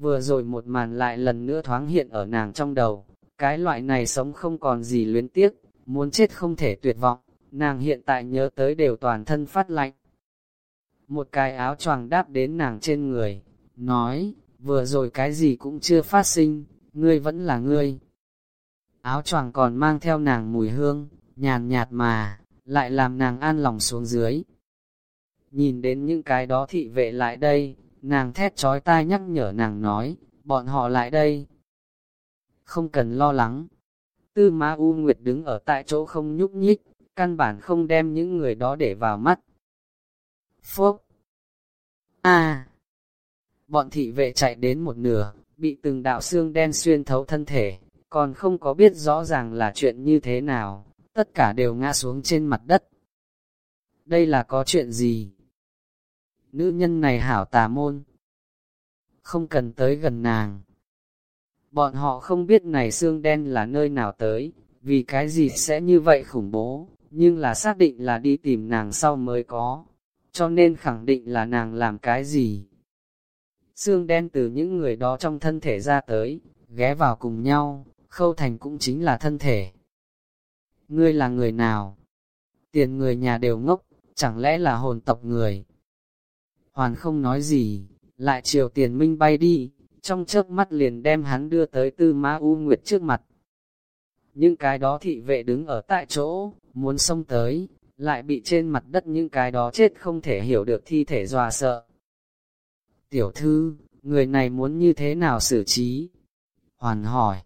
vừa rồi một màn lại lần nữa thoáng hiện ở nàng trong đầu, cái loại này sống không còn gì luyến tiếc, muốn chết không thể tuyệt vọng, nàng hiện tại nhớ tới đều toàn thân phát lạnh. Một cái áo choàng đáp đến nàng trên người, nói, vừa rồi cái gì cũng chưa phát sinh, ngươi vẫn là ngươi. Áo choàng còn mang theo nàng mùi hương, nhàn nhạt mà, lại làm nàng an lòng xuống dưới. Nhìn đến những cái đó thị vệ lại đây, nàng thét trói tai nhắc nhở nàng nói, bọn họ lại đây. Không cần lo lắng. Tư Ma U Nguyệt đứng ở tại chỗ không nhúc nhích, căn bản không đem những người đó để vào mắt. Phúc! À! Bọn thị vệ chạy đến một nửa, bị từng đạo xương đen xuyên thấu thân thể, còn không có biết rõ ràng là chuyện như thế nào, tất cả đều ngã xuống trên mặt đất. Đây là có chuyện gì? Nữ nhân này hảo tà môn. Không cần tới gần nàng. Bọn họ không biết này xương đen là nơi nào tới, vì cái gì sẽ như vậy khủng bố, nhưng là xác định là đi tìm nàng sau mới có, cho nên khẳng định là nàng làm cái gì. Xương đen từ những người đó trong thân thể ra tới, ghé vào cùng nhau, khâu thành cũng chính là thân thể. Ngươi là người nào? Tiền người nhà đều ngốc, chẳng lẽ là hồn tộc người? Hoàn không nói gì, lại chiều tiền minh bay đi, trong chớp mắt liền đem hắn đưa tới tư ma u nguyệt trước mặt. Những cái đó thị vệ đứng ở tại chỗ, muốn xông tới, lại bị trên mặt đất những cái đó chết không thể hiểu được thi thể dọa sợ. Tiểu thư, người này muốn như thế nào xử trí? Hoàn hỏi.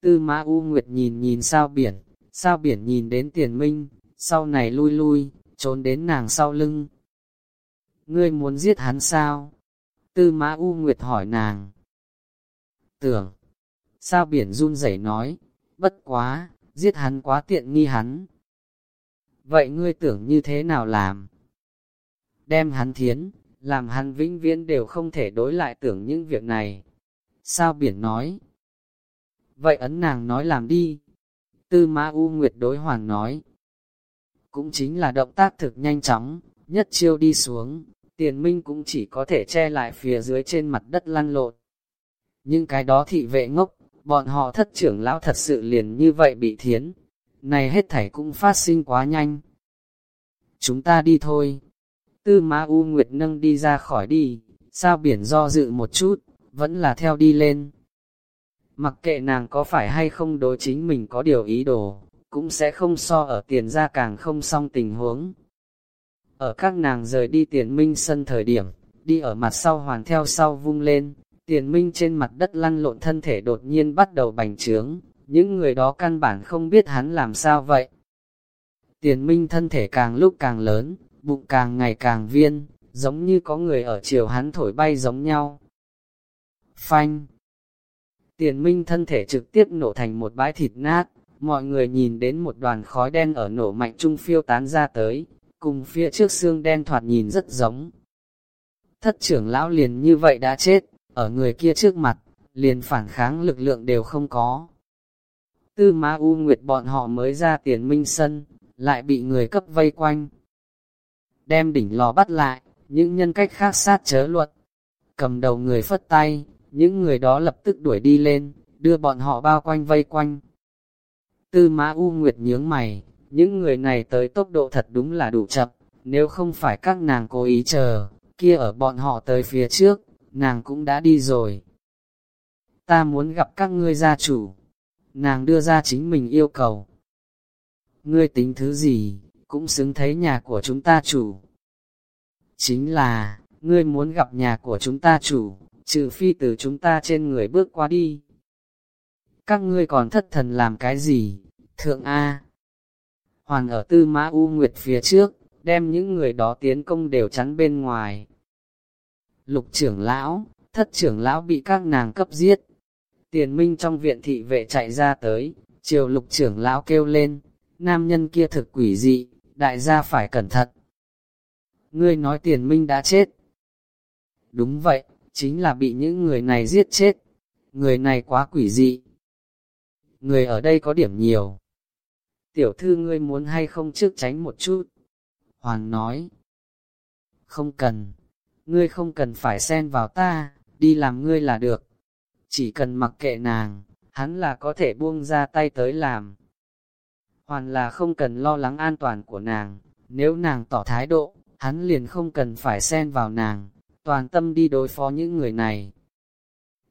Tư mã U Nguyệt nhìn nhìn sao biển, sao biển nhìn đến tiền minh, sau này lui lui, trốn đến nàng sau lưng. Ngươi muốn giết hắn sao? Tư mã U Nguyệt hỏi nàng. Tưởng, sao biển run rẩy nói, bất quá, giết hắn quá tiện nghi hắn. Vậy ngươi tưởng như thế nào làm? Đem hắn thiến, làm hắn vĩnh viễn đều không thể đối lại tưởng những việc này. Sao biển nói? Vậy ấn nàng nói làm đi. Tư Ma U Nguyệt đối hoàng nói. Cũng chính là động tác thực nhanh chóng, nhất chiêu đi xuống, tiền minh cũng chỉ có thể che lại phía dưới trên mặt đất lăn lộn. Nhưng cái đó thị vệ ngốc, bọn họ thất trưởng lão thật sự liền như vậy bị thiến. Này hết thảy cũng phát sinh quá nhanh. Chúng ta đi thôi. Tư Ma U Nguyệt nâng đi ra khỏi đi, sao biển do dự một chút, vẫn là theo đi lên. Mặc kệ nàng có phải hay không đối chính mình có điều ý đồ, cũng sẽ không so ở tiền ra càng không xong tình huống. Ở các nàng rời đi tiền minh sân thời điểm, đi ở mặt sau hoàn theo sau vung lên, tiền minh trên mặt đất lăn lộn thân thể đột nhiên bắt đầu bành trướng, những người đó căn bản không biết hắn làm sao vậy. Tiền minh thân thể càng lúc càng lớn, bụng càng ngày càng viên, giống như có người ở chiều hắn thổi bay giống nhau. Phanh! Tiền minh thân thể trực tiếp nổ thành một bãi thịt nát, mọi người nhìn đến một đoàn khói đen ở nổ mạnh trung phiêu tán ra tới, cùng phía trước xương đen thoạt nhìn rất giống. Thất trưởng lão liền như vậy đã chết, ở người kia trước mặt, liền phản kháng lực lượng đều không có. Tư Ma U Nguyệt bọn họ mới ra tiền minh sân, lại bị người cấp vây quanh. Đem đỉnh lò bắt lại, những nhân cách khác sát chớ luật. Cầm đầu người phất tay, những người đó lập tức đuổi đi lên, đưa bọn họ bao quanh vây quanh. Tư ma U Nguyệt nhướng mày, những người này tới tốc độ thật đúng là đủ chậm, nếu không phải các nàng cố ý chờ, kia ở bọn họ tới phía trước, nàng cũng đã đi rồi. Ta muốn gặp các ngươi gia chủ. Nàng đưa ra chính mình yêu cầu. Ngươi tính thứ gì, cũng xứng thấy nhà của chúng ta chủ. Chính là, ngươi muốn gặp nhà của chúng ta chủ, trừ phi từ chúng ta trên người bước qua đi. Các ngươi còn thất thần làm cái gì? Thượng A. Hoàn ở tư mã U Nguyệt phía trước, đem những người đó tiến công đều chắn bên ngoài. Lục trưởng lão, thất trưởng lão bị các nàng cấp giết. Tiền minh trong viện thị vệ chạy ra tới, chiều lục trưởng lão kêu lên, nam nhân kia thực quỷ dị, đại gia phải cẩn thận. Ngươi nói tiền minh đã chết. Đúng vậy, chính là bị những người này giết chết. Người này quá quỷ dị. Người ở đây có điểm nhiều. Tiểu thư ngươi muốn hay không trước tránh một chút. Hoàng nói. Không cần. Ngươi không cần phải xen vào ta. đi làm ngươi là được. Chỉ cần mặc kệ nàng, hắn là có thể buông ra tay tới làm. Hoàn là không cần lo lắng an toàn của nàng, nếu nàng tỏ thái độ, hắn liền không cần phải xen vào nàng, toàn tâm đi đối phó những người này.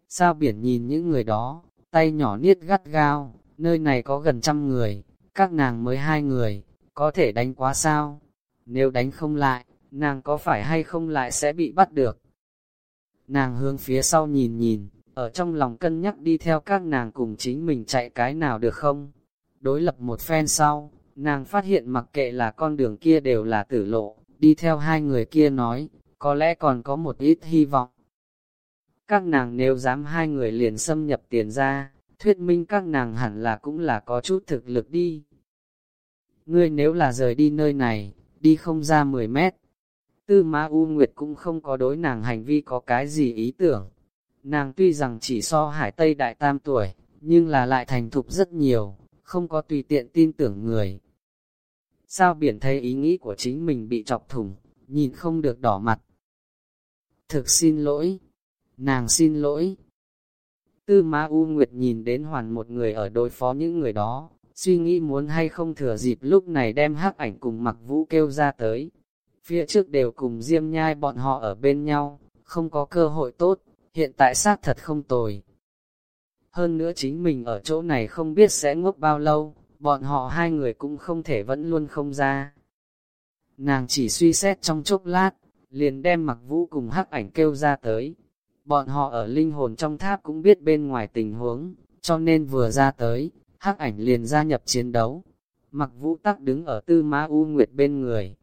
Sao biển nhìn những người đó, tay nhỏ niết gắt gao, nơi này có gần trăm người, các nàng mới hai người, có thể đánh quá sao? Nếu đánh không lại, nàng có phải hay không lại sẽ bị bắt được? Nàng hướng phía sau nhìn nhìn, ở trong lòng cân nhắc đi theo các nàng cùng chính mình chạy cái nào được không? Đối lập một phen sau, nàng phát hiện mặc kệ là con đường kia đều là tử lộ, đi theo hai người kia nói, có lẽ còn có một ít hy vọng. Các nàng nếu dám hai người liền xâm nhập tiền ra, thuyết minh các nàng hẳn là cũng là có chút thực lực đi. Ngươi nếu là rời đi nơi này, đi không ra 10 mét. Tư Ma U Nguyệt cũng không có đối nàng hành vi có cái gì ý tưởng. Nàng tuy rằng chỉ so hải Tây Đại Tam tuổi, nhưng là lại thành thục rất nhiều, không có tùy tiện tin tưởng người. Sao biển thấy ý nghĩ của chính mình bị chọc thủng, nhìn không được đỏ mặt. Thực xin lỗi, nàng xin lỗi. Tư Ma U Nguyệt nhìn đến hoàn một người ở đối phó những người đó, suy nghĩ muốn hay không thừa dịp lúc này đem hắc ảnh cùng mặc vũ kêu ra tới. Phía trước đều cùng diêm nhai bọn họ ở bên nhau, không có cơ hội tốt, hiện tại xác thật không tồi. Hơn nữa chính mình ở chỗ này không biết sẽ ngốc bao lâu, bọn họ hai người cũng không thể vẫn luôn không ra. Nàng chỉ suy xét trong chốc lát, liền đem mặc vũ cùng hắc ảnh kêu ra tới. Bọn họ ở linh hồn trong tháp cũng biết bên ngoài tình huống, cho nên vừa ra tới, hắc ảnh liền gia nhập chiến đấu. Mặc vũ tắc đứng ở tư ma u nguyệt bên người.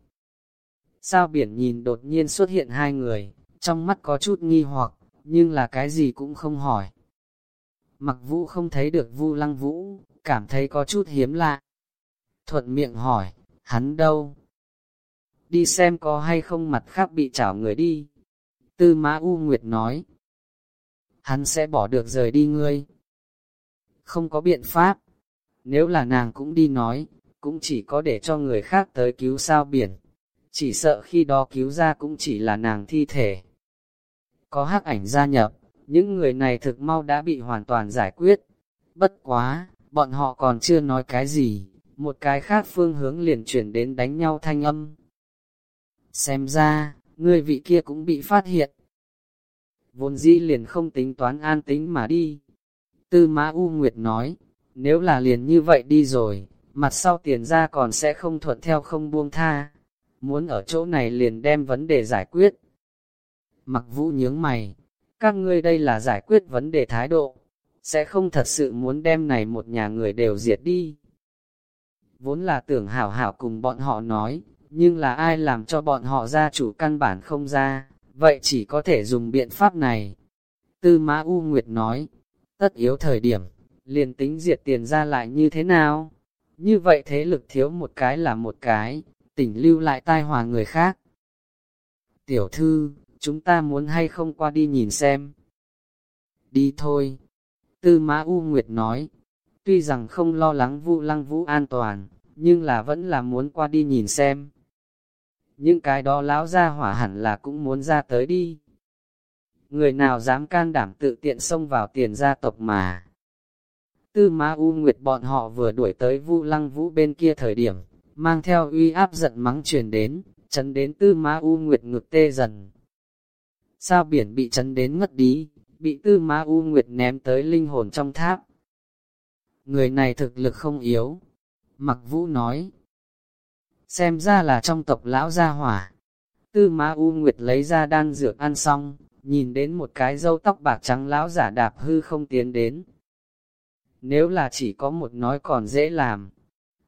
Sao biển nhìn đột nhiên xuất hiện hai người, trong mắt có chút nghi hoặc, nhưng là cái gì cũng không hỏi. Mặc vũ không thấy được vu lăng vũ, cảm thấy có chút hiếm lạ. Thuận miệng hỏi, hắn đâu? Đi xem có hay không mặt khác bị chảo người đi. Tư Mã U Nguyệt nói, hắn sẽ bỏ được rời đi ngươi. Không có biện pháp, nếu là nàng cũng đi nói, cũng chỉ có để cho người khác tới cứu sao biển. Chỉ sợ khi đó cứu ra cũng chỉ là nàng thi thể. Có hắc ảnh gia nhập, những người này thực mau đã bị hoàn toàn giải quyết. Bất quá, bọn họ còn chưa nói cái gì, một cái khác phương hướng liền chuyển đến đánh nhau thanh âm. Xem ra, người vị kia cũng bị phát hiện. Vốn dĩ liền không tính toán an tính mà đi. Tư Mã U Nguyệt nói, nếu là liền như vậy đi rồi, mặt sau tiền ra còn sẽ không thuận theo không buông tha. Muốn ở chỗ này liền đem vấn đề giải quyết. Mặc vũ nhướng mày, các ngươi đây là giải quyết vấn đề thái độ, sẽ không thật sự muốn đem này một nhà người đều diệt đi. Vốn là tưởng hảo hảo cùng bọn họ nói, nhưng là ai làm cho bọn họ ra chủ căn bản không ra, vậy chỉ có thể dùng biện pháp này. Tư Mã U Nguyệt nói, tất yếu thời điểm, liền tính diệt tiền ra lại như thế nào? Như vậy thế lực thiếu một cái là một cái, tỉnh lưu lại tai hòa người khác. Tiểu thư, chúng ta muốn hay không qua đi nhìn xem. Đi thôi. Tư Mã U Nguyệt nói, tuy rằng không lo lắng Vu Lăng Vũ an toàn, nhưng là vẫn là muốn qua đi nhìn xem. Những cái đó lão ra hỏa hẳn là cũng muốn ra tới đi. Người nào dám can đảm tự tiện xông vào tiền gia tộc mà. Tư Ma U Nguyệt bọn họ vừa đuổi tới Vu Lăng Vũ bên kia thời điểm, mang theo uy áp giận mắng truyền đến, chấn đến Tư Ma U Nguyệt ngực tê dần. Sao biển bị chấn đến ngất đi, bị Tư Ma U Nguyệt ném tới linh hồn trong tháp. Người này thực lực không yếu. Mặc Vũ nói. Xem ra là trong tộc lão gia hỏa. Tư Ma U Nguyệt lấy ra đan dược ăn xong, nhìn đến một cái râu tóc bạc trắng lão giả đạp hư không tiến đến, nếu là chỉ có một nói còn dễ làm.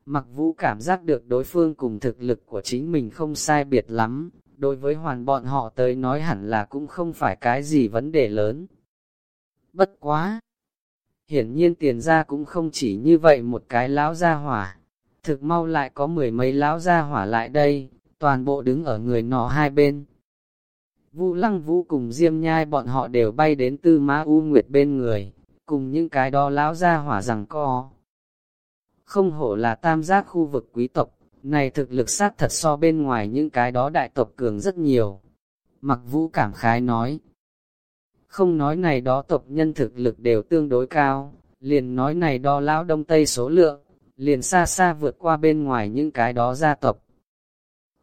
Mặc vũ cảm giác được đối phương cùng thực lực của chính mình không sai biệt lắm, đối với hoàn bọn họ tới nói hẳn là cũng không phải cái gì vấn đề lớn. Bất quá! Hiển nhiên tiền ra cũng không chỉ như vậy một cái lão gia hỏa, thực mau lại có mười mấy lão gia hỏa lại đây, toàn bộ đứng ở người nọ hai bên. Vũ lăng vũ cùng diêm nhai bọn họ đều bay đến tư ma u nguyệt bên người, cùng những cái đó lão ra hỏa rằng co. Không hổ là tam giác khu vực quý tộc, này thực lực sát thật so bên ngoài những cái đó đại tộc cường rất nhiều. Mặc vũ cảm khái nói, Không nói này đó tộc nhân thực lực đều tương đối cao, liền nói này đo lão đông tây số lượng, liền xa xa vượt qua bên ngoài những cái đó gia tộc.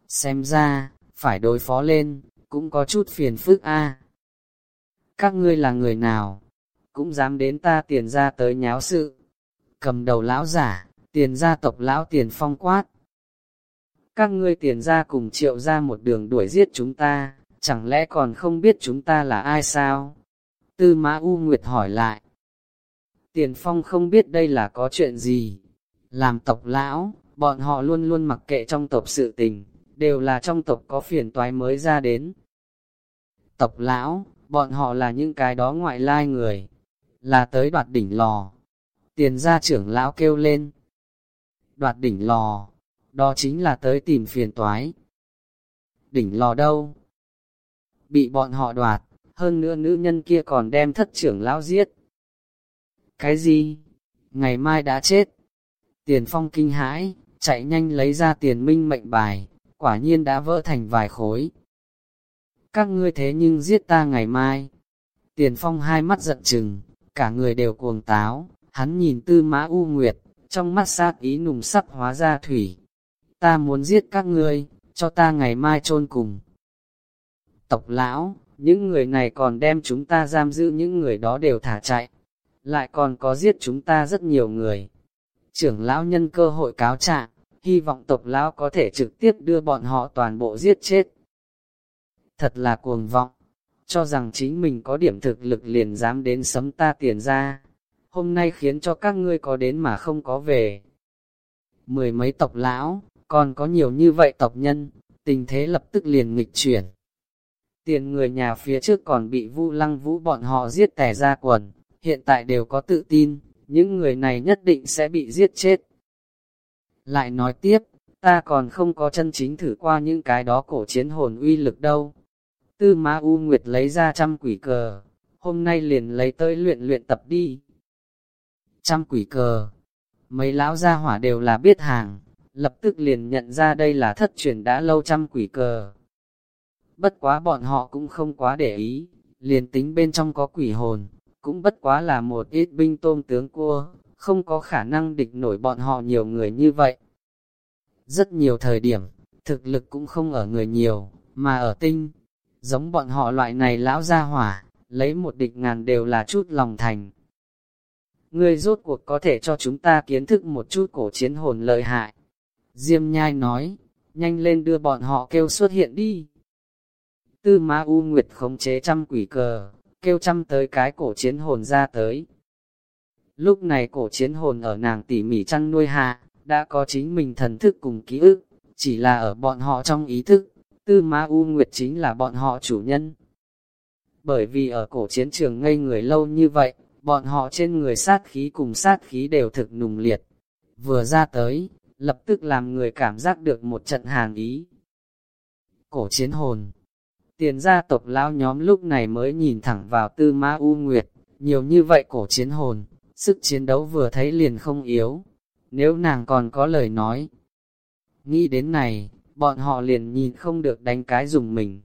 Xem ra, phải đối phó lên, cũng có chút phiền phức a. Các ngươi là người nào? Cũng dám đến ta tiền ra tới nháo sự. Cầm đầu lão giả, tiền gia tộc lão tiền phong quát. Các ngươi tiền ra cùng triệu ra một đường đuổi giết chúng ta, chẳng lẽ còn không biết chúng ta là ai sao? Tư Mã U Nguyệt hỏi lại. Tiền phong không biết đây là có chuyện gì. Làm tộc lão, bọn họ luôn luôn mặc kệ trong tộc sự tình, đều là trong tộc có phiền toái mới ra đến. Tộc lão, bọn họ là những cái đó ngoại lai người, là tới đoạt đỉnh lò. Tiền gia trưởng lão kêu lên. Đoạt đỉnh lò, đó chính là tới tìm phiền toái. Đỉnh lò đâu? Bị bọn họ đoạt, hơn nữa nữ nhân kia còn đem thất trưởng lão giết. Cái gì? Ngày mai đã chết. Tiền phong kinh hãi, chạy nhanh lấy ra tiền minh mệnh bài, quả nhiên đã vỡ thành vài khối. Các ngươi thế nhưng giết ta ngày mai. Tiền phong hai mắt giận chừng, cả người đều cuồng táo, hắn nhìn tư mã u nguyệt, trong mắt sát ý nùng sắp hóa ra thủy. Ta muốn giết các ngươi, cho ta ngày mai chôn cùng. Tộc lão, những người này còn đem chúng ta giam giữ những người đó đều thả chạy. Lại còn có giết chúng ta rất nhiều người. Trưởng lão nhân cơ hội cáo trạng, hy vọng tộc lão có thể trực tiếp đưa bọn họ toàn bộ giết chết. Thật là cuồng vọng, cho rằng chính mình có điểm thực lực liền dám đến sấm ta tiền ra. Hôm nay khiến cho các ngươi có đến mà không có về. Mười mấy tộc lão, còn có nhiều như vậy tộc nhân, tình thế lập tức liền nghịch chuyển. Tiền người nhà phía trước còn bị vu lăng vũ bọn họ giết tẻ ra quần, hiện tại đều có tự tin, những người này nhất định sẽ bị giết chết. Lại nói tiếp, ta còn không có chân chính thử qua những cái đó cổ chiến hồn uy lực đâu. Tư Ma U Nguyệt lấy ra trăm quỷ cờ, hôm nay liền lấy tới luyện luyện tập đi. Trăm quỷ cờ, mấy lão gia hỏa đều là biết hàng, lập tức liền nhận ra đây là thất truyền đã lâu trăm quỷ cờ. Bất quá bọn họ cũng không quá để ý, liền tính bên trong có quỷ hồn, cũng bất quá là một ít binh tôm tướng cua, không có khả năng địch nổi bọn họ nhiều người như vậy. Rất nhiều thời điểm, thực lực cũng không ở người nhiều, mà ở tinh. Giống bọn họ loại này lão gia hỏa, lấy một địch ngàn đều là chút lòng thành. Ngươi rốt cuộc có thể cho chúng ta kiến thức một chút cổ chiến hồn lợi hại. Diêm nhai nói, nhanh lên đưa bọn họ kêu xuất hiện đi. Tư Ma U Nguyệt khống chế trăm quỷ cờ, kêu chăm tới cái cổ chiến hồn ra tới. Lúc này cổ chiến hồn ở nàng tỉ mỉ chăn nuôi hạ, đã có chính mình thần thức cùng ký ức, chỉ là ở bọn họ trong ý thức, Tư Ma U Nguyệt chính là bọn họ chủ nhân. Bởi vì ở cổ chiến trường ngây người lâu như vậy, bọn họ trên người sát khí cùng sát khí đều thực nùng liệt. Vừa ra tới, lập tức làm người cảm giác được một trận hàn ý. Cổ chiến hồn Tiền gia tộc lão nhóm lúc này mới nhìn thẳng vào tư ma u nguyệt, nhiều như vậy cổ chiến hồn, sức chiến đấu vừa thấy liền không yếu. Nếu nàng còn có lời nói, nghĩ đến này, bọn họ liền nhìn không được đánh cái dùng mình.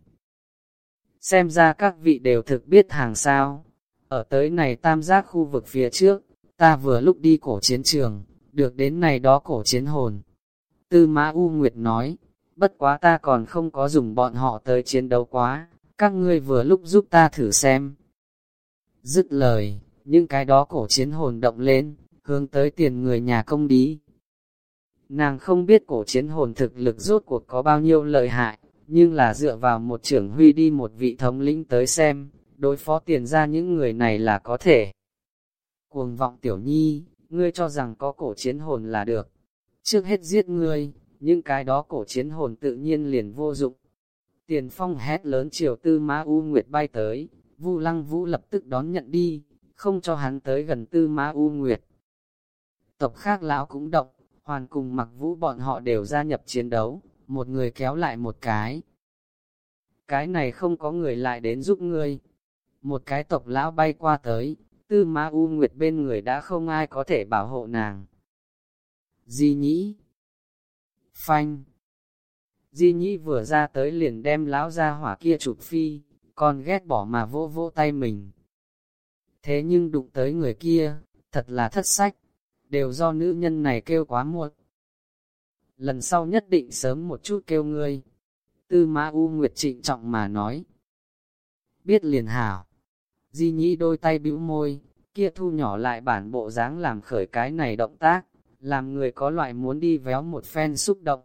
Xem ra các vị đều thực biết hàng sao. Ở tới này tam giác khu vực phía trước, ta vừa lúc đi cổ chiến trường, được đến này đó cổ chiến hồn. Tư Mã U Nguyệt nói, bất quá ta còn không có dùng bọn họ tới chiến đấu quá, các ngươi vừa lúc giúp ta thử xem. Dứt lời, những cái đó cổ chiến hồn động lên, hướng tới tiền người nhà công đi. Nàng không biết cổ chiến hồn thực lực rốt cuộc có bao nhiêu lợi hại, nhưng là dựa vào một trưởng huy đi một vị thống lĩnh tới xem, đối phó tiền ra những người này là có thể. Cuồng vọng tiểu nhi, ngươi cho rằng có cổ chiến hồn là được. Trước hết giết ngươi, những cái đó cổ chiến hồn tự nhiên liền vô dụng. Tiền phong hét lớn chiều tư ma u nguyệt bay tới, vu lăng vũ lập tức đón nhận đi, không cho hắn tới gần tư ma u nguyệt. Tộc khác lão cũng động, hoàn cùng mặc vũ bọn họ đều gia nhập chiến đấu, một người kéo lại một cái. Cái này không có người lại đến giúp ngươi. Một cái tộc lão bay qua tới, tư ma u nguyệt bên người đã không ai có thể bảo hộ nàng. Di nhĩ, Phanh! Di nhĩ vừa ra tới liền đem lão ra hỏa kia chụp phi, còn ghét bỏ mà vô vô tay mình, Thế nhưng đụng tới người kia, thật là thất sách, đều do nữ nhân này kêu quá muộn. Lần sau nhất định sớm một chút kêu ngươi. Tư Ma U Nguyệt trịnh trọng mà nói. Biết liền hảo. Di nhĩ đôi tay bĩu môi, kia thu nhỏ lại bản bộ dáng làm khởi cái này động tác, làm người có loại muốn đi véo một phen xúc động.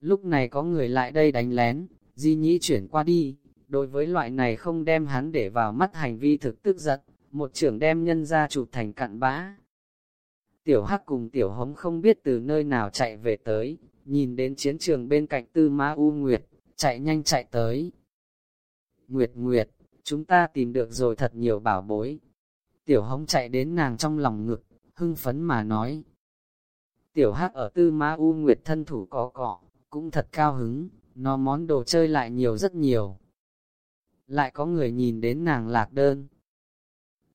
Lúc này có người lại đây đánh lén, di nhĩ chuyển qua đi, đối với loại này không đem hắn để vào mắt hành vi thực tức giận, một trưởng đem nhân ra chụp thành cặn bã. Tiểu Hắc cùng Tiểu Hống không biết từ nơi nào chạy về tới, nhìn đến chiến trường bên cạnh Tư Ma U Nguyệt, chạy nhanh chạy tới. Nguyệt Nguyệt, chúng ta tìm được rồi thật nhiều bảo bối. Tiểu Hống chạy đến nàng trong lòng ngực, hưng phấn mà nói. Tiểu Hắc ở Tư Ma U Nguyệt thân thủ có cỏ, cũng thật cao hứng, nó món đồ chơi lại nhiều rất nhiều. Lại có người nhìn đến nàng lạc đơn.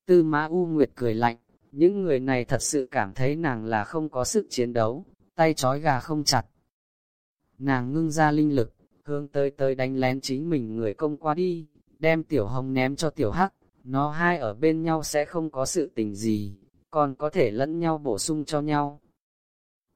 Tư Ma U Nguyệt cười lạnh, những người này thật sự cảm thấy nàng là không có sức chiến đấu, tay trói gà không chặt. Nàng ngưng ra linh lực, hướng tới tới đánh lén chính mình người công qua đi, đem tiểu hồng ném cho tiểu hắc, nó hai ở bên nhau sẽ không có sự tình gì, còn có thể lẫn nhau bổ sung cho nhau.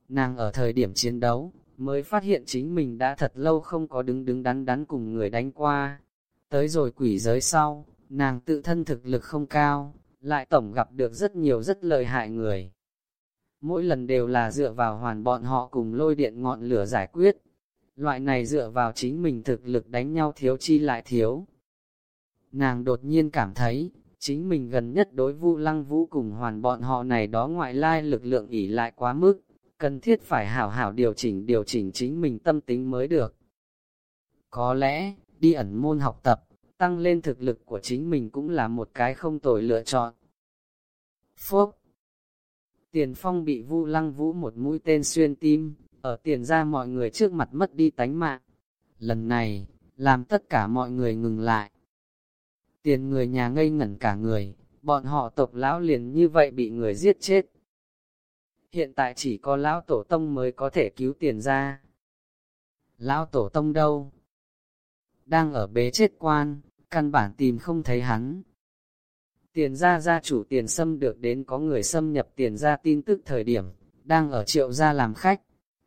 Nàng ở thời điểm chiến đấu, mới phát hiện chính mình đã thật lâu không có đứng đứng đắn đắn cùng người đánh qua. Tới rồi quỷ giới sau, nàng tự thân thực lực không cao, lại tổng gặp được rất nhiều rất lợi hại người. Mỗi lần đều là dựa vào hoàn bọn họ cùng lôi điện ngọn lửa giải quyết. Loại này dựa vào chính mình thực lực đánh nhau thiếu chi lại thiếu. Nàng đột nhiên cảm thấy, chính mình gần nhất đối vu lăng vũ cùng hoàn bọn họ này đó ngoại lai lực lượng ỉ lại quá mức, cần thiết phải hảo hảo điều chỉnh điều chỉnh chính mình tâm tính mới được. Có lẽ, đi ẩn môn học tập, tăng lên thực lực của chính mình cũng là một cái không tồi lựa chọn. Phúc Tiền phong bị vu lăng vũ một mũi tên xuyên tim, ở tiền ra mọi người trước mặt mất đi tánh mạng. Lần này, làm tất cả mọi người ngừng lại. Tiền người nhà ngây ngẩn cả người, bọn họ tộc lão liền như vậy bị người giết chết. Hiện tại chỉ có lão tổ tông mới có thể cứu tiền ra. Lão tổ tông đâu? Đang ở bế chết quan, căn bản tìm không thấy hắn. Tiền gia gia chủ tiền xâm được đến có người xâm nhập tiền gia tin tức thời điểm, đang ở triệu gia làm khách.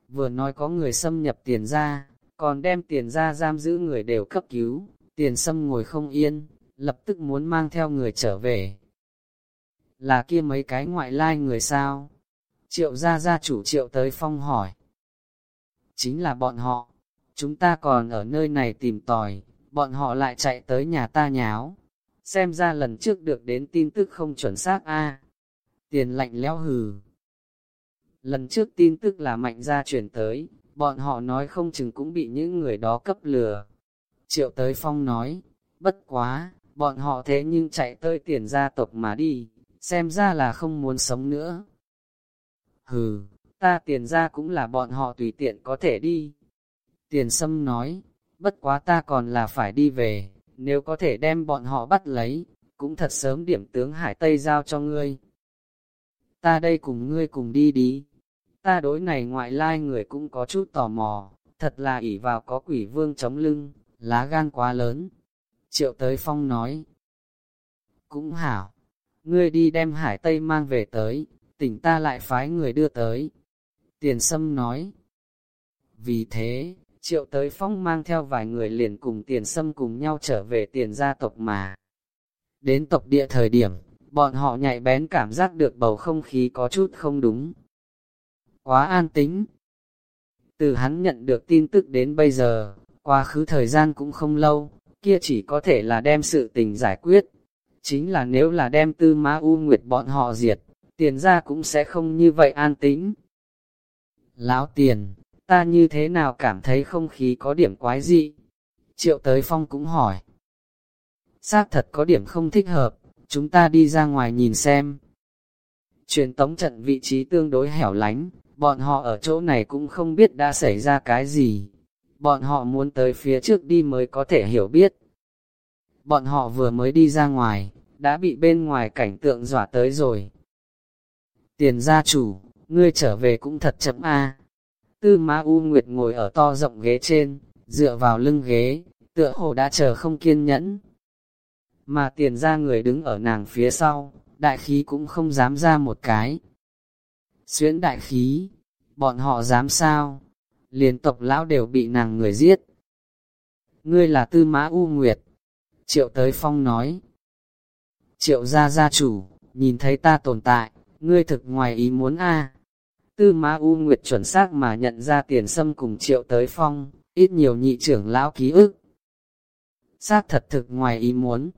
Vừa nói có người xâm nhập tiền gia, còn đem tiền gia giam giữ người đều cấp cứu, tiền xâm ngồi không yên, lập tức muốn mang theo người trở về. Là kia mấy cái ngoại lai người sao? Triệu gia gia chủ triệu tới phong hỏi. Chính là bọn họ, chúng ta còn ở nơi này tìm tòi, bọn họ lại chạy tới nhà ta nháo. Xem ra lần trước được đến tin tức không chuẩn xác a Tiền lạnh lẽo hừ. Lần trước tin tức là mạnh gia chuyển tới, bọn họ nói không chừng cũng bị những người đó cấp lừa. Triệu tới phong nói, bất quá, bọn họ thế nhưng chạy tới tiền gia tộc mà đi, xem ra là không muốn sống nữa. Hừ, ta tiền ra cũng là bọn họ tùy tiện có thể đi. Tiền sâm nói, bất quá ta còn là phải đi về, nếu có thể đem bọn họ bắt lấy, cũng thật sớm điểm tướng Hải Tây giao cho ngươi. Ta đây cùng ngươi cùng đi đi. Ta đối này ngoại lai người cũng có chút tò mò, thật là ỷ vào có quỷ vương chống lưng, lá gan quá lớn. Triệu tới phong nói, cũng hảo, ngươi đi đem Hải Tây mang về tới, tỉnh ta lại phái người đưa tới. Tiền Sâm nói, vì thế, Triệu tới phong mang theo vài người liền cùng tiền sâm cùng nhau trở về tiền gia tộc mà. Đến tộc địa thời điểm, bọn họ nhạy bén cảm giác được bầu không khí có chút không đúng. Quá an tính. Từ hắn nhận được tin tức đến bây giờ, quá khứ thời gian cũng không lâu, kia chỉ có thể là đem sự tình giải quyết. Chính là nếu là đem tư ma u nguyệt bọn họ diệt, tiền ra cũng sẽ không như vậy an tĩnh. Lão tiền, ta như thế nào cảm thấy không khí có điểm quái dị? Triệu tới phong cũng hỏi. Xác thật có điểm không thích hợp, chúng ta đi ra ngoài nhìn xem. Truyền tống trận vị trí tương đối hẻo lánh, bọn họ ở chỗ này cũng không biết đã xảy ra cái gì. Bọn họ muốn tới phía trước đi mới có thể hiểu biết. Bọn họ vừa mới đi ra ngoài, đã bị bên ngoài cảnh tượng dọa tới rồi. Tiền gia chủ, ngươi trở về cũng thật chậm a. Tư Ma U Nguyệt ngồi ở to rộng ghế trên, dựa vào lưng ghế, tựa hồ đã chờ không kiên nhẫn. mà tiền ra người đứng ở nàng phía sau, đại khí cũng không dám ra một cái. Xuyễn đại khí, bọn họ dám sao? Liền tộc lão đều bị nàng người giết. Ngươi là tư mã U Nguyệt. Triệu tới phong nói. Triệu gia gia chủ, nhìn thấy ta tồn tại, ngươi thực ngoài ý muốn a Tư mã U Nguyệt chuẩn xác mà nhận ra tiền sâm cùng triệu tới phong, ít nhiều nhị trưởng lão ký ức. Xác thật thực ngoài ý muốn,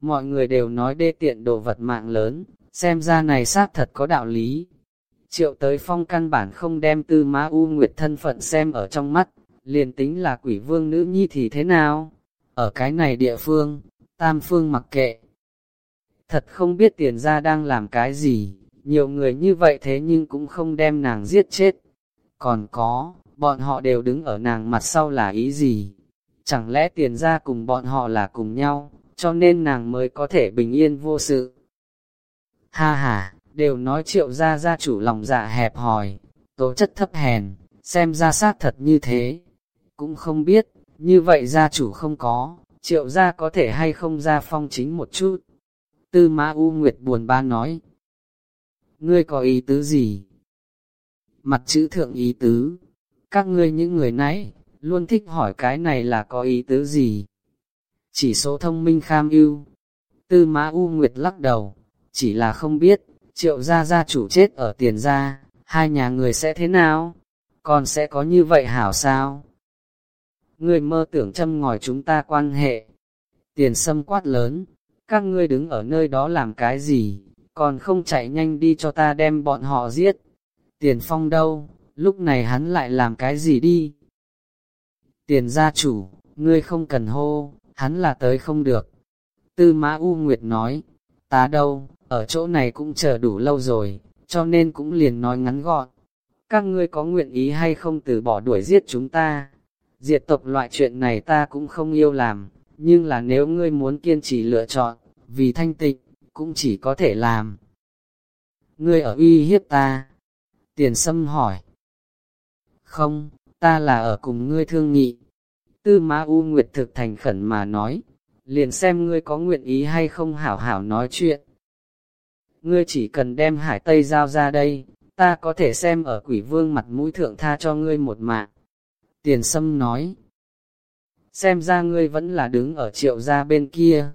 mọi người đều nói đê tiện đồ vật mạng lớn, xem ra này xác thật có đạo lý. Triệu tới phong căn bản không đem tư ma U Nguyệt thân phận xem ở trong mắt, liền tính là quỷ vương nữ nhi thì thế nào? Ở cái này địa phương, tam phương mặc kệ. Thật không biết tiền ra đang làm cái gì, nhiều người như vậy thế nhưng cũng không đem nàng giết chết. Còn có, bọn họ đều đứng ở nàng mặt sau là ý gì? Chẳng lẽ tiền ra cùng bọn họ là cùng nhau, cho nên nàng mới có thể bình yên vô sự? Ha ha, đều nói triệu gia gia chủ lòng dạ hẹp hòi, tố chất thấp hèn, xem ra xác thật như thế. Cũng không biết, như vậy gia chủ không có, triệu gia có thể hay không ra phong chính một chút. Tư Mã U Nguyệt buồn ba nói, ngươi có ý tứ gì? Mặt chữ thượng ý tứ, các ngươi những người nãy, luôn thích hỏi cái này là có ý tứ gì? Chỉ số thông minh kham ưu. Tư Mã U Nguyệt lắc đầu, chỉ là không biết, triệu gia gia chủ chết ở tiền gia, hai nhà người sẽ thế nào? Còn sẽ có như vậy hảo sao? Ngươi mơ tưởng châm ngòi chúng ta quan hệ. Tiền sâm quát lớn, các ngươi đứng ở nơi đó làm cái gì, còn không chạy nhanh đi cho ta đem bọn họ giết. Tiền phong đâu, lúc này hắn lại làm cái gì đi? Tiền gia chủ, ngươi không cần hô, hắn là tới không được. Tư mã U Nguyệt nói, ta đâu, ở chỗ này cũng chờ đủ lâu rồi, cho nên cũng liền nói ngắn gọn. Các ngươi có nguyện ý hay không từ bỏ đuổi giết chúng ta? Diệt tộc loại chuyện này ta cũng không yêu làm, nhưng là nếu ngươi muốn kiên trì lựa chọn, vì thanh tịnh, cũng chỉ có thể làm. Ngươi ở uy hiếp ta. Tiền sâm hỏi. Không, ta là ở cùng ngươi thương nghị. Tư Ma U Nguyệt thực thành khẩn mà nói, liền xem ngươi có nguyện ý hay không hảo hảo nói chuyện. Ngươi chỉ cần đem hải tây giao ra đây, ta có thể xem ở quỷ vương mặt mũi thượng tha cho ngươi một mạng. Tiền sâm nói, xem ra ngươi vẫn là đứng ở triệu gia bên kia.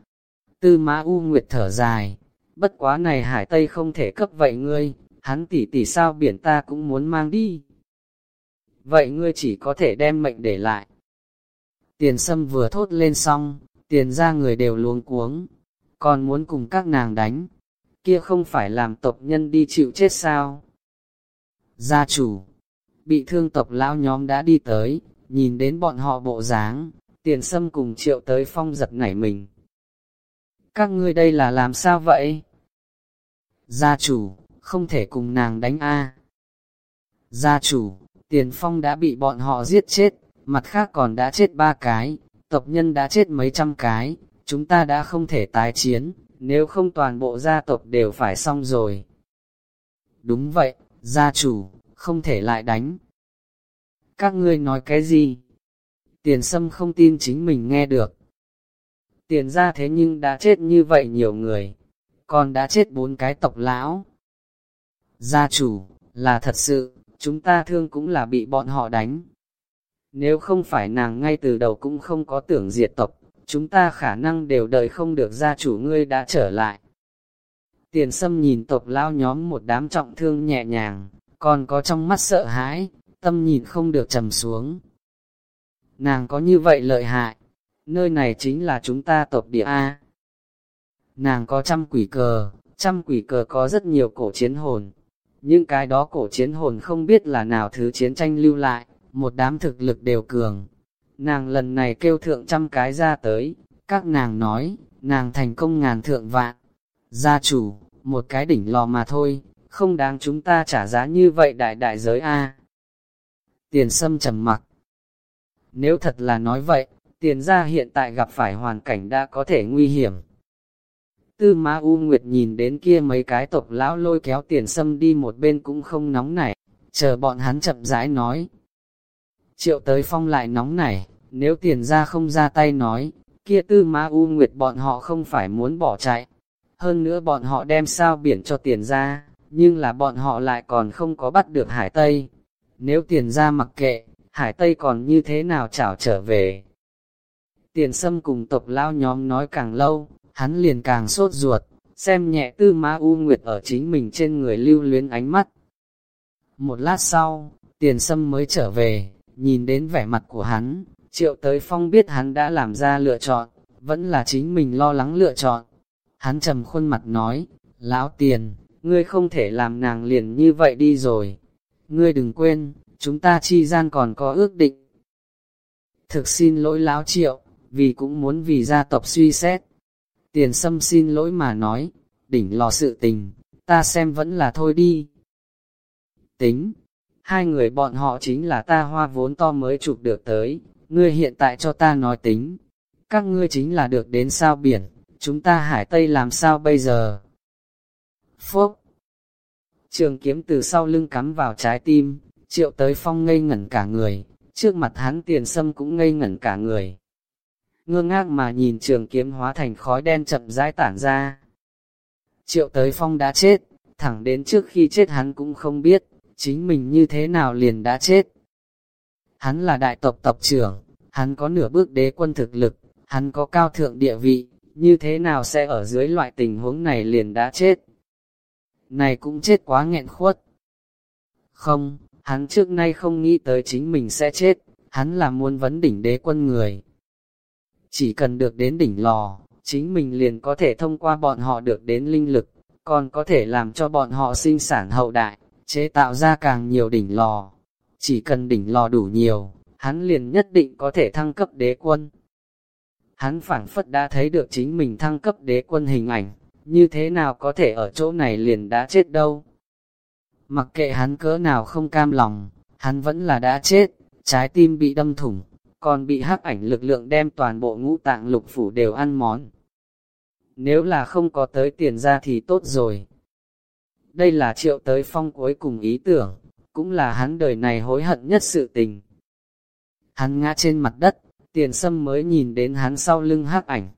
Tư mã U Nguyệt thở dài, bất quá này hải tây không thể cấp vậy ngươi, hắn tỷ tỷ sao biển ta cũng muốn mang đi. Vậy ngươi chỉ có thể đem mệnh để lại. Tiền sâm vừa thốt lên xong, tiền ra người đều luống cuống, còn muốn cùng các nàng đánh, kia không phải làm tộc nhân đi chịu chết sao. Gia chủ, bị thương tộc lão nhóm đã đi tới, nhìn đến bọn họ bộ dáng, tiền sâm cùng triệu tới phong giật nảy mình. Các ngươi đây là làm sao vậy? Gia chủ, không thể cùng nàng đánh a. Gia chủ, tiền phong đã bị bọn họ giết chết, mặt khác còn đã chết ba cái, tộc nhân đã chết mấy trăm cái, chúng ta đã không thể tái chiến, nếu không toàn bộ gia tộc đều phải xong rồi. Đúng vậy, gia chủ, không thể lại đánh. Các ngươi nói cái gì? Tiền sâm không tin chính mình nghe được. Tiền ra thế nhưng đã chết như vậy nhiều người, còn đã chết bốn cái tộc lão. Gia chủ, là thật sự, chúng ta thương cũng là bị bọn họ đánh. Nếu không phải nàng ngay từ đầu cũng không có tưởng diệt tộc, chúng ta khả năng đều đợi không được gia chủ ngươi đã trở lại. Tiền sâm nhìn tộc lao nhóm một đám trọng thương nhẹ nhàng, còn có trong mắt sợ hãi, tâm nhìn không được trầm xuống. Nàng có như vậy lợi hại, nơi này chính là chúng ta tộc địa A. Nàng có trăm quỷ cờ, trăm quỷ cờ có rất nhiều cổ chiến hồn. Những cái đó cổ chiến hồn không biết là nào thứ chiến tranh lưu lại, một đám thực lực đều cường. Nàng lần này kêu thượng trăm cái ra tới, các nàng nói, nàng thành công ngàn thượng vạn. Gia chủ, một cái đỉnh lò mà thôi, không đáng chúng ta trả giá như vậy đại đại giới A. Tiền sâm trầm mặc. Nếu thật là nói vậy, tiền gia hiện tại gặp phải hoàn cảnh đã có thể nguy hiểm. Tư Ma U Nguyệt nhìn đến kia mấy cái tộc lão lôi kéo tiền sâm đi một bên cũng không nóng nảy, chờ bọn hắn chậm rãi nói. Triệu tới phong lại nóng nảy, nếu tiền ra không ra tay nói, Kia tư ma u nguyệt bọn họ không phải muốn bỏ chạy. Hơn nữa bọn họ đem sao biển cho tiền ra, nhưng là bọn họ lại còn không có bắt được hải Tây. Nếu tiền ra mặc kệ, hải Tây còn như thế nào chảo trở về. Tiền sâm cùng tộc lao nhóm nói càng lâu, hắn liền càng sốt ruột, xem nhẹ tư ma u nguyệt ở chính mình trên người lưu luyến ánh mắt. Một lát sau, tiền sâm mới trở về, nhìn đến vẻ mặt của hắn, triệu tới phong biết hắn đã làm ra lựa chọn, vẫn là chính mình lo lắng lựa chọn. Hắn trầm khuôn mặt nói, lão tiền, ngươi không thể làm nàng liền như vậy đi rồi. Ngươi đừng quên, chúng ta chi gian còn có ước định. Thực xin lỗi lão triệu, vì cũng muốn vì gia tộc suy xét. Tiền sâm xin lỗi mà nói, đỉnh lò sự tình, ta xem vẫn là thôi đi. Tính, hai người bọn họ chính là ta hoa vốn to mới chụp được tới, ngươi hiện tại cho ta nói tính. Các ngươi chính là được đến sao biển, chúng ta hải tây làm sao bây giờ? Phúc! Trường kiếm từ sau lưng cắm vào trái tim, triệu tới phong ngây ngẩn cả người, trước mặt hắn tiền sâm cũng ngây ngẩn cả người. Ngơ ngác mà nhìn trường kiếm hóa thành khói đen chậm rãi tản ra. Triệu tới phong đã chết, thẳng đến trước khi chết hắn cũng không biết, chính mình như thế nào liền đã chết. Hắn là đại tộc tộc trưởng, hắn có nửa bước đế quân thực lực, hắn có cao thượng địa vị, như thế nào sẽ ở dưới loại tình huống này liền đã chết. Này cũng chết quá nghẹn khuất. Không, hắn trước nay không nghĩ tới chính mình sẽ chết, hắn là muốn vấn đỉnh đế quân người. Chỉ cần được đến đỉnh lò, chính mình liền có thể thông qua bọn họ được đến linh lực, còn có thể làm cho bọn họ sinh sản hậu đại, chế tạo ra càng nhiều đỉnh lò. Chỉ cần đỉnh lò đủ nhiều, hắn liền nhất định có thể thăng cấp đế quân. Hắn phảng phất đã thấy được chính mình thăng cấp đế quân hình ảnh, như thế nào có thể ở chỗ này liền đã chết đâu. Mặc kệ hắn cỡ nào không cam lòng, hắn vẫn là đã chết, trái tim bị đâm thủng, còn bị hắc ảnh lực lượng đem toàn bộ ngũ tạng lục phủ đều ăn món. Nếu là không có tới tiền ra thì tốt rồi. Đây là triệu tới phong cuối cùng ý tưởng, cũng là hắn đời này hối hận nhất sự tình. Hắn ngã trên mặt đất, tiền sâm mới nhìn đến hắn sau lưng hắc ảnh.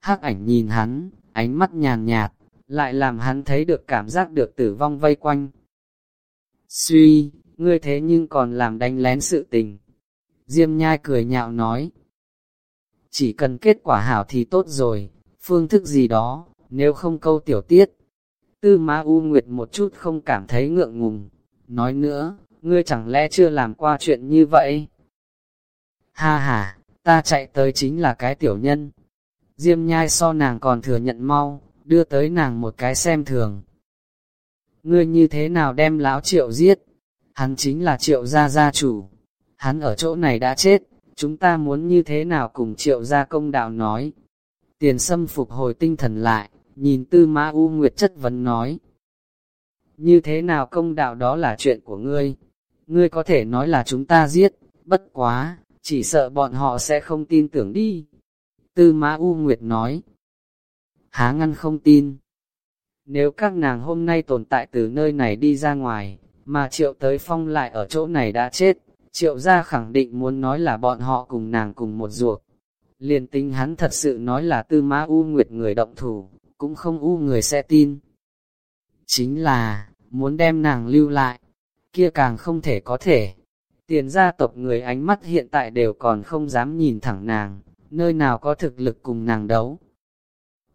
Hắc ảnh nhìn hắn, ánh mắt nhàn nhạt, lại làm hắn thấy được cảm giác được tử vong vây quanh. Suy, ngươi thế nhưng còn làm đánh lén sự tình. Diêm nhai cười nhạo nói. Chỉ cần kết quả hảo thì tốt rồi, phương thức gì đó, nếu không câu tiểu tiết. Tư Ma U Nguyệt một chút không cảm thấy ngượng ngùng. Nói nữa, ngươi chẳng lẽ chưa làm qua chuyện như vậy? Ha ha, ta chạy tới chính là cái tiểu nhân. Diêm nhai so nàng còn thừa nhận mau, đưa tới nàng một cái xem thường. Ngươi như thế nào đem lão triệu giết? Hắn chính là triệu gia gia chủ. Hắn ở chỗ này đã chết, chúng ta muốn như thế nào cùng triệu gia công đạo nói. Tiền sâm phục hồi tinh thần lại, nhìn tư Ma U Nguyệt chất vấn nói. Như thế nào công đạo đó là chuyện của ngươi? Ngươi có thể nói là chúng ta giết, bất quá, chỉ sợ bọn họ sẽ không tin tưởng đi. Tư Ma U Nguyệt nói. Há ngăn không tin. Nếu các nàng hôm nay tồn tại từ nơi này đi ra ngoài, mà triệu tới phong lại ở chỗ này đã chết, triệu gia khẳng định muốn nói là bọn họ cùng nàng cùng một ruột. Liền tính hắn thật sự nói là tư Ma U Nguyệt người động thủ, cũng không U người sẽ tin. Chính là, muốn đem nàng lưu lại, kia càng không thể có thể. Tiền gia tộc người ánh mắt hiện tại đều còn không dám nhìn thẳng nàng, nơi nào có thực lực cùng nàng đấu.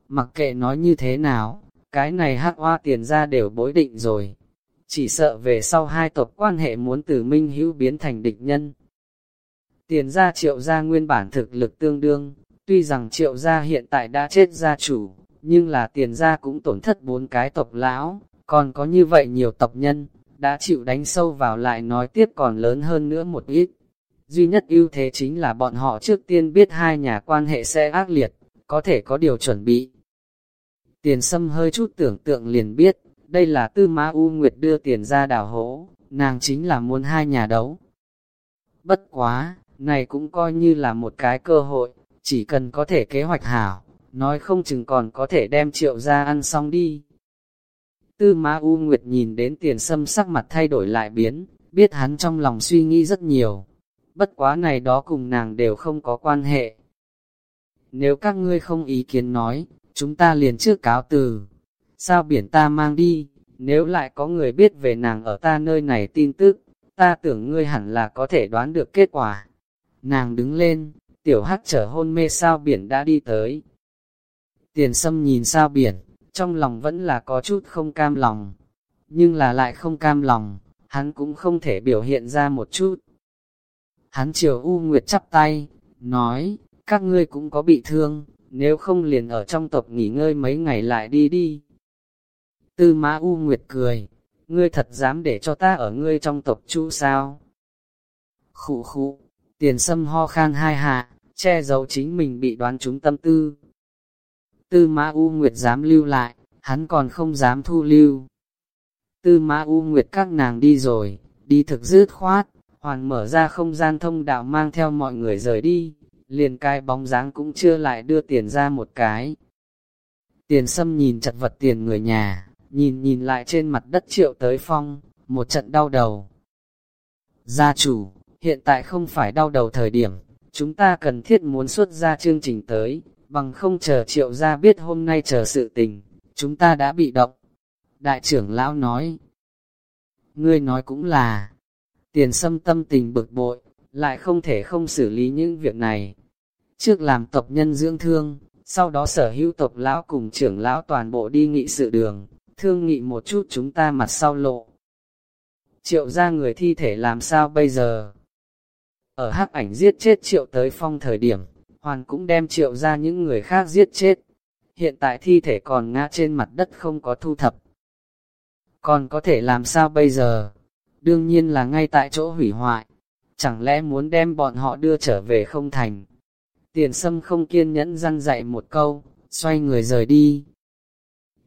Mặc kệ nói như thế nào, cái này hắc hoa tiền gia đều bối định rồi. Chỉ sợ về sau hai tộc quan hệ muốn từ minh hữu biến thành địch nhân. Tiền gia triệu gia nguyên bản thực lực tương đương, tuy rằng triệu gia hiện tại đã chết gia chủ, nhưng là tiền gia cũng tổn thất bốn cái tộc lão, còn có như vậy nhiều tộc nhân, đã chịu đánh sâu vào lại nói tiếp còn lớn hơn nữa một ít. Duy nhất ưu thế chính là bọn họ trước tiên biết hai nhà quan hệ sẽ ác liệt, có thể có điều chuẩn bị. Tiền sâm hơi chút tưởng tượng liền biết, đây là tư Ma U Nguyệt đưa tiền ra đảo hố, nàng chính là muốn hai nhà đấu. Bất quá, này cũng coi như là một cái cơ hội, chỉ cần có thể kế hoạch hảo, nói không chừng còn có thể đem triệu ra ăn xong đi. Tư Ma U Nguyệt nhìn đến tiền sâm sắc mặt thay đổi lại biến, biết hắn trong lòng suy nghĩ rất nhiều. Bất quá này đó cùng nàng đều không có quan hệ. nếu các ngươi không ý kiến nói, chúng ta liền trước cáo từ. Sao biển ta mang đi, nếu lại có người biết về nàng ở ta nơi này tin tức, ta tưởng ngươi hẳn là có thể đoán được kết quả. Nàng đứng lên, tiểu hắc trở hôn mê sao biển đã đi tới. Tiền sâm nhìn sao biển, trong lòng vẫn là có chút không cam lòng, nhưng là lại không cam lòng, hắn cũng không thể biểu hiện ra một chút. Hắn chiều U Nguyệt chắp tay, nói, các ngươi cũng có bị thương, nếu không liền ở trong tộc nghỉ ngơi mấy ngày lại đi đi. Tư mã U Nguyệt cười, ngươi thật dám để cho ta ở ngươi trong tộc chú sao? Khụ khụ, tiền sâm ho khan hai hạ, che giấu chính mình bị đoán trúng tâm tư. Tư mã U Nguyệt dám lưu lại, hắn còn không dám thu lưu. Tư mã U Nguyệt các nàng đi rồi, đi thực dứt khoát, hoàn mở ra không gian thông đạo mang theo mọi người rời đi, liền cái bóng dáng cũng chưa lại đưa tiền ra một cái. Tiền sâm nhìn chặt vật tiền người nhà, nhìn nhìn lại trên mặt đất triệu tới phong, một trận đau đầu. Gia chủ, hiện tại không phải đau đầu thời điểm, chúng ta cần thiết muốn xuất ra chương trình tới, bằng không chờ triệu gia biết hôm nay chờ sự tình, chúng ta đã bị động. Đại trưởng lão nói, ngươi nói cũng là, tiền sâm tâm tình bực bội, lại không thể không xử lý những việc này. Trước làm tộc nhân dưỡng thương, sau đó sở hữu tộc lão cùng trưởng lão toàn bộ đi nghị sự đường, thương nghị một chút chúng ta mặt sau lộ. Triệu ra người thi thể làm sao bây giờ? Ở hắc ảnh giết chết triệu tới phong thời điểm, hoàn cũng đem triệu ra những người khác giết chết. Hiện tại thi thể còn ngã trên mặt đất không có thu thập. Còn có thể làm sao bây giờ? Đương nhiên là ngay tại chỗ hủy hoại. Chẳng lẽ muốn đem bọn họ đưa trở về không thành? Tiền sâm không kiên nhẫn răn dạy một câu, xoay người rời đi.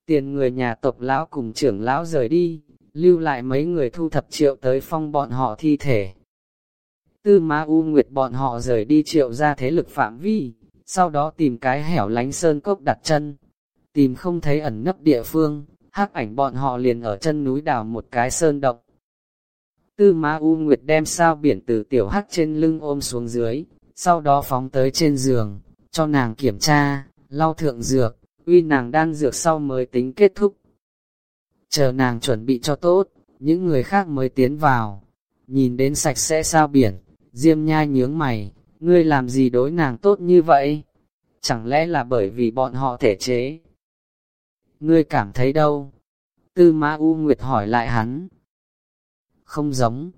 Tiền người nhà tộc lão cùng trưởng lão rời đi, lưu lại mấy người thu thập triệu tới phong bọn họ thi thể. Tư Ma U Nguyệt bọn họ rời đi triệu ra thế lực phạm vi, sau đó tìm cái hẻo lánh sơn cốc đặt chân. Tìm không thấy ẩn nấp địa phương, hắc ảnh bọn họ liền ở chân núi đào một cái sơn động. Tư Ma U Nguyệt đem sao biển từ tiểu hắc trên lưng ôm xuống dưới, sau đó phóng tới trên giường, cho nàng kiểm tra, lau thượng dược, uy nàng đan dược sau mới tính kết thúc. Chờ nàng chuẩn bị cho tốt, những người khác mới tiến vào, nhìn đến sạch sẽ sao biển, diêm nhai nhướng mày, ngươi làm gì đối nàng tốt như vậy? Chẳng lẽ là bởi vì bọn họ thể chế? Ngươi cảm thấy đâu? Tư Ma U Nguyệt hỏi lại hắn. Không giống.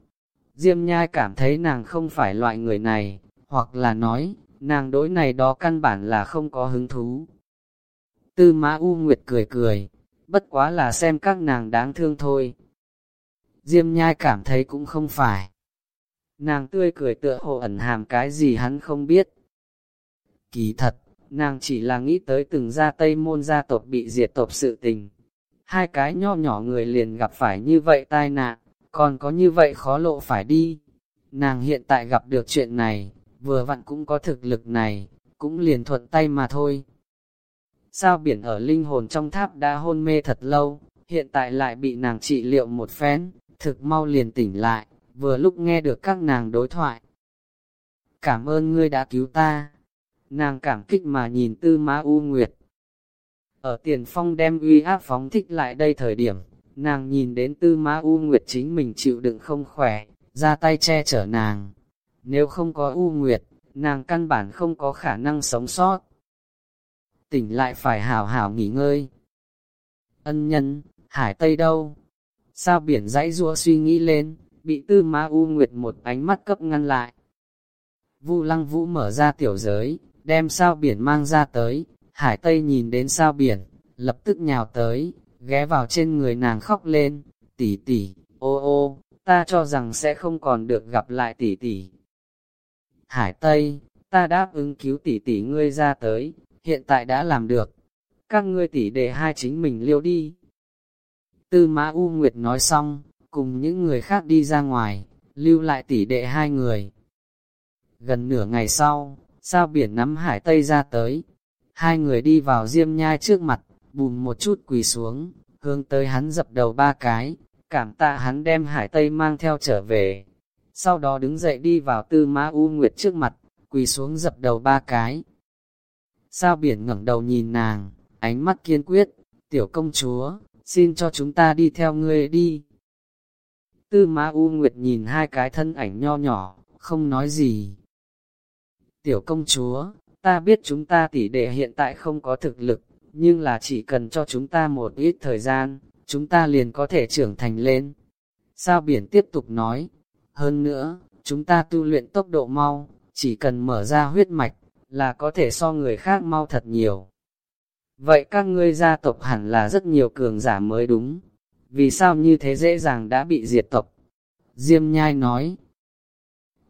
Diêm nhai cảm thấy nàng không phải loại người này, hoặc là nói, nàng đối này đó căn bản là không có hứng thú. Tư Ma U Nguyệt cười cười, bất quá là xem các nàng đáng thương thôi. Diêm nhai cảm thấy cũng không phải. Nàng tươi cười tựa hồ ẩn hàm cái gì hắn không biết. Kỳ thật, nàng chỉ là nghĩ tới từng gia Tây môn gia tộc bị diệt tộc sự tình. Hai cái nho nhỏ người liền gặp phải như vậy tai nạn, còn có như vậy khó lộ phải đi. Nàng hiện tại gặp được chuyện này, vừa vặn cũng có thực lực này, cũng liền thuận tay mà thôi. Sao biển ở linh hồn trong tháp đã hôn mê thật lâu, hiện tại lại bị nàng trị liệu một phen, thực mau liền tỉnh lại, vừa lúc nghe được các nàng đối thoại. Cảm ơn ngươi đã cứu ta. Nàng cảm kích mà nhìn tư Ma U Nguyệt. Ở tiền phong đem uy áp phóng thích lại đây thời điểm, nàng nhìn đến tư Ma U Nguyệt chính mình chịu đựng không khỏe, ra tay che chở nàng. Nếu không có U Nguyệt, nàng căn bản không có khả năng sống sót. Tỉnh lại phải hảo hảo nghỉ ngơi. Ân nhân, hải tây đâu? Sao biển dãy rua suy nghĩ lên, bị tư ma U Nguyệt một ánh mắt cấp ngăn lại. Vu lăng vũ mở ra tiểu giới, đem sao biển mang ra tới, hải tây nhìn đến sao biển, lập tức nhào tới, ghé vào trên người nàng khóc lên, tỷ tỷ, ô ô, ta cho rằng sẽ không còn được gặp lại tỷ tỷ. Hải Tây, ta đáp ứng cứu tỷ tỷ ngươi ra tới, hiện tại đã làm được. Các ngươi tỷ để hai chính mình liêu đi. Tư Mã U Nguyệt nói xong, cùng những người khác đi ra ngoài, lưu lại tỷ đệ hai người. Gần nửa ngày sau, sao biển nắm hải tây ra tới, hai người đi vào diêm nhai trước mặt, bùm một chút quỳ xuống, hướng tới hắn dập đầu ba cái, cảm tạ hắn đem hải tây mang theo trở về. Sau đó đứng dậy đi vào tư mã U Nguyệt trước mặt, quỳ xuống dập đầu ba cái. Sao biển ngẩng đầu nhìn nàng, ánh mắt kiên quyết, tiểu công chúa, xin cho chúng ta đi theo ngươi đi. Tư Ma U Nguyệt nhìn hai cái thân ảnh nho nhỏ, không nói gì. Tiểu công chúa, ta biết chúng ta tỷ đệ hiện tại không có thực lực, nhưng là chỉ cần cho chúng ta một ít thời gian, chúng ta liền có thể trưởng thành lên. Sao biển tiếp tục nói, hơn nữa, chúng ta tu luyện tốc độ mau, chỉ cần mở ra huyết mạch, là có thể so người khác mau thật nhiều. Vậy các ngươi gia tộc hẳn là rất nhiều cường giả mới đúng. Vì sao như thế dễ dàng đã bị diệt tộc? Diêm nhai nói.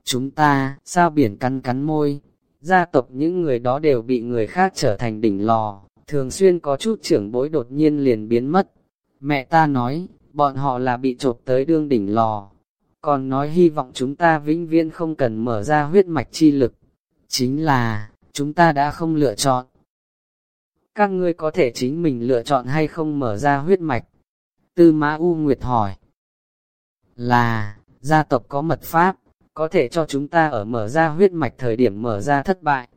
Chúng ta, sao biển cắn cắn môi, gia tộc những người đó đều bị người khác trở thành đỉnh lò, thường xuyên có chút trưởng bối đột nhiên liền biến mất. Mẹ ta nói, bọn họ là bị trộp tới đương đỉnh lò, còn nói hy vọng chúng ta vĩnh viễn không cần mở ra huyết mạch chi lực. Chính là, chúng ta đã không lựa chọn. Các ngươi có thể chính mình lựa chọn hay không mở ra huyết mạch? Tư Mã U Nguyệt hỏi. Là, gia tộc có mật pháp, có thể cho chúng ta ở mở ra huyết mạch thời điểm mở ra thất bại.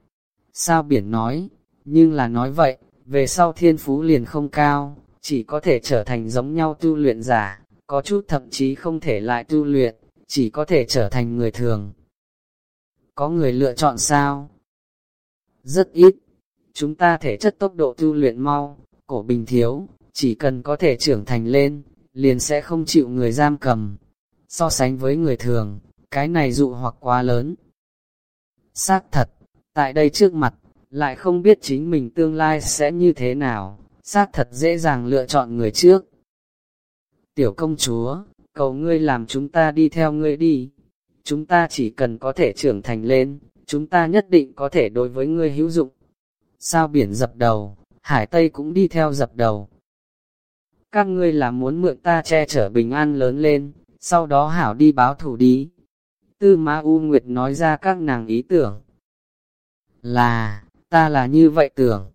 Sao biển nói, nhưng là nói vậy, về sau thiên phú liền không cao, chỉ có thể trở thành giống nhau tu luyện giả, có chút thậm chí không thể lại tu luyện, chỉ có thể trở thành người thường. Có người lựa chọn sao? Rất ít. Chúng ta thể chất tốc độ tu luyện mau, cổ bình thiếu, chỉ cần có thể trưởng thành lên, liền sẽ không chịu người giam cầm. So sánh với người thường, cái này dụ hoặc quá lớn. Xác thật, tại đây trước mặt, lại không biết chính mình tương lai sẽ như thế nào, xác thật dễ dàng lựa chọn người trước. Tiểu công chúa, cầu ngươi làm chúng ta đi theo ngươi đi. Chúng ta chỉ cần có thể trưởng thành lên, chúng ta nhất định có thể đối với ngươi hữu dụng. Sao biển dập đầu, hải tây cũng đi theo dập đầu. Các ngươi là muốn mượn ta che chở bình an lớn lên, sau đó hảo đi báo thủ đi. Tư Ma U Nguyệt nói ra các nàng ý tưởng. Là, ta là như vậy tưởng.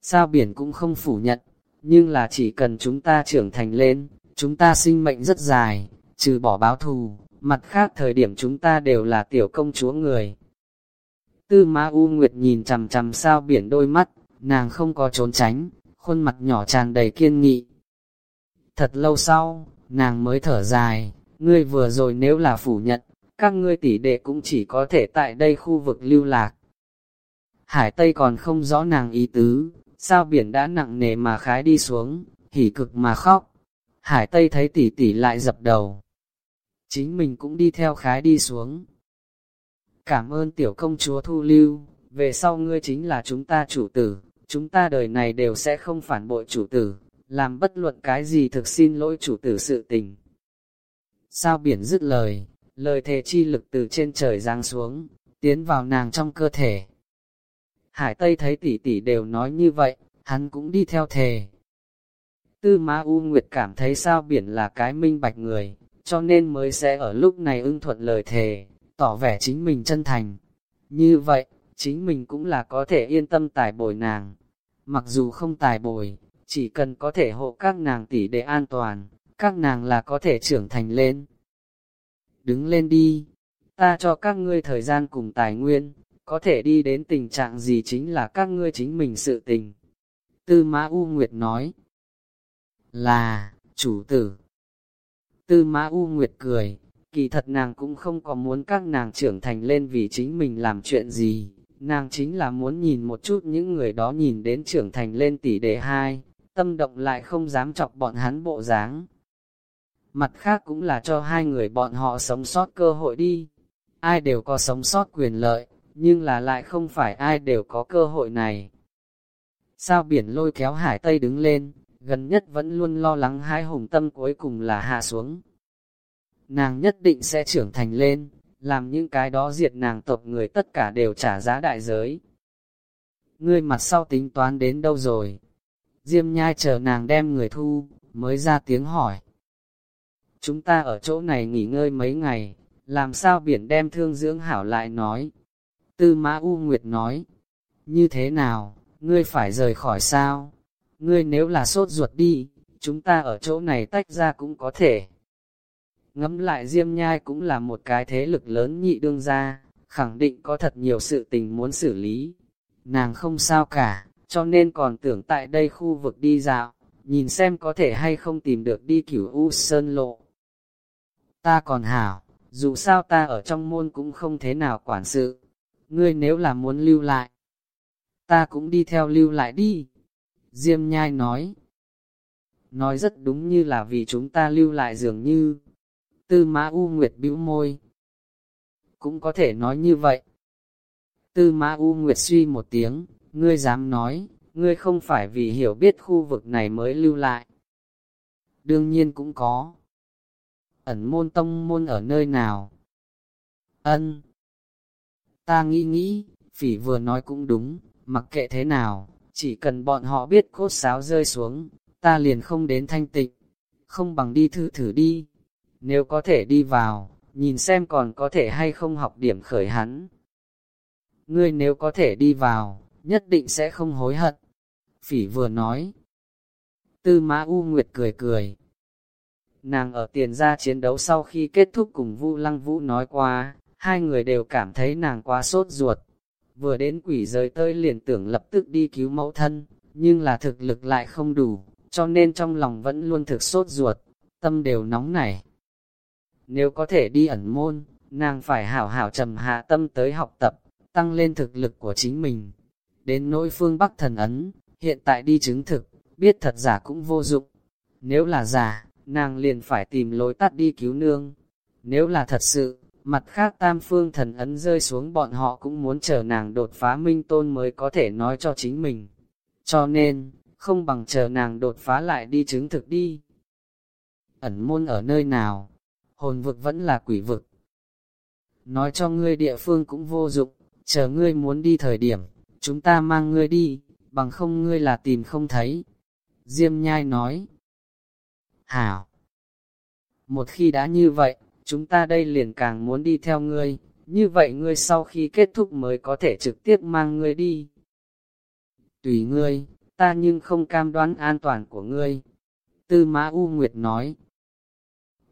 Sao biển cũng không phủ nhận, nhưng là chỉ cần chúng ta trưởng thành lên, chúng ta sinh mệnh rất dài, trừ bỏ báo thù, mặt khác thời điểm chúng ta đều là tiểu công chúa người. Tư Ma U Nguyệt nhìn chằm chằm sao biển đôi mắt, nàng không có trốn tránh, khuôn mặt nhỏ tràn đầy kiên nghị. Thật lâu sau, nàng mới thở dài, ngươi vừa rồi nếu là phủ nhận, các ngươi tỷ đệ cũng chỉ có thể tại đây khu vực lưu lạc. Hải Tây còn không rõ nàng ý tứ, sao biển đã nặng nề mà khái đi xuống, hỉ cực mà khóc. Hải Tây thấy tỷ tỷ lại dập đầu. Chính mình cũng đi theo khái đi xuống. Cảm ơn tiểu công chúa thu lưu, về sau ngươi chính là chúng ta chủ tử, chúng ta đời này đều sẽ không phản bội chủ tử, làm bất luận cái gì thực xin lỗi chủ tử sự tình. Sao biển dứt lời, lời thề chi lực từ trên trời giáng xuống, tiến vào nàng trong cơ thể. Hải Tây thấy tỷ tỷ đều nói như vậy, hắn cũng đi theo thề. Tư Ma U Nguyệt cảm thấy sao biển là cái minh bạch người, cho nên mới sẽ ở lúc này ưng thuận lời thề, tỏ vẻ chính mình chân thành. Như vậy, chính mình cũng là có thể yên tâm tài bồi nàng. Mặc dù không tài bồi, chỉ cần có thể hộ các nàng tỷ để an toàn, các nàng là có thể trưởng thành lên. Đứng lên đi, ta cho các ngươi thời gian cùng tài nguyên, có thể đi đến tình trạng gì chính là các ngươi chính mình sự tình. Tư Mã U Nguyệt nói, là, chủ tử. Tư Mã U Nguyệt cười, kỳ thật nàng cũng không có muốn các nàng trưởng thành lên vì chính mình làm chuyện gì, nàng chính là muốn nhìn một chút những người đó nhìn đến trưởng thành lên tỷ đệ hai, tâm động lại không dám chọc bọn hắn bộ dáng. Mặt khác cũng là cho hai người bọn họ sống sót cơ hội đi, ai đều có sống sót quyền lợi, nhưng là lại không phải ai đều có cơ hội này. Sao biển lôi kéo hải Tây đứng lên, gần nhất vẫn luôn lo lắng hai hùng tâm cuối cùng là hạ xuống. Nàng nhất định sẽ trưởng thành lên, làm những cái đó diệt nàng tộc người tất cả đều trả giá đại giới. Ngươi mặt sau tính toán đến đâu rồi? Diêm nhai chờ nàng đem người thu, mới ra tiếng hỏi. Chúng ta ở chỗ này nghỉ ngơi mấy ngày, làm sao biển đem thương dưỡng hảo lại nói. Tư Mã U Nguyệt nói, như thế nào, ngươi phải rời khỏi sao? Ngươi nếu là sốt ruột đi, chúng ta ở chỗ này tách ra cũng có thể. Ngắm lại Diêm Nhai cũng là một cái thế lực lớn nhị đương gia, khẳng định có thật nhiều sự tình muốn xử lý. nàng không sao cả, cho nên còn tưởng tại đây khu vực đi dạo, nhìn xem có thể hay không tìm được đi cửu U Sơn Lộ. Ta còn hảo, dù sao ta ở trong môn cũng không thế nào quản sự, ngươi nếu là muốn lưu lại, ta cũng đi theo lưu lại đi. Diêm nhai nói, nói rất đúng như là vì chúng ta lưu lại dường như. Tư Mã U Nguyệt bĩu môi. Cũng có thể nói như vậy. Tư Mã U Nguyệt suy một tiếng, ngươi dám nói, ngươi không phải vì hiểu biết khu vực này mới lưu lại. Đương nhiên cũng có. Ẩn môn tông môn ở nơi nào? Ân. Ta nghĩ nghĩ, phỉ vừa nói cũng đúng, mặc kệ thế nào, chỉ cần bọn họ biết cốt sáo rơi xuống, ta liền không đến thanh tịnh, không bằng đi thử thử đi. Nếu có thể đi vào, nhìn xem còn có thể hay không học điểm khởi hắn. Ngươi nếu có thể đi vào, nhất định sẽ không hối hận. Phỉ vừa nói. Tư Mã U Nguyệt cười cười. Nàng ở tiền ra chiến đấu sau khi kết thúc cùng Vu Lăng Vũ nói qua, hai người đều cảm thấy nàng quá sốt ruột. Vừa đến quỷ giới tơi liền tưởng lập tức đi cứu mẫu thân, nhưng là thực lực lại không đủ, cho nên trong lòng vẫn luôn thực sốt ruột, tâm đều nóng nảy. Nếu có thể đi ẩn môn, nàng phải hảo hảo trầm hạ tâm tới học tập, tăng lên thực lực của chính mình. Đến nỗi phương Bắc thần ấn, hiện tại đi chứng thực, biết thật giả cũng vô dụng. Nếu là giả, nàng liền phải tìm lối tắt đi cứu nương. Nếu là thật sự, mặt khác tam phương thần ấn rơi xuống bọn họ cũng muốn chờ nàng đột phá minh tôn mới có thể nói cho chính mình. Cho nên, không bằng chờ nàng đột phá lại đi chứng thực đi. Ẩn môn ở nơi nào? Hồn vực vẫn là quỷ vực. Nói cho ngươi địa phương cũng vô dụng, chờ ngươi muốn đi thời điểm, chúng ta mang ngươi đi, bằng không ngươi là tìm không thấy. Diêm nhai nói. Hảo! Một khi đã như vậy, chúng ta đây liền càng muốn đi theo ngươi, như vậy ngươi sau khi kết thúc mới có thể trực tiếp mang ngươi đi. Tùy ngươi, ta nhưng không cam đoán an toàn của ngươi. Tư Mã U Nguyệt nói,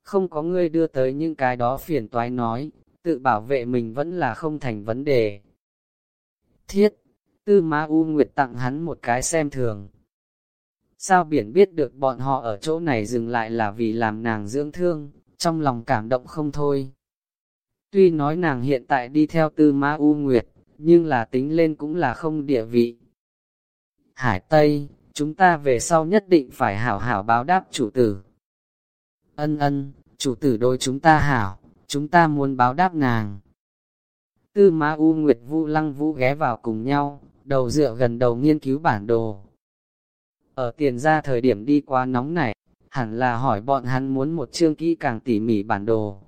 không có ngươi đưa tới những cái đó phiền toái nói, tự bảo vệ mình vẫn là không thành vấn đề. Thiết, Tư Ma U Nguyệt tặng hắn một cái xem thường. Sao biển biết được bọn họ ở chỗ này dừng lại là vì làm nàng dưỡng thương, trong lòng cảm động không thôi. Tuy nói nàng hiện tại đi theo Tư Ma U Nguyệt, nhưng là tính lên cũng là không địa vị. Hải Tây, chúng ta về sau nhất định phải hảo hảo báo đáp chủ tử. Ân ân, chủ tử đôi chúng ta hảo, chúng ta muốn báo đáp nàng. Tư Ma U Nguyệt Vu Lăng Vũ ghé vào cùng nhau, đầu dựa gần đầu nghiên cứu bản đồ. Ở tiền ra thời điểm đi qua nóng này, hẳn là hỏi bọn hắn muốn một chương kỹ càng tỉ mỉ bản đồ.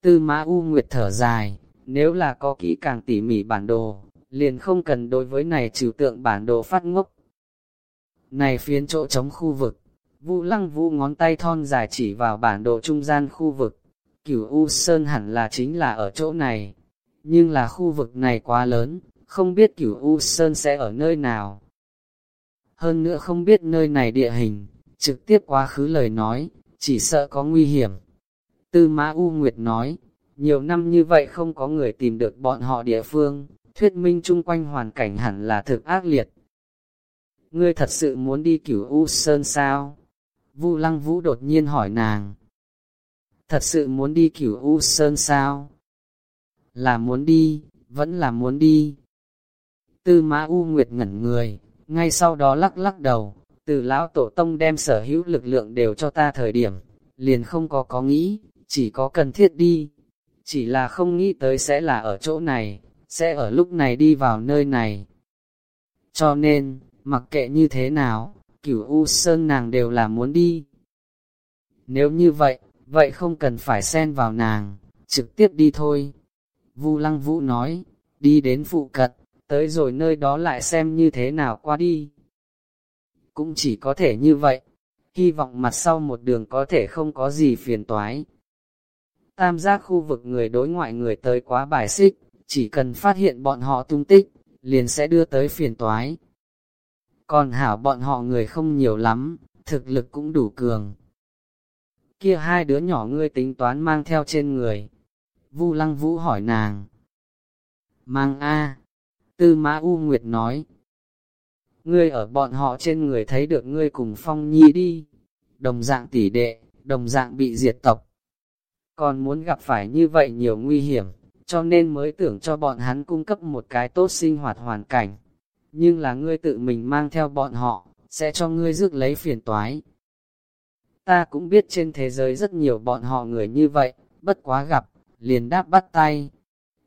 Tư Ma U Nguyệt thở dài, nếu là có kỹ càng tỉ mỉ bản đồ, liền không cần đối với này trừ tượng bản đồ phát ngốc, này phiến chỗ trống khu vực, Vũ Lăng Vũ ngón tay thon dài chỉ vào bản đồ trung gian khu vực. Cửu U Sơn hẳn là chính là ở chỗ này. Nhưng là khu vực này quá lớn, không biết Cửu U Sơn sẽ ở nơi nào. Hơn nữa không biết nơi này địa hình, trực tiếp quá khứ lời nói, chỉ sợ có nguy hiểm. Tư Mã U Nguyệt nói, nhiều năm như vậy không có người tìm được bọn họ địa phương, thuyết minh chung quanh hoàn cảnh hẳn là thực ác liệt ngươi thật sự muốn đi cửu U Sơn sao? Vu Lăng Vũ đột nhiên hỏi nàng. Thật sự muốn đi cửu U Sơn sao? Là muốn đi, vẫn là muốn đi. Tư Mã U Nguyệt ngẩn người, ngay sau đó lắc lắc đầu, từ lão tổ tông đem sở hữu lực lượng đều cho ta thời điểm, liền không có có nghĩ, chỉ có cần thiết đi. Chỉ là không nghĩ tới sẽ là ở chỗ này, sẽ ở lúc này đi vào nơi này. Cho nên, mặc kệ như thế nào, cửu U Sơn nàng đều là muốn đi. Nếu như vậy, vậy không cần phải xen vào nàng, trực tiếp đi thôi. Vu Lăng Vũ nói, đi đến phụ cận, tới rồi nơi đó lại xem như thế nào qua đi. Cũng chỉ có thể như vậy, hy vọng mặt sau một đường có thể không có gì phiền toái. Tam giác khu vực người đối ngoại người tới quá bài xích, chỉ cần phát hiện bọn họ tung tích, liền sẽ đưa tới phiền toái. Còn hảo bọn họ người không nhiều lắm, thực lực cũng đủ cường. Kia hai đứa nhỏ ngươi tính toán mang theo trên người. Vu Lăng Vũ hỏi nàng. Mang A. Tư Mã U Nguyệt nói, ngươi ở bọn họ trên người thấy được ngươi cùng Phong Nhi đi, đồng dạng tỷ đệ, đồng dạng bị diệt tộc. Còn muốn gặp phải như vậy nhiều nguy hiểm, cho nên mới tưởng cho bọn hắn cung cấp một cái tốt sinh hoạt hoàn cảnh. Nhưng là ngươi tự mình mang theo bọn họ, sẽ cho ngươi rước lấy phiền toái. Ta cũng biết trên thế giới rất nhiều bọn họ người như vậy, bất quá gặp, liền đáp bắt tay.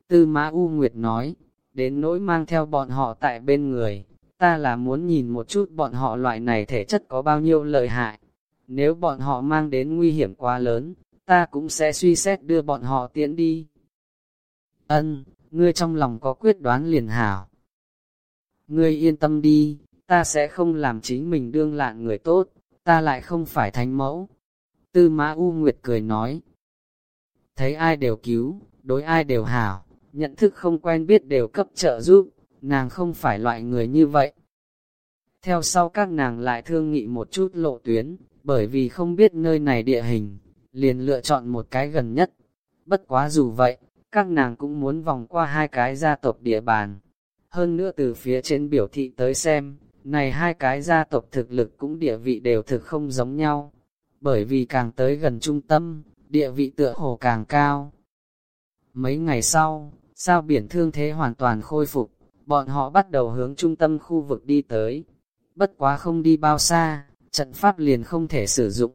Tư Mã U Nguyệt nói, đến nỗi mang theo bọn họ tại bên người, ta là muốn nhìn một chút bọn họ loại này thể chất có bao nhiêu lợi hại. Nếu bọn họ mang đến nguy hiểm quá lớn, ta cũng sẽ suy xét đưa bọn họ tiễn đi. Ân, ngươi trong lòng có quyết đoán liền hảo. Ngươi yên tâm đi, ta sẽ không làm chính mình đương lạn người tốt, ta lại không phải thánh mẫu. Tư Mã U Nguyệt cười nói, thấy ai đều cứu, đối ai đều hảo, nhận thức không quen biết đều cấp trợ giúp, nàng không phải loại người như vậy. Theo sau các nàng lại thương nghị một chút lộ tuyến, bởi vì không biết nơi này địa hình, liền lựa chọn một cái gần nhất. Bất quá dù vậy, các nàng cũng muốn vòng qua hai cái gia tộc địa bàn. Hơn nữa từ phía trên biểu thị tới xem, này hai cái gia tộc thực lực cũng địa vị đều thực không giống nhau. Bởi vì càng tới gần trung tâm, địa vị tựa hồ càng cao. Mấy ngày sau, sao biển thương thế hoàn toàn khôi phục, bọn họ bắt đầu hướng trung tâm khu vực đi tới. Bất quá không đi bao xa, trận pháp liền không thể sử dụng.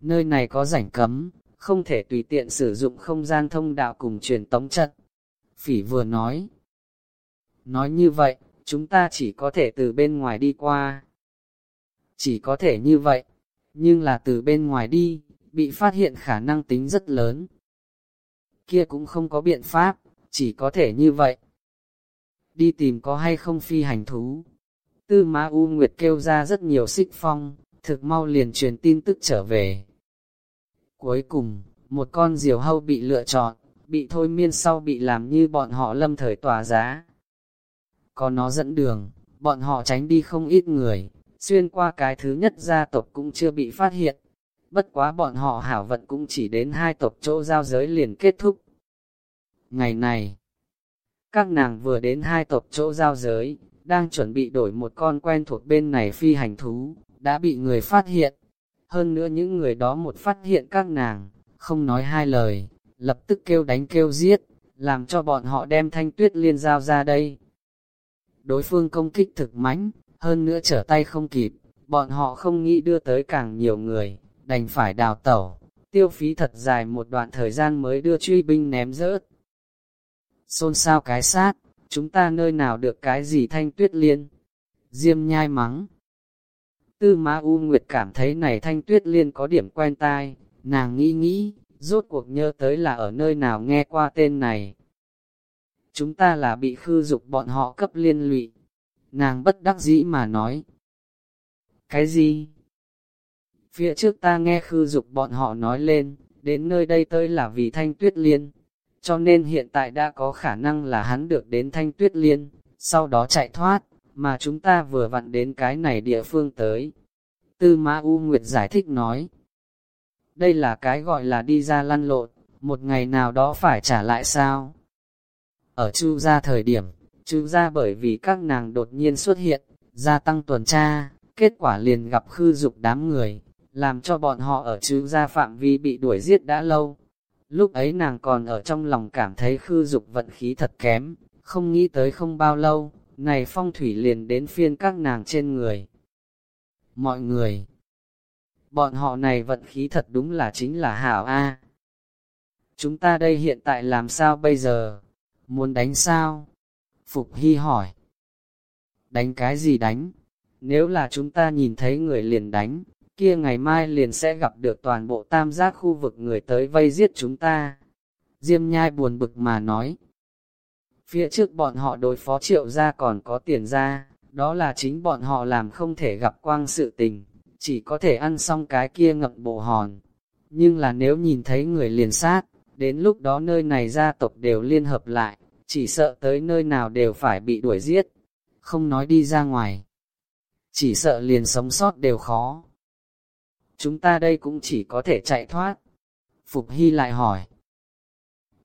Nơi này có rảnh cấm, không thể tùy tiện sử dụng không gian thông đạo cùng truyền tống trận. Phỉ vừa nói. Nói như vậy, chúng ta chỉ có thể từ bên ngoài đi qua. Chỉ có thể như vậy, nhưng là từ bên ngoài đi, bị phát hiện khả năng tính rất lớn. Kia cũng không có biện pháp, chỉ có thể như vậy. Đi tìm có hay không phi hành thú. Tư Ma U Nguyệt kêu ra rất nhiều xích phong, thực mau liền truyền tin tức trở về. Cuối cùng, một con diều hâu bị lựa chọn, bị thôi miên sau bị làm như bọn họ lâm thời tòa giá. Có nó dẫn đường, bọn họ tránh đi không ít người, xuyên qua cái thứ nhất gia tộc cũng chưa bị phát hiện. Bất quá bọn họ hảo vận cũng chỉ đến hai tộc chỗ giao giới liền kết thúc. Ngày này, các nàng vừa đến hai tộc chỗ giao giới, đang chuẩn bị đổi một con quen thuộc bên này phi hành thú, đã bị người phát hiện. Hơn nữa những người đó một phát hiện các nàng, không nói hai lời, lập tức kêu đánh kêu giết, làm cho bọn họ đem thanh tuyết liên giao ra đây. Đối phương công kích thực mãnh, hơn nữa trở tay không kịp, bọn họ không nghĩ đưa tới càng nhiều người, đành phải đào tẩu, tiêu phí thật dài một đoạn thời gian mới đưa truy binh ném rớt. Xôn xao cái sát, chúng ta nơi nào được cái gì thanh tuyết liên? Diêm nhai mắng. Tư Ma U Nguyệt cảm thấy này thanh tuyết liên có điểm quen tai, nàng nghĩ nghĩ, rốt cuộc nhớ tới là ở nơi nào nghe qua tên này. Chúng ta là bị khư dục bọn họ cấp liên lụy. Nàng bất đắc dĩ mà nói. Cái gì? Phía trước ta nghe khư dục bọn họ nói lên, đến nơi đây tới là vì thanh tuyết liên. Cho nên hiện tại đã có khả năng là hắn được đến thanh tuyết liên, sau đó chạy thoát, mà chúng ta vừa vặn đến cái này địa phương tới. Tư ma U Nguyệt giải thích nói, đây là cái gọi là đi ra lăn lộn, một ngày nào đó phải trả lại sao? Ở chu gia thời điểm, chu gia bởi vì các nàng đột nhiên xuất hiện, gia tăng tuần tra, kết quả liền gặp khư dục đám người, làm cho bọn họ ở chữ gia phạm vi bị đuổi giết đã lâu. Lúc ấy nàng còn ở trong lòng cảm thấy khư dục vận khí thật kém, không nghĩ tới không bao lâu, này phong thủy liền đến phiên các nàng trên người. Mọi người, bọn họ này vận khí thật đúng là chính là hảo A. Chúng ta đây hiện tại làm sao bây giờ? Muốn đánh sao? Phục Hy hỏi. Đánh cái gì đánh? Nếu là chúng ta nhìn thấy người liền đánh, kia ngày mai liền sẽ gặp được toàn bộ tam giác khu vực người tới vây giết chúng ta. Diêm nhai buồn bực mà nói. Phía trước bọn họ đối phó triệu ra còn có tiền ra, đó là chính bọn họ làm không thể gặp quang sự tình, chỉ có thể ăn xong cái kia ngậm bộ hòn. Nhưng là nếu nhìn thấy người liền sát, đến lúc đó nơi này gia tộc đều liên hợp lại, chỉ sợ tới nơi nào đều phải bị đuổi giết, không nói đi ra ngoài. Chỉ sợ liền sống sót đều khó. Chúng ta đây cũng chỉ có thể chạy thoát. Phục Hy lại hỏi.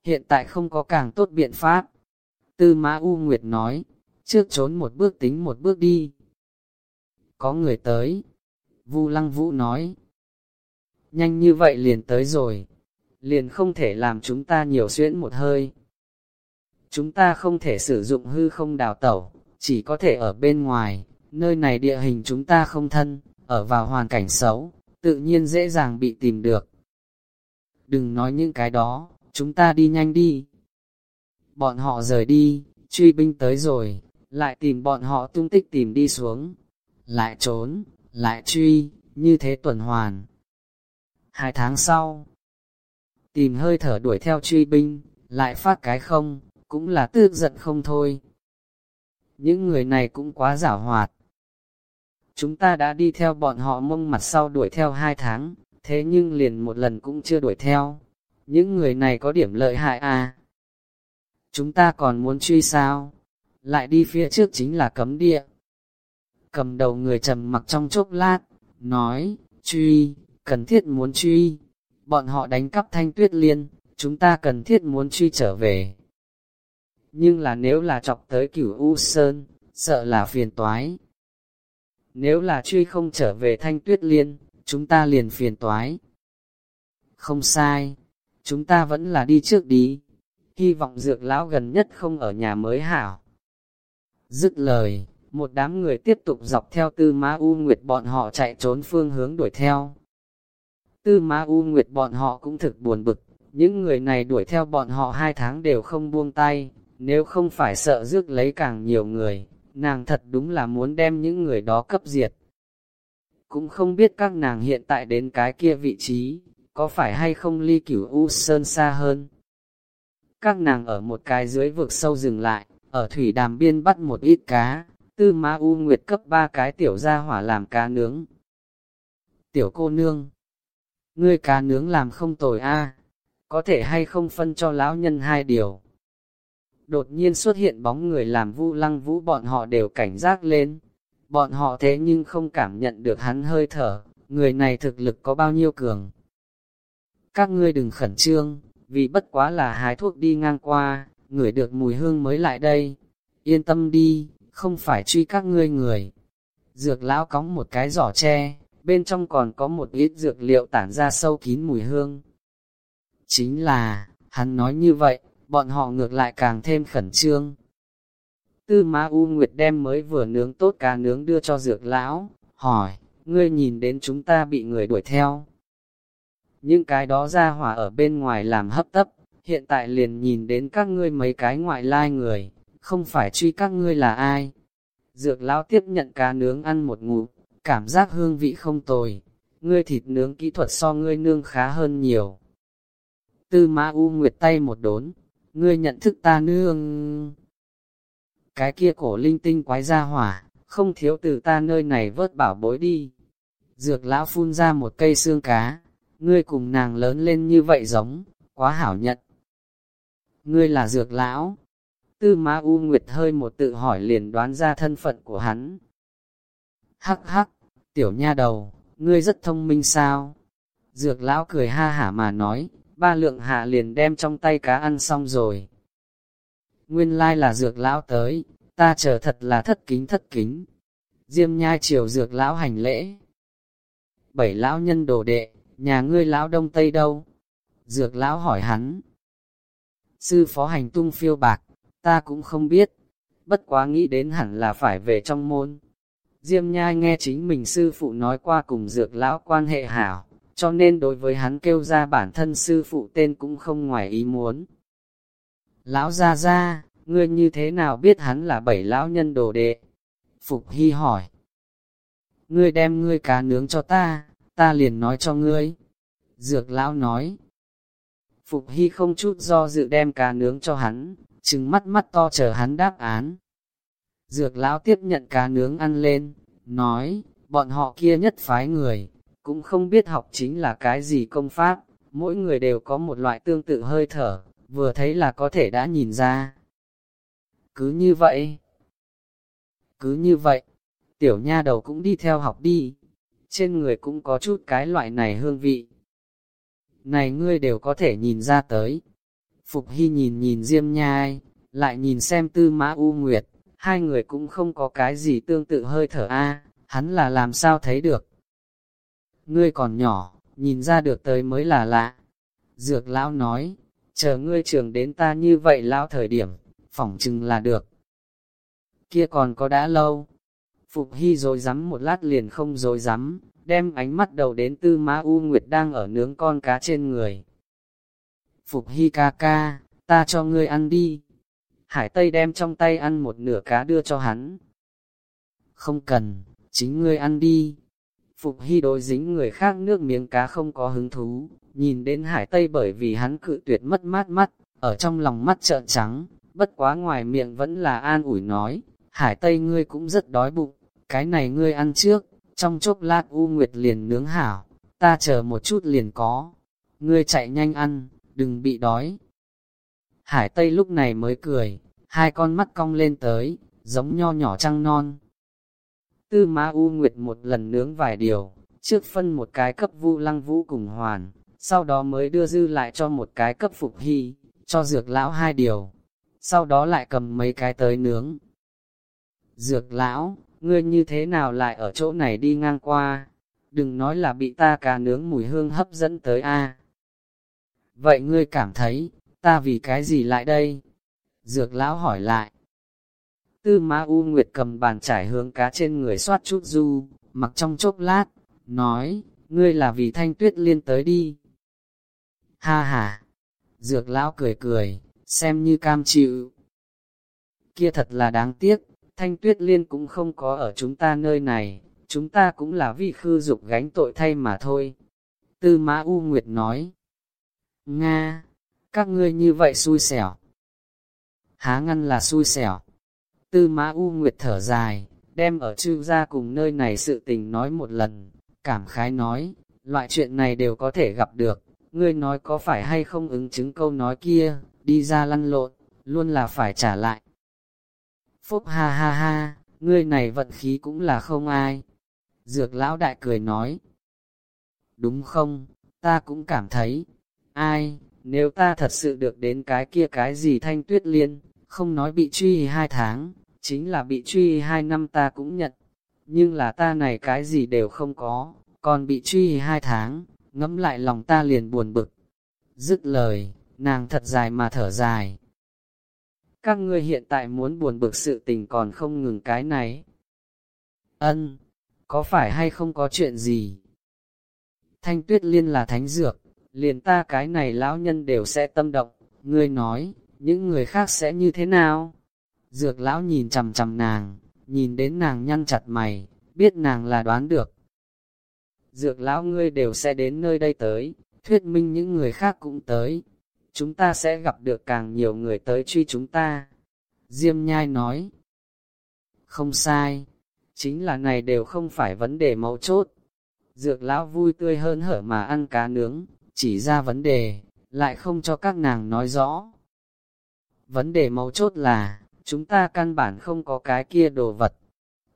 Hiện tại không có càng tốt biện pháp. Tư Mã U Nguyệt nói, trước trốn một bước tính một bước đi. Có người tới. Vu Lăng Vũ nói, nhanh như vậy liền tới rồi, liền không thể làm chúng ta nhiều xuyễn một hơi. Chúng ta không thể sử dụng hư không đào tẩu, chỉ có thể ở bên ngoài, nơi này địa hình chúng ta không thân, ở vào hoàn cảnh xấu, tự nhiên dễ dàng bị tìm được. Đừng nói những cái đó, chúng ta đi nhanh đi. Bọn họ rời đi, truy binh tới rồi, lại tìm bọn họ tung tích tìm đi xuống, lại trốn, lại truy, như thế tuần hoàn. Hai tháng sau, tìm hơi thở đuổi theo truy binh, lại phát cái không, cũng là tức giận không thôi. Những người này cũng quá giả hoạt. Chúng ta đã đi theo bọn họ mông mặt sau đuổi theo hai tháng, thế nhưng liền một lần cũng chưa đuổi theo. Những người này có điểm lợi hại à? Chúng ta còn muốn truy sao? Lại đi phía trước chính là cấm địa. Cầm đầu người trầm mặc trong chốc lát, nói, truy, cần thiết muốn truy. Bọn họ đánh cắp thanh tuyết liên, chúng ta cần thiết muốn truy trở về. Nhưng là nếu là chọc tới cửu U Sơn, sợ là phiền toái. Nếu là truy không trở về thanh tuyết liên, chúng ta liền phiền toái. Không sai, chúng ta vẫn là đi trước đi. Hy vọng dược lão gần nhất không ở nhà mới hảo. Dứt lời, một đám người tiếp tục dọc theo tư Ma U Nguyệt bọn họ chạy trốn phương hướng đuổi theo. Tư Ma U Nguyệt bọn họ cũng thực buồn bực, những người này đuổi theo bọn họ hai tháng đều không buông tay, nếu không phải sợ rước lấy càng nhiều người, nàng thật đúng là muốn đem những người đó cấp diệt. Cũng không biết các nàng hiện tại đến cái kia vị trí, có phải hay không ly cửu U Sơn xa hơn. Các nàng ở một cái dưới vực sâu dừng lại, ở thủy đàm biên bắt một ít cá, tư ma U Nguyệt cấp ba cái tiểu gia hỏa làm cá nướng. Tiểu cô nương, ngươi cá nướng làm không tồi a có thể hay không phân cho lão nhân hai điều. Đột nhiên xuất hiện bóng người làm vu lăng vũ bọn họ đều cảnh giác lên. Bọn họ thế nhưng không cảm nhận được hắn hơi thở, người này thực lực có bao nhiêu cường. Các ngươi đừng khẩn trương, vì bất quá là hái thuốc đi ngang qua, ngửi được mùi hương mới lại đây. Yên tâm đi, không phải truy các ngươi người. Dược lão cóng một cái giỏ tre, bên trong còn có một ít dược liệu tản ra sâu kín mùi hương. Chính là, hắn nói như vậy, bọn họ ngược lại càng thêm khẩn trương. Tư Ma U Nguyệt đem mới vừa nướng tốt cá nướng đưa cho dược lão, hỏi, ngươi nhìn đến chúng ta bị người đuổi theo. Những cái đó ra hỏa ở bên ngoài làm hấp tấp, hiện tại liền nhìn đến các ngươi mấy cái ngoại lai người, không phải truy các ngươi là ai. Dược lão tiếp nhận cá nướng ăn một ngụm, cảm giác hương vị không tồi, ngươi thịt nướng kỹ thuật so ngươi nương khá hơn nhiều. Tư Ma U Nguyệt tay một đốn, ngươi nhận thức ta nương. Cái kia cổ linh tinh quái ra hỏa, không thiếu từ ta nơi này vớt bảo bối đi. Dược lão phun ra một cây xương cá, ngươi cùng nàng lớn lên như vậy giống, quá hảo nhận. Ngươi là dược lão. Tư Ma U Nguyệt hơi một tự hỏi liền đoán ra thân phận của hắn. Hắc hắc, tiểu nha đầu, ngươi rất thông minh sao? Dược lão cười ha hả mà nói, ba lượng hạ liền đem trong tay cá ăn xong rồi. Nguyên lai là dược lão tới, ta chờ thật là thất kính thất kính. Diêm nhai chiều dược lão hành lễ. Bảy lão nhân đồ đệ, nhà ngươi lão đông tây đâu? Dược lão hỏi hắn. Sư phó hành tung phiêu bạc, ta cũng không biết, bất quá nghĩ đến hẳn là phải về trong môn. Diêm nhai nghe chính mình sư phụ nói qua cùng dược lão quan hệ hảo, cho nên đối với hắn kêu ra bản thân sư phụ tên cũng không ngoài ý muốn. Lão ra ra, ngươi như thế nào biết hắn là bảy lão nhân đồ đệ? Phục Hy hỏi. Ngươi đem ngươi cá nướng cho ta, ta liền nói cho ngươi. Dược lão nói. Phục Hy không chút do dự đem cá nướng cho hắn, trừng mắt mắt to chờ hắn đáp án. Dược lão tiếp nhận cá nướng ăn lên, nói, bọn họ kia nhất phái người, cũng không biết học chính là cái gì công pháp, mỗi người đều có một loại tương tự hơi thở, vừa thấy là có thể đã nhìn ra. Cứ như vậy, cứ như vậy, tiểu nha đầu cũng đi theo học đi, trên người cũng có chút cái loại này hương vị. Này ngươi đều có thể nhìn ra tới. Phục Hy nhìn nhìn Diêm Nhai, lại nhìn xem tư mã U Nguyệt, hai người cũng không có cái gì tương tự hơi thở a hắn là làm sao thấy được. Ngươi còn nhỏ, nhìn ra được tới mới là lạ. Dược lão nói, chờ ngươi trưởng đến ta như vậy lão thời điểm, phỏng chừng là được. Kia còn có đã lâu. Phục Hy rồi rắm một lát liền không rồi rắm, đem ánh mắt đầu đến tư má U Nguyệt đang ở nướng con cá trên người. Phục Hy ca ca, ta cho ngươi ăn đi. Hải Tây đem trong tay ăn một nửa cá đưa cho hắn. Không cần, chính ngươi ăn đi. Phục Hy đối dính người khác nước miếng cá không có hứng thú, nhìn đến Hải Tây bởi vì hắn cự tuyệt mất mát mắt, ở trong lòng mắt trợn trắng, bất quá ngoài miệng vẫn là an ủi nói, Hải Tây ngươi cũng rất đói bụng, cái này ngươi ăn trước, trong chốc lát U Nguyệt liền nướng hảo, ta chờ một chút liền có, ngươi chạy nhanh ăn, đừng bị đói. Hải Tây lúc này mới cười, hai con mắt cong lên tới, giống nho nhỏ trăng non. Tư Ma U Nguyệt một lần nướng vài điều, trước phân một cái cấp vu lăng vũ cùng hoàn, sau đó mới đưa dư lại cho một cái cấp phục hy, cho dược lão hai điều, sau đó lại cầm mấy cái tới nướng. Dược lão, ngươi như thế nào lại ở chỗ này đi ngang qua? Đừng nói là bị ta cá nướng mùi hương hấp dẫn tới a. Vậy ngươi cảm thấy, ta vì cái gì lại đây? Dược lão hỏi lại. Tư Ma U Nguyệt cầm bàn trải hướng cá trên người soát chút du, mặc trong chốc lát, nói, ngươi là vì thanh tuyết liên tới đi. Ha ha! Dược lão cười cười, xem như cam chịu. Kia thật là đáng tiếc, thanh tuyết liên cũng không có ở chúng ta nơi này, chúng ta cũng là vì khư dục gánh tội thay mà thôi. Tư Mã U Nguyệt nói, Nga, các ngươi như vậy xui xẻo. Há ngăn là xui xẻo. Tư Mã U Nguyệt thở dài, đem ở chư gia cùng nơi này sự tình nói một lần, cảm khái nói, loại chuyện này đều có thể gặp được, ngươi nói có phải hay không ứng chứng câu nói kia, đi ra lăn lộn, luôn là phải trả lại. Phúc ha ha ha, ngươi này vận khí cũng là không ai. Dược lão đại cười nói. Đúng không, ta cũng cảm thấy. Ai, nếu ta thật sự được đến cái kia cái gì thanh tuyết liên, không nói bị truy hai tháng, chính là bị truy hai năm ta cũng nhận. Nhưng là ta này cái gì đều không có, còn bị truy hai tháng, ngẫm lại lòng ta liền buồn bực. Dứt lời, nàng thật dài mà thở dài, các ngươi hiện tại muốn buồn bực sự tình còn không ngừng cái này. Ân, có phải hay không có chuyện gì? Thanh tuyết liên là thánh dược, liền ta cái này lão nhân đều sẽ tâm động, ngươi nói, những người khác sẽ như thế nào? Dược lão nhìn chằm chằm nàng, nhìn đến nàng nhăn chặt mày, biết nàng là đoán được. Dược lão ngươi đều sẽ đến nơi đây tới, thuyết minh những người khác cũng tới, chúng ta sẽ gặp được càng nhiều người tới truy chúng ta. Diêm nhai nói, không sai, chính là này đều không phải vấn đề mấu chốt. Dược lão vui tươi hơn hở mà ăn cá nướng, chỉ ra vấn đề, lại không cho các nàng nói rõ. Vấn đề mấu chốt là, chúng ta căn bản không có cái kia đồ vật.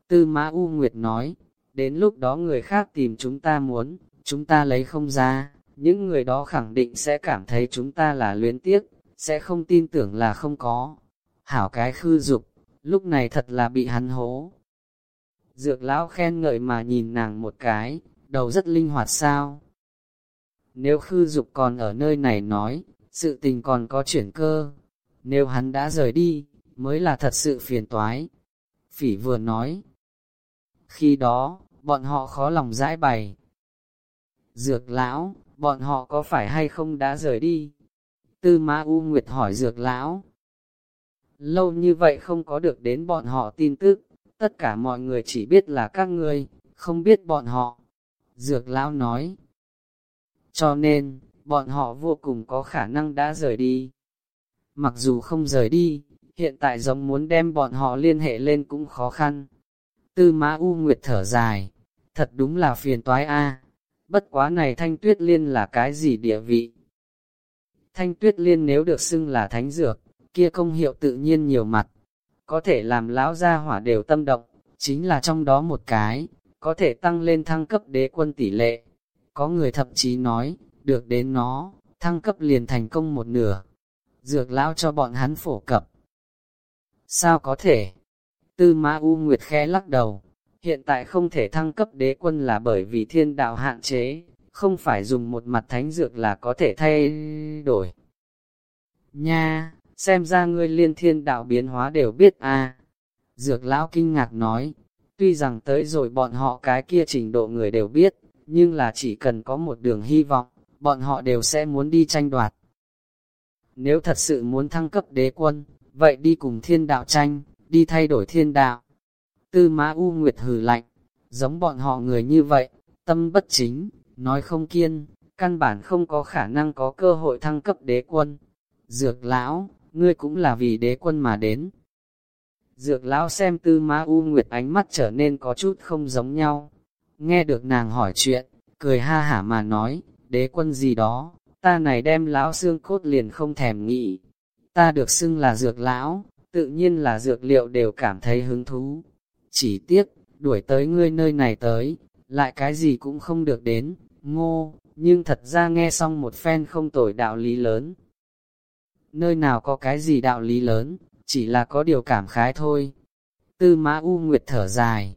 Tư Mã U Nguyệt nói, đến lúc đó người khác tìm chúng ta muốn, chúng ta lấy không ra những người đó khẳng định sẽ cảm thấy chúng ta là luyến tiếc, sẽ không tin tưởng là không có. Hảo cái khư dục, lúc này thật là bị hắn hố. Dược lão khen ngợi mà nhìn nàng một cái, đầu rất linh hoạt sao. Nếu khư dục còn ở nơi này nói, sự tình còn có chuyển cơ. Nếu hắn đã rời đi, mới là thật sự phiền toái. Phỉ vừa nói. Khi đó, bọn họ khó lòng giải bày. Dược lão, bọn họ có phải hay không đã rời đi? Tư Ma U Nguyệt hỏi dược lão. Lâu như vậy không có được đến bọn họ tin tức, tất cả mọi người chỉ biết là các ngươi, không biết bọn họ. Dược lão nói. Cho nên, bọn họ vô cùng có khả năng đã rời đi. Mặc dù không rời đi, hiện tại giống muốn đem bọn họ liên hệ lên cũng khó khăn. Tư Mã U Nguyệt thở dài, thật đúng là phiền toái a bất quá này thanh tuyết liên là cái gì địa vị? Thanh tuyết liên nếu được xưng là thánh dược, kia công hiệu tự nhiên nhiều mặt, có thể làm lão gia hỏa đều tâm động, chính là trong đó một cái, có thể tăng lên thăng cấp đế quân tỷ lệ. Có người thậm chí nói, được đến nó, thăng cấp liền thành công một nửa. Dược lão cho bọn hắn phổ cập sao có thể? Tư Ma U Nguyệt khẽ lắc đầu, hiện tại không thể thăng cấp đế quân là bởi vì thiên đạo hạn chế, không phải dùng một mặt thánh dược là có thể thay đổi. Nha, xem ra ngươi liên thiên đạo biến hóa đều biết à. Dược lão kinh ngạc nói, tuy rằng tới rồi bọn họ cái kia trình độ người đều biết, nhưng là chỉ cần có một đường hy vọng, bọn họ đều sẽ muốn đi tranh đoạt. Nếu thật sự muốn thăng cấp đế quân, vậy đi cùng thiên đạo tranh, đi thay đổi thiên đạo. Tư mã U Nguyệt hừ lạnh, giống bọn họ người như vậy, tâm bất chính, nói không kiên, căn bản không có khả năng có cơ hội thăng cấp đế quân. Dược lão, ngươi cũng là vì đế quân mà đến. Dược lão xem tư mã U Nguyệt ánh mắt trở nên có chút không giống nhau. Nghe được nàng hỏi chuyện, cười ha hả mà nói, đế quân gì đó, ta này đem lão xương cốt liền không thèm nghĩ. Ta được xưng là dược lão, tự nhiên là dược liệu đều cảm thấy hứng thú. Chỉ tiếc, đuổi tới ngươi nơi này tới, lại cái gì cũng không được đến, ngô, nhưng thật ra nghe xong một phen không tồi đạo lý lớn. Nơi nào có cái gì đạo lý lớn, chỉ là có điều cảm khái thôi. Tư mã U Nguyệt thở dài.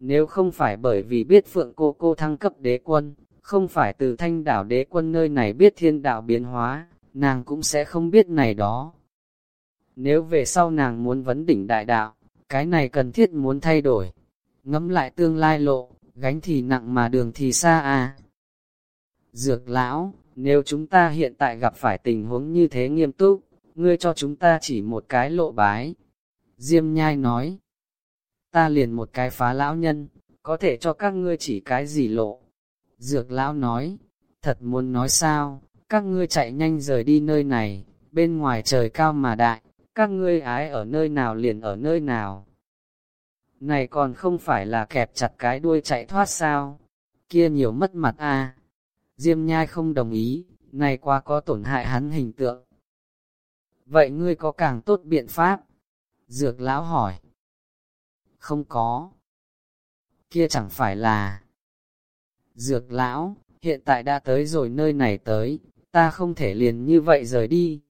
Nếu không phải bởi vì biết Phượng cô cô thăng cấp đế quân, không phải từ thanh đảo đế quân nơi này biết thiên đạo biến hóa, nàng cũng sẽ không biết này đó. Nếu về sau nàng muốn vấn đỉnh đại đạo, cái này cần thiết muốn thay đổi. Ngẫm lại tương lai lộ, gánh thì nặng mà đường thì xa à. Dược lão, nếu chúng ta hiện tại gặp phải tình huống như thế nghiêm túc, ngươi cho chúng ta chỉ một cái lộ bái. Diêm nhai nói, ta liền một cái phá lão nhân, có thể cho các ngươi chỉ cái gì lộ. Dược lão nói, thật muốn nói sao, các ngươi chạy nhanh rời đi nơi này, bên ngoài trời cao mà đại, các ngươi ái ở nơi nào liền ở nơi nào. Này còn không phải là kẹp chặt cái đuôi chạy thoát sao, kia nhiều mất mặt a. Diêm nhai không đồng ý, này qua có tổn hại hắn hình tượng. Vậy ngươi có càng tốt biện pháp? Dược lão hỏi. Không có. Kia chẳng phải là... Dược lão, hiện tại đã tới rồi nơi này tới, ta không thể liền như vậy rời đi.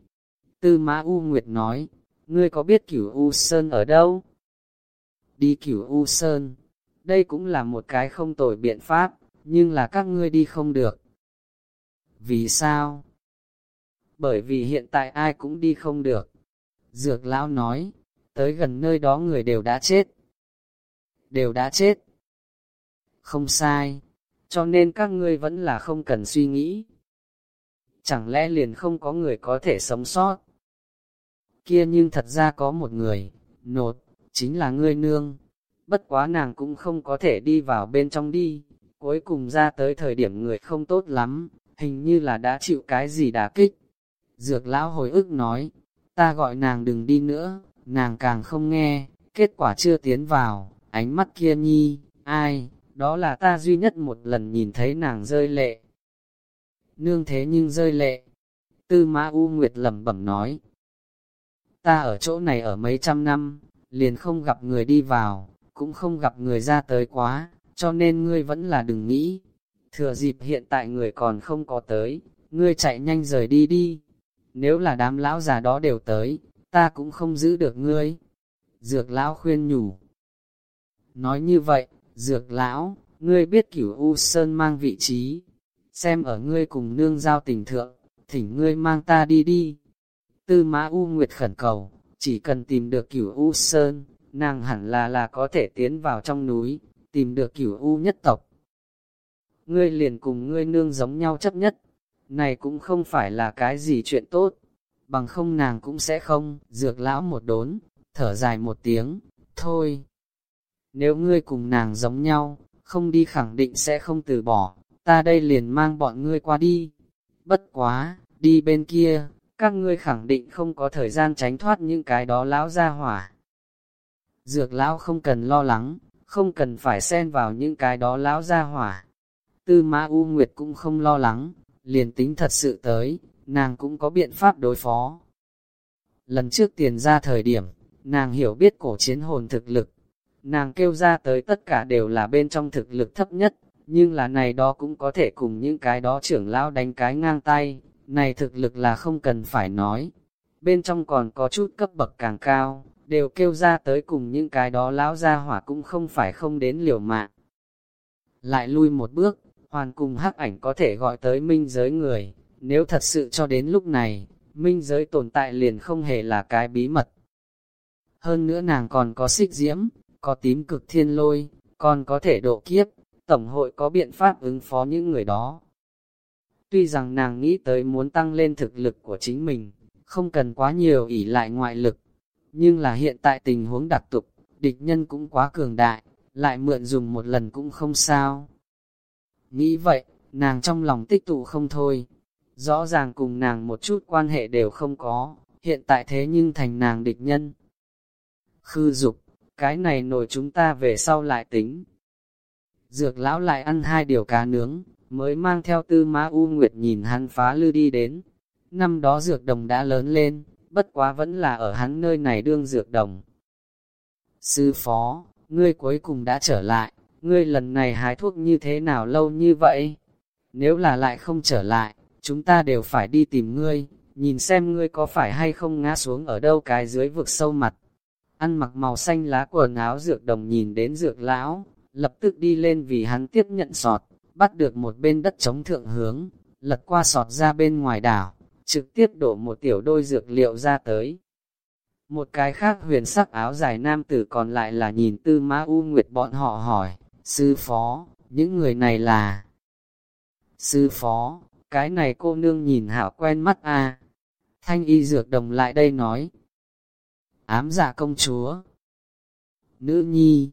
Tư Mã U Nguyệt nói, ngươi có biết cửu U Sơn ở đâu? Đi cửu U Sơn, đây cũng là một cái không tồi biện pháp, nhưng là các ngươi đi không được. Vì sao? Bởi vì hiện tại ai cũng đi không được. Dược lão nói, tới gần nơi đó người đều đã chết. Đều đã chết. Không sai, cho nên các ngươi vẫn là không cần suy nghĩ. Chẳng lẽ liền không có người có thể sống sót? Kia nhưng thật ra có một người, nột, chính là ngươi nương. Bất quá nàng cũng không có thể đi vào bên trong đi, cuối cùng ra tới thời điểm người không tốt lắm, hình như là đã chịu cái gì đả kích. Dược lão hồi ức nói, ta gọi nàng đừng đi nữa, nàng càng không nghe, kết quả chưa tiến vào, ánh mắt kia nhi, ai, đó là ta duy nhất một lần nhìn thấy nàng rơi lệ. Nương thế nhưng rơi lệ. Tư ma U Nguyệt lẩm bẩm nói. Ta ở chỗ này ở mấy trăm năm, liền không gặp người đi vào, cũng không gặp người ra tới quá, cho nên ngươi vẫn là đừng nghĩ. Thừa dịp hiện tại người còn không có tới, ngươi chạy nhanh rời đi đi. Nếu là đám lão già đó đều tới, ta cũng không giữ được ngươi. Dược lão khuyên nhủ. Nói như vậy, Dược lão, ngươi biết cửu U Sơn mang vị trí, xem ở ngươi cùng nương giao tình thượng, thỉnh ngươi mang ta đi đi. Tư mã U Nguyệt khẩn cầu, chỉ cần tìm được cửu U Sơn, nàng hẳn là là có thể tiến vào trong núi, tìm được cửu U nhất tộc. Ngươi liền cùng ngươi nương giống nhau chấp nhất, này cũng không phải là cái gì chuyện tốt, bằng không nàng cũng sẽ không, dược lão một đốn, thở dài một tiếng, thôi, nếu ngươi cùng nàng giống nhau, không đi khẳng định sẽ không từ bỏ, ta đây liền mang bọn ngươi qua đi. Bất quá, đi bên kia, các ngươi khẳng định không có thời gian tránh thoát những cái đó lão ra hỏa. Dược lão không cần lo lắng, không cần phải xen vào những cái đó lão ra hỏa. Tư mã U Nguyệt cũng không lo lắng, liền tính thật sự tới, nàng cũng có biện pháp đối phó. Lần trước tiền ra thời điểm, nàng hiểu biết cổ chiến hồn thực lực, Nàng kêu ra tới tất cả đều là bên trong thực lực thấp nhất, nhưng là này đó cũng có thể cùng những cái đó trưởng lão đánh cái ngang tay, này thực lực là không cần phải nói. bên trong còn có chút cấp bậc càng cao, đều kêu ra tới cùng những cái đó lão gia hỏa cũng không phải không đến liều mạng. Lại lui một bước, hoàn cùng hắc ảnh có thể gọi tới minh giới người, nếu thật sự cho đến lúc này, minh giới tồn tại liền không hề là cái bí mật. Hơn nữa nàng còn có xích diễm, có tím cực thiên lôi, còn có thể độ kiếp, Tổng hội có biện pháp ứng phó những người đó. Tuy rằng nàng nghĩ tới muốn tăng lên thực lực của chính mình, không cần quá nhiều ỷ lại ngoại lực, nhưng là hiện tại tình huống đặc tục, địch nhân cũng quá cường đại, lại mượn dùng một lần cũng không sao. Nghĩ vậy, nàng trong lòng tích tụ không thôi, rõ ràng cùng nàng một chút quan hệ đều không có, hiện tại thế nhưng thành nàng địch nhân. Khư dục, cái này nổi chúng ta về sau lại tính. Dược lão lại ăn hai điều cá nướng, mới mang theo tư ma u nguyệt nhìn hắn phá lư đi đến. Năm đó dược đồng đã lớn lên, bất quá vẫn là ở hắn nơi này đương dược đồng. Sư phó, ngươi cuối cùng đã trở lại, ngươi lần này hái thuốc như thế nào lâu như vậy? Nếu là lại không trở lại, chúng ta đều phải đi tìm ngươi, nhìn xem ngươi có phải hay không ngã xuống ở đâu cái dưới vực sâu mặt. Ăn mặc màu xanh lá quần áo dược đồng nhìn đến dược lão, lập tức đi lên vì hắn tiếp nhận sọt, bắt được một bên đất chống thượng hướng, lật qua sọt ra bên ngoài đảo, trực tiếp đổ một tiểu đôi dược liệu ra tới. Một cái khác huyền sắc áo dài nam tử còn lại là nhìn tư ma u nguyệt bọn họ hỏi, sư phó, những người này là... Sư phó, cái này cô nương nhìn hảo quen mắt a Thanh y dược đồng lại đây nói. Ám giả công chúa. Nữ nhi.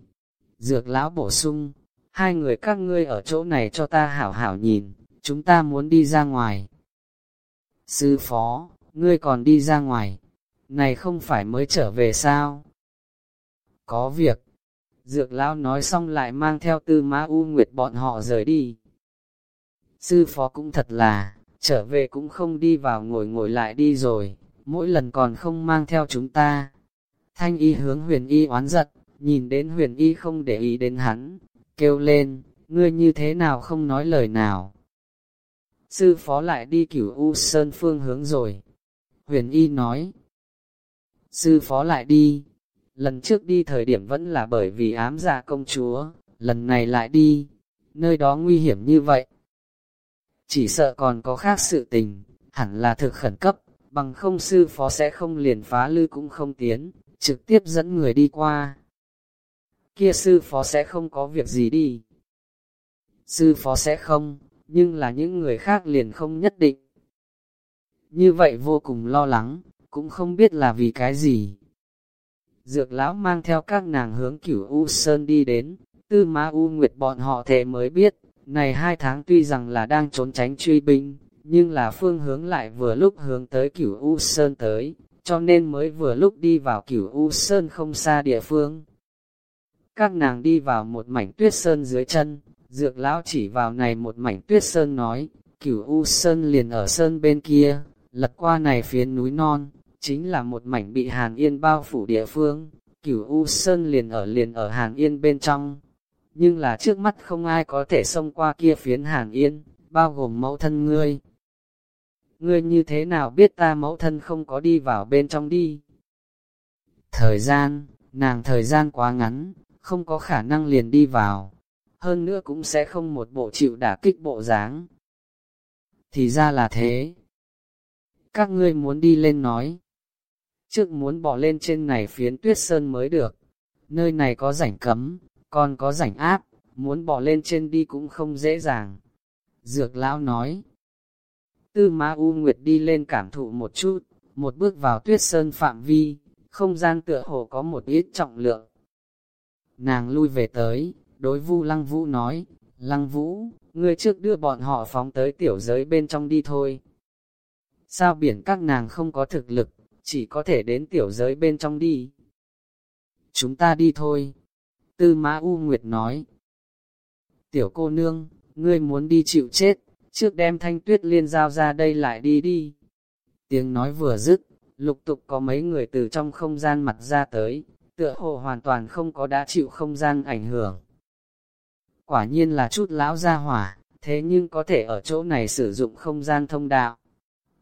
Dược lão bổ sung. Hai người các ngươi ở chỗ này cho ta hảo hảo nhìn. Chúng ta muốn đi ra ngoài. Sư phó, ngươi còn đi ra ngoài. Này không phải mới trở về sao? Có việc. Dược lão nói xong lại mang theo tư má u nguyệt bọn họ rời đi. Sư phó cũng thật là, trở về cũng không đi vào ngồi ngồi lại đi rồi, mỗi lần còn không mang theo chúng ta. Thanh y hướng huyền y oán giận, nhìn đến huyền y không để ý đến hắn, kêu lên, ngươi như thế nào không nói lời nào. Sư phó lại đi cửu U Sơn phương hướng rồi. Huyền y nói, sư phó lại đi, lần trước đi thời điểm vẫn là bởi vì ám dạ công chúa, lần này lại đi, nơi đó nguy hiểm như vậy, chỉ sợ còn có khác sự tình, hẳn là thực khẩn cấp, bằng không sư phó sẽ không liền phá lư cũng không tiến, trực tiếp dẫn người đi qua. Kia sư phó sẽ không có việc gì đi. Sư phó sẽ không, nhưng là những người khác liền không nhất định. Như vậy vô cùng lo lắng, cũng không biết là vì cái gì. Dược lão mang theo các nàng hướng cửu U Sơn đi đến, tư ma U Nguyệt bọn họ thề mới biết, này hai tháng tuy rằng là đang trốn tránh truy binh, nhưng là phương hướng lại vừa lúc hướng tới cửu U Sơn tới, cho nên mới vừa lúc đi vào cửu U Sơn không xa địa phương. Các nàng đi vào một mảnh tuyết sơn dưới chân, dược lão chỉ vào này một mảnh tuyết sơn nói, cửu U Sơn liền ở sơn bên kia, lật qua này phía núi non, chính là một mảnh bị Hàn Yên bao phủ địa phương, cửu U Sơn liền ở liền ở Hàn Yên bên trong, nhưng là trước mắt không ai có thể xông qua kia phiến hàn yên, bao gồm mẫu thân ngươi. Ngươi như thế nào biết ta mẫu thân không có đi vào bên trong đi? Thời gian, nàng thời gian quá ngắn, không có khả năng liền đi vào, hơn nữa cũng sẽ không một bộ chịu đả kích bộ dáng. Thì ra là thế. Các ngươi muốn đi lên nói. Trước muốn bỏ lên trên này phiến tuyết sơn mới được. Nơi này có rảnh cấm, còn có rảnh áp, muốn bỏ lên trên đi cũng không dễ dàng. Dược lão nói, tư ma U Nguyệt đi lên cảm thụ một chút, một bước vào tuyết sơn phạm vi, không gian tựa hồ có một ít trọng lượng. Nàng lui về tới, đối vu lăng vũ nói, lăng vũ, ngươi trước đưa bọn họ phóng tới tiểu giới bên trong đi thôi. Sao biển các nàng không có thực lực, chỉ có thể đến tiểu giới bên trong đi. Chúng ta đi thôi. Tư Mã U Nguyệt nói, Tiểu cô nương, ngươi muốn đi chịu chết, trước đem thanh tuyết liên giao ra đây lại đi đi. Tiếng nói vừa dứt, lục tục có mấy người từ trong không gian mặt ra tới, tựa hồ hoàn toàn không có đã chịu không gian ảnh hưởng. Quả nhiên là chút lão gia hỏa, thế nhưng có thể ở chỗ này sử dụng không gian thông đạo.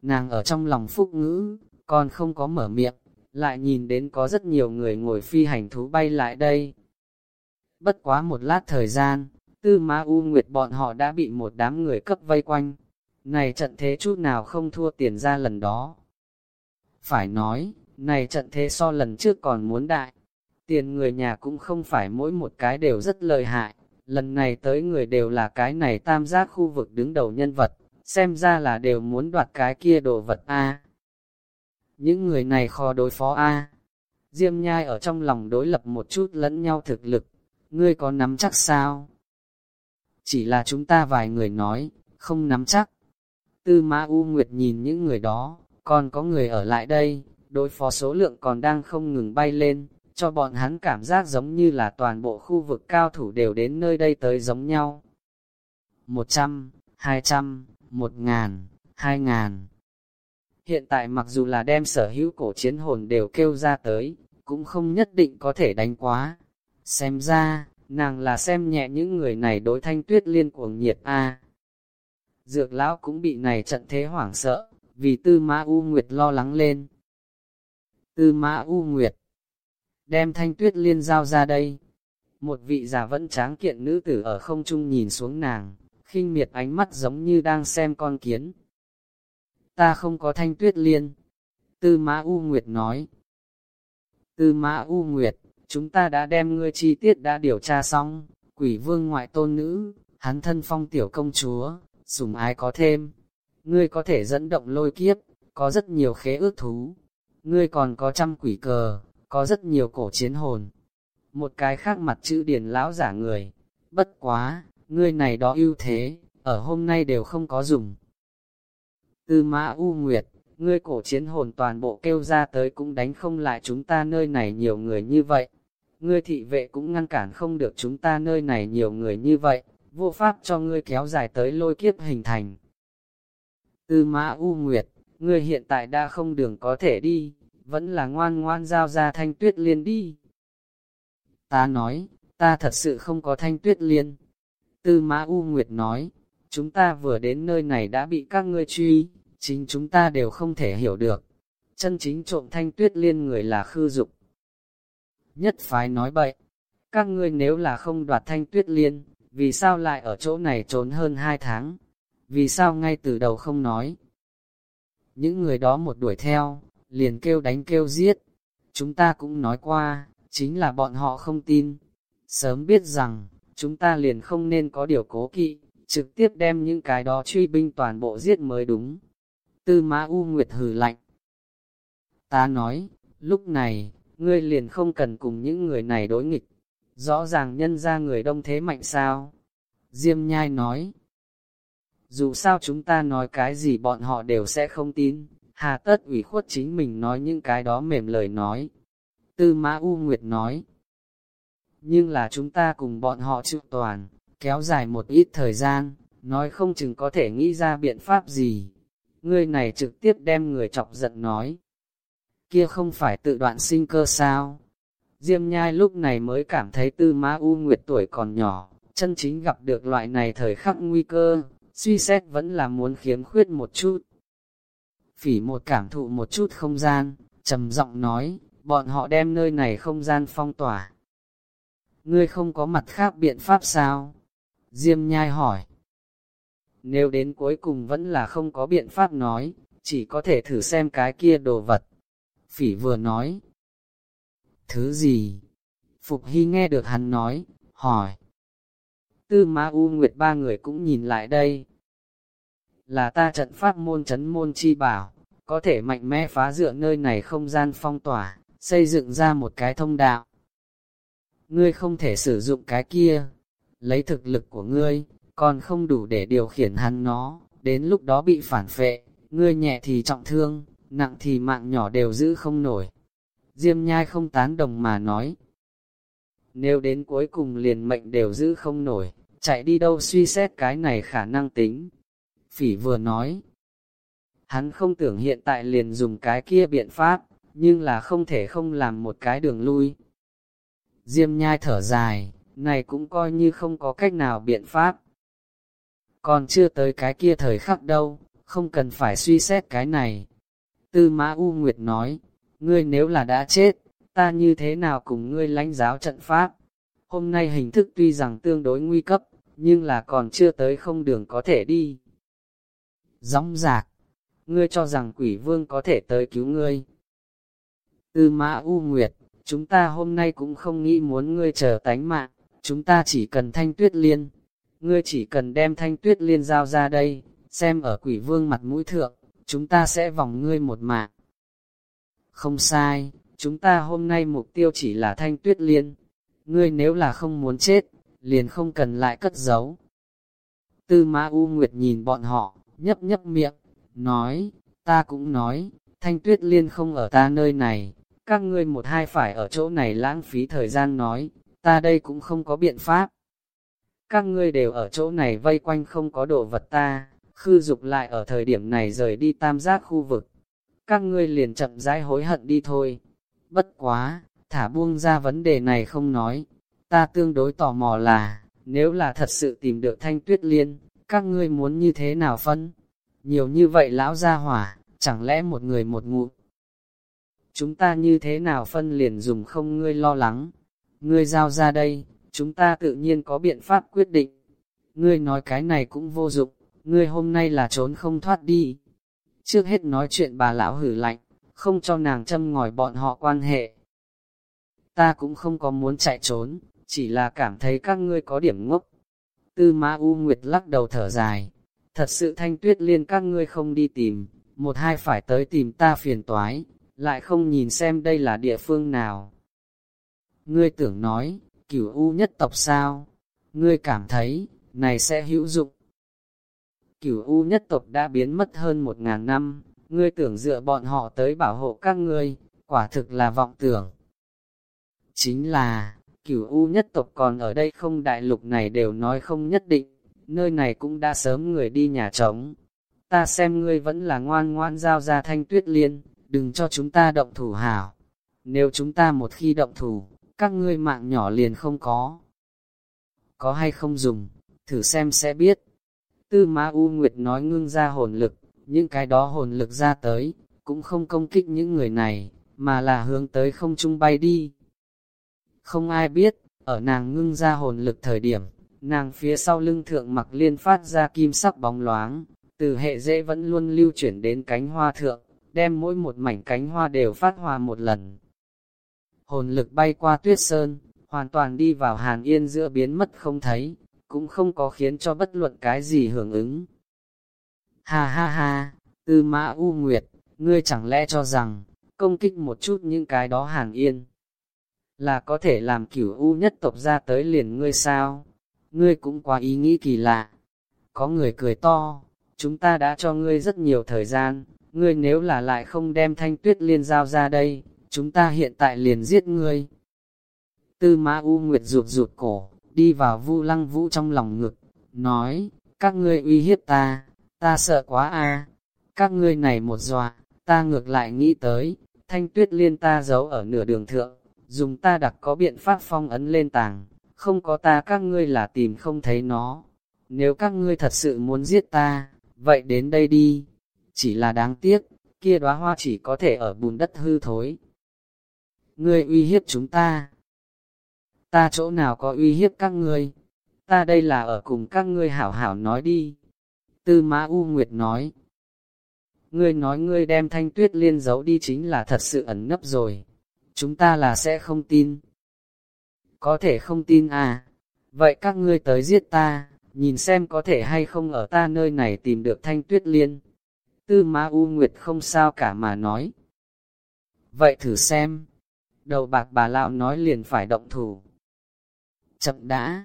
Nàng ở trong lòng phúc ngữ, còn không có mở miệng, lại nhìn đến có rất nhiều người ngồi phi hành thú bay lại đây. Bất quá một lát thời gian, tư ma u nguyệt bọn họ đã bị một đám người cấp vây quanh. Này trận thế chút nào không thua tiền ra lần đó. Phải nói, này trận thế so lần trước còn muốn đại. Tiền người nhà cũng không phải mỗi một cái đều rất lợi hại. Lần này tới người đều là cái này tam giác khu vực đứng đầu nhân vật, xem ra là đều muốn đoạt cái kia đồ vật A. Những người này khó đối phó A. Diêm nhai ở trong lòng đối lập một chút lẫn nhau thực lực, ngươi có nắm chắc sao? Chỉ là chúng ta vài người nói, không nắm chắc. Tư Mã U Nguyệt nhìn những người đó, còn có người ở lại đây, đối phó số lượng còn đang không ngừng bay lên, cho bọn hắn cảm giác giống như là toàn bộ khu vực cao thủ đều đến nơi đây tới giống nhau. Một trăm, hai trăm, một ngàn, hai ngàn. Hiện tại mặc dù là đem sở hữu cổ chiến hồn đều kêu ra tới, cũng không nhất định có thể đánh quá. Xem ra, nàng là xem nhẹ những người này đối thanh tuyết liên cuồng nhiệt a. Dược lão cũng bị này trận thế hoảng sợ, vì tư mã U Nguyệt lo lắng lên. Tư mã U Nguyệt, đem thanh tuyết liên giao ra đây. Một vị già vẫn tráng kiện nữ tử ở không trung nhìn xuống nàng, khinh miệt ánh mắt giống như đang xem con kiến. Ta không có thanh tuyết liên. Tư mã U Nguyệt nói. Tư mã U Nguyệt, chúng ta đã đem ngươi chi tiết đã điều tra xong, quỷ vương ngoại tôn nữ, hắn thân phong tiểu công chúa, sủng ái có thêm. Ngươi có thể dẫn động lôi kiếp, có rất nhiều khế ước thú. Ngươi còn có trăm quỷ cờ, có rất nhiều cổ chiến hồn. Một cái khác mặt chữ điển lão giả người. Bất quá, ngươi này đó ưu thế, ở hôm nay đều không có dùng. Tư mã U Nguyệt, ngươi cổ chiến hồn toàn bộ kêu ra tới cũng đánh không lại chúng ta nơi này nhiều người như vậy. Ngươi thị vệ cũng ngăn cản không được chúng ta nơi này nhiều người như vậy, vô pháp cho ngươi kéo dài tới lôi kiếp hình thành. Tư mã U Nguyệt, ngươi hiện tại đã không đường có thể đi, vẫn là ngoan ngoan giao ra thanh tuyết liên đi. Ta nói, ta thật sự không có thanh tuyết liên. Tư mã U Nguyệt nói, chúng ta vừa đến nơi này đã bị các ngươi truy, chính chúng ta đều không thể hiểu được. Chân chính trộm thanh tuyết liên người là khư dục. Nhất phái nói bậy, các ngươi nếu là không đoạt thanh tuyết liên, vì sao lại ở chỗ này trốn hơn hai tháng? Vì sao ngay từ đầu không nói? Những người đó một đuổi theo, liền kêu đánh kêu giết. Chúng ta cũng nói qua, chính là bọn họ không tin. Sớm biết rằng, chúng ta liền không nên có điều cố kỵ, trực tiếp đem những cái đó truy binh toàn bộ giết mới đúng. Tư Mã U Nguyệt hừ lạnh. Ta nói, lúc này, ngươi liền không cần cùng những người này đối nghịch. Rõ ràng nhân ra người đông thế mạnh sao? Diêm nhai nói. Dù sao chúng ta nói cái gì bọn họ đều sẽ không tin, hà tất ủy khuất chính mình nói những cái đó mềm lời nói. Tư Mã U Nguyệt nói. Nhưng là chúng ta cùng bọn họ chịu toàn, kéo dài một ít thời gian, nói không chừng có thể nghĩ ra biện pháp gì. Ngươi này trực tiếp đem người chọc giận nói. Kia không phải tự đoạn sinh cơ sao? Diêm nhai lúc này mới cảm thấy tư mã u nguyệt tuổi còn nhỏ, chân chính gặp được loại này thời khắc nguy cơ, suy xét vẫn là muốn khiếm khuyết một chút. Phỉ một cảm thụ một chút không gian, trầm giọng nói, bọn họ đem nơi này không gian phong tỏa. Ngươi không có mặt khác biện pháp sao? Diêm nhai hỏi. Nếu đến cuối cùng vẫn là không có biện pháp nói, chỉ có thể thử xem cái kia đồ vật. Phỉ vừa nói. Thứ gì? Phục Hy nghe được hắn nói, hỏi. Tư Ma U Nguyệt ba người cũng nhìn lại đây. Là ta trận pháp môn chấn môn chi bảo, có thể mạnh mẽ phá dựa nơi này không gian phong tỏa, xây dựng ra một cái thông đạo. Ngươi không thể sử dụng cái kia, lấy thực lực của ngươi, còn không đủ để điều khiển hắn nó, đến lúc đó bị phản phệ, ngươi nhẹ thì trọng thương, nặng thì mạng nhỏ đều giữ không nổi. Diêm nhai không tán đồng mà nói. Nếu đến cuối cùng liền mệnh đều giữ không nổi, chạy đi đâu suy xét cái này khả năng tính. Phỉ vừa nói, hắn không tưởng hiện tại liền dùng cái kia biện pháp, nhưng là không thể không làm một cái đường lui. Diêm nhai thở dài, này cũng coi như không có cách nào biện pháp. Còn chưa tới cái kia thời khắc đâu, không cần phải suy xét cái này. Tư Mã U Nguyệt nói, ngươi nếu là đã chết, ta như thế nào cùng ngươi lãnh giáo trận pháp? Hôm nay hình thức tuy rằng tương đối nguy cấp, nhưng là còn chưa tới không đường có thể đi. Gióng giạc, ngươi cho rằng quỷ vương có thể tới cứu ngươi. Tư Mã U Nguyệt, chúng ta hôm nay cũng không nghĩ muốn ngươi chờ tánh mạng, chúng ta chỉ cần thanh tuyết liên. Ngươi chỉ cần đem thanh tuyết liên giao ra đây, xem ở quỷ vương mặt mũi thượng, chúng ta sẽ vòng ngươi một mạng. Không sai, chúng ta hôm nay mục tiêu chỉ là thanh tuyết liên. Ngươi nếu là không muốn chết, liền không cần lại cất giấu. Tư Mã U Nguyệt nhìn bọn họ, nhấp nhấp miệng, nói, ta cũng nói, thanh tuyết liên không ở ta nơi này, các ngươi một hai phải ở chỗ này lãng phí thời gian nói, ta đây cũng không có biện pháp. Các ngươi đều ở chỗ này vây quanh không có đồ vật ta, khư dục lại ở thời điểm này rời đi tam giác khu vực. Các ngươi liền chậm rãi hối hận đi thôi. Bất quá, thả buông ra vấn đề này không nói. Ta tương đối tò mò là, nếu là thật sự tìm được thanh tuyết liên, các ngươi muốn như thế nào phân? Nhiều như vậy lão gia hỏa, chẳng lẽ một người một ngụ? Chúng ta như thế nào phân liền dùng không ngươi lo lắng? Ngươi giao ra đây, chúng ta tự nhiên có biện pháp quyết định. Ngươi nói cái này cũng vô dụng, ngươi hôm nay là trốn không thoát đi. Trước hết nói chuyện bà lão hử lạnh, không cho nàng châm ngòi bọn họ quan hệ. Ta cũng không có muốn chạy trốn, chỉ là cảm thấy các ngươi có điểm ngốc. Tư Ma U Nguyệt lắc đầu thở dài, thật sự thanh tuyết liên các ngươi không đi tìm, một hai phải tới tìm ta phiền toái, lại không nhìn xem đây là địa phương nào. Ngươi tưởng nói, cửu U nhất tộc sao? Ngươi cảm thấy, này sẽ hữu dụng. Cửu U nhất tộc đã biến mất hơn một ngàn năm, ngươi tưởng dựa bọn họ tới bảo hộ các ngươi, quả thực là vọng tưởng. Chính là, cửu U nhất tộc còn ở đây không đại lục này đều nói không nhất định, nơi này cũng đã sớm người đi nhà trống. Ta xem ngươi vẫn là ngoan ngoan giao ra thanh tuyết liên, đừng cho chúng ta động thủ hảo. Nếu chúng ta một khi động thủ, các ngươi mạng nhỏ liền không có. Có hay không dùng, thử xem sẽ biết. Tư Ma U Nguyệt nói ngưng ra hồn lực, những cái đó hồn lực ra tới, cũng không công kích những người này, mà là hướng tới không trung bay đi. Không ai biết, ở nàng ngưng ra hồn lực thời điểm, nàng phía sau lưng thượng mặc liên phát ra kim sắc bóng loáng, từ hệ dễ vẫn luôn lưu chuyển đến cánh hoa thượng, đem mỗi một mảnh cánh hoa đều phát hoa một lần. Hồn lực bay qua tuyết sơn, hoàn toàn đi vào hàn yên giữa biến mất không thấy, cũng không có khiến cho bất luận cái gì hưởng ứng. Ha ha ha, tư mã U Nguyệt, ngươi chẳng lẽ cho rằng, công kích một chút những cái đó hàn yên, là có thể làm cửu U nhất tộc ra tới liền ngươi sao? Ngươi cũng quá ý nghĩ kỳ lạ. Có người cười to, chúng ta đã cho ngươi rất nhiều thời gian, ngươi nếu là lại không đem thanh tuyết liên giao ra đây, chúng ta hiện tại liền giết ngươi. Tư mã U Nguyệt rụt rụt cổ, đi vào vu lăng vũ trong lòng ngực, nói, các ngươi uy hiếp ta, ta sợ quá a các ngươi này một dọa, ta ngược lại nghĩ tới, thanh tuyết liên ta giấu ở nửa đường thượng, dùng ta đặc có biện pháp phong ấn lên tàng, không có ta các ngươi là tìm không thấy nó. Nếu các ngươi thật sự muốn giết ta, vậy đến đây đi. Chỉ là đáng tiếc, kia đóa hoa chỉ có thể ở bùn đất hư thối. Ngươi uy hiếp chúng ta. Ta chỗ nào có uy hiếp các ngươi? Ta đây là ở cùng các ngươi hảo hảo nói đi. Tư Mã U Nguyệt nói. Ngươi nói ngươi đem thanh tuyết liên giấu đi chính là thật sự ẩn nấp rồi. Chúng ta là sẽ không tin. Có thể không tin à? Vậy các ngươi tới giết ta, nhìn xem có thể hay không ở ta nơi này tìm được thanh tuyết liên. Tư Ma U Nguyệt không sao cả mà nói. Vậy thử xem. Đầu bạc bà lão nói liền phải động thủ. Chậm đã.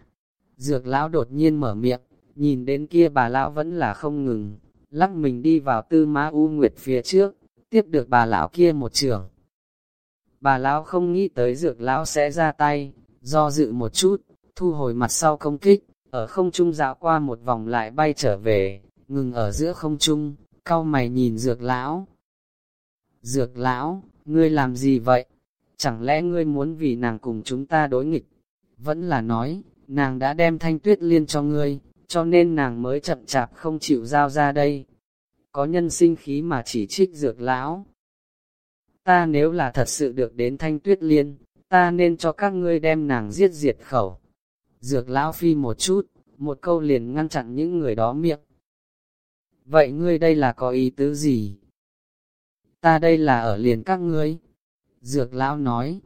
Dược lão đột nhiên mở miệng, nhìn đến kia bà lão vẫn là không ngừng, lắc mình đi vào tư Ma U Nguyệt phía trước, tiếp được bà lão kia một trường. Bà lão không nghĩ tới dược lão sẽ ra tay, do dự một chút, thu hồi mặt sau công kích, ở không trung dạo qua một vòng lại bay trở về, ngừng ở giữa không trung, cau mày nhìn dược lão. Dược lão, ngươi làm gì vậy? Chẳng lẽ ngươi muốn vì nàng cùng chúng ta đối nghịch? Vẫn là nói, nàng đã đem thanh tuyết liên cho ngươi, cho nên nàng mới chậm chạp không chịu giao ra đây. Có nhân sinh khí mà chỉ trích dược lão, Ta nếu là thật sự được đến thanh tuyết liên, ta nên cho các ngươi đem nàng giết diệt khẩu. Dược lão phi một chút, một câu liền ngăn chặn những người đó miệng. Vậy ngươi đây là có ý tứ gì? Ta đây là ở liền các ngươi. Dược lão nói.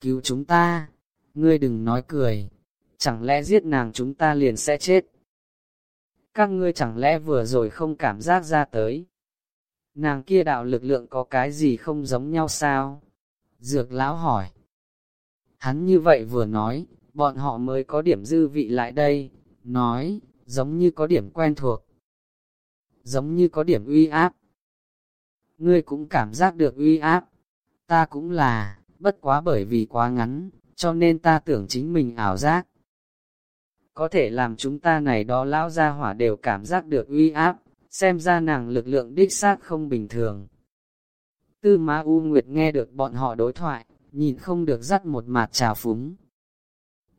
Cứu chúng ta, ngươi đừng nói cười, chẳng lẽ giết nàng chúng ta liền sẽ chết. Các ngươi chẳng lẽ vừa rồi không cảm giác ra tới. Nàng kia đạo lực lượng có cái gì không giống nhau sao? Dược lão hỏi. Hắn như vậy vừa nói, bọn họ mới có điểm dư vị lại đây, nói, giống như có điểm quen thuộc. Giống như có điểm uy áp. Ngươi cũng cảm giác được uy áp. Ta cũng là, bất quá bởi vì quá ngắn, cho nên ta tưởng chính mình ảo giác. Có thể làm chúng ta này đó lão gia hỏa đều cảm giác được uy áp, xem ra nàng lực lượng đích xác không bình thường. Tư Ma U Nguyệt nghe được bọn họ đối thoại, nhìn không được dắt một mặt trào phúng.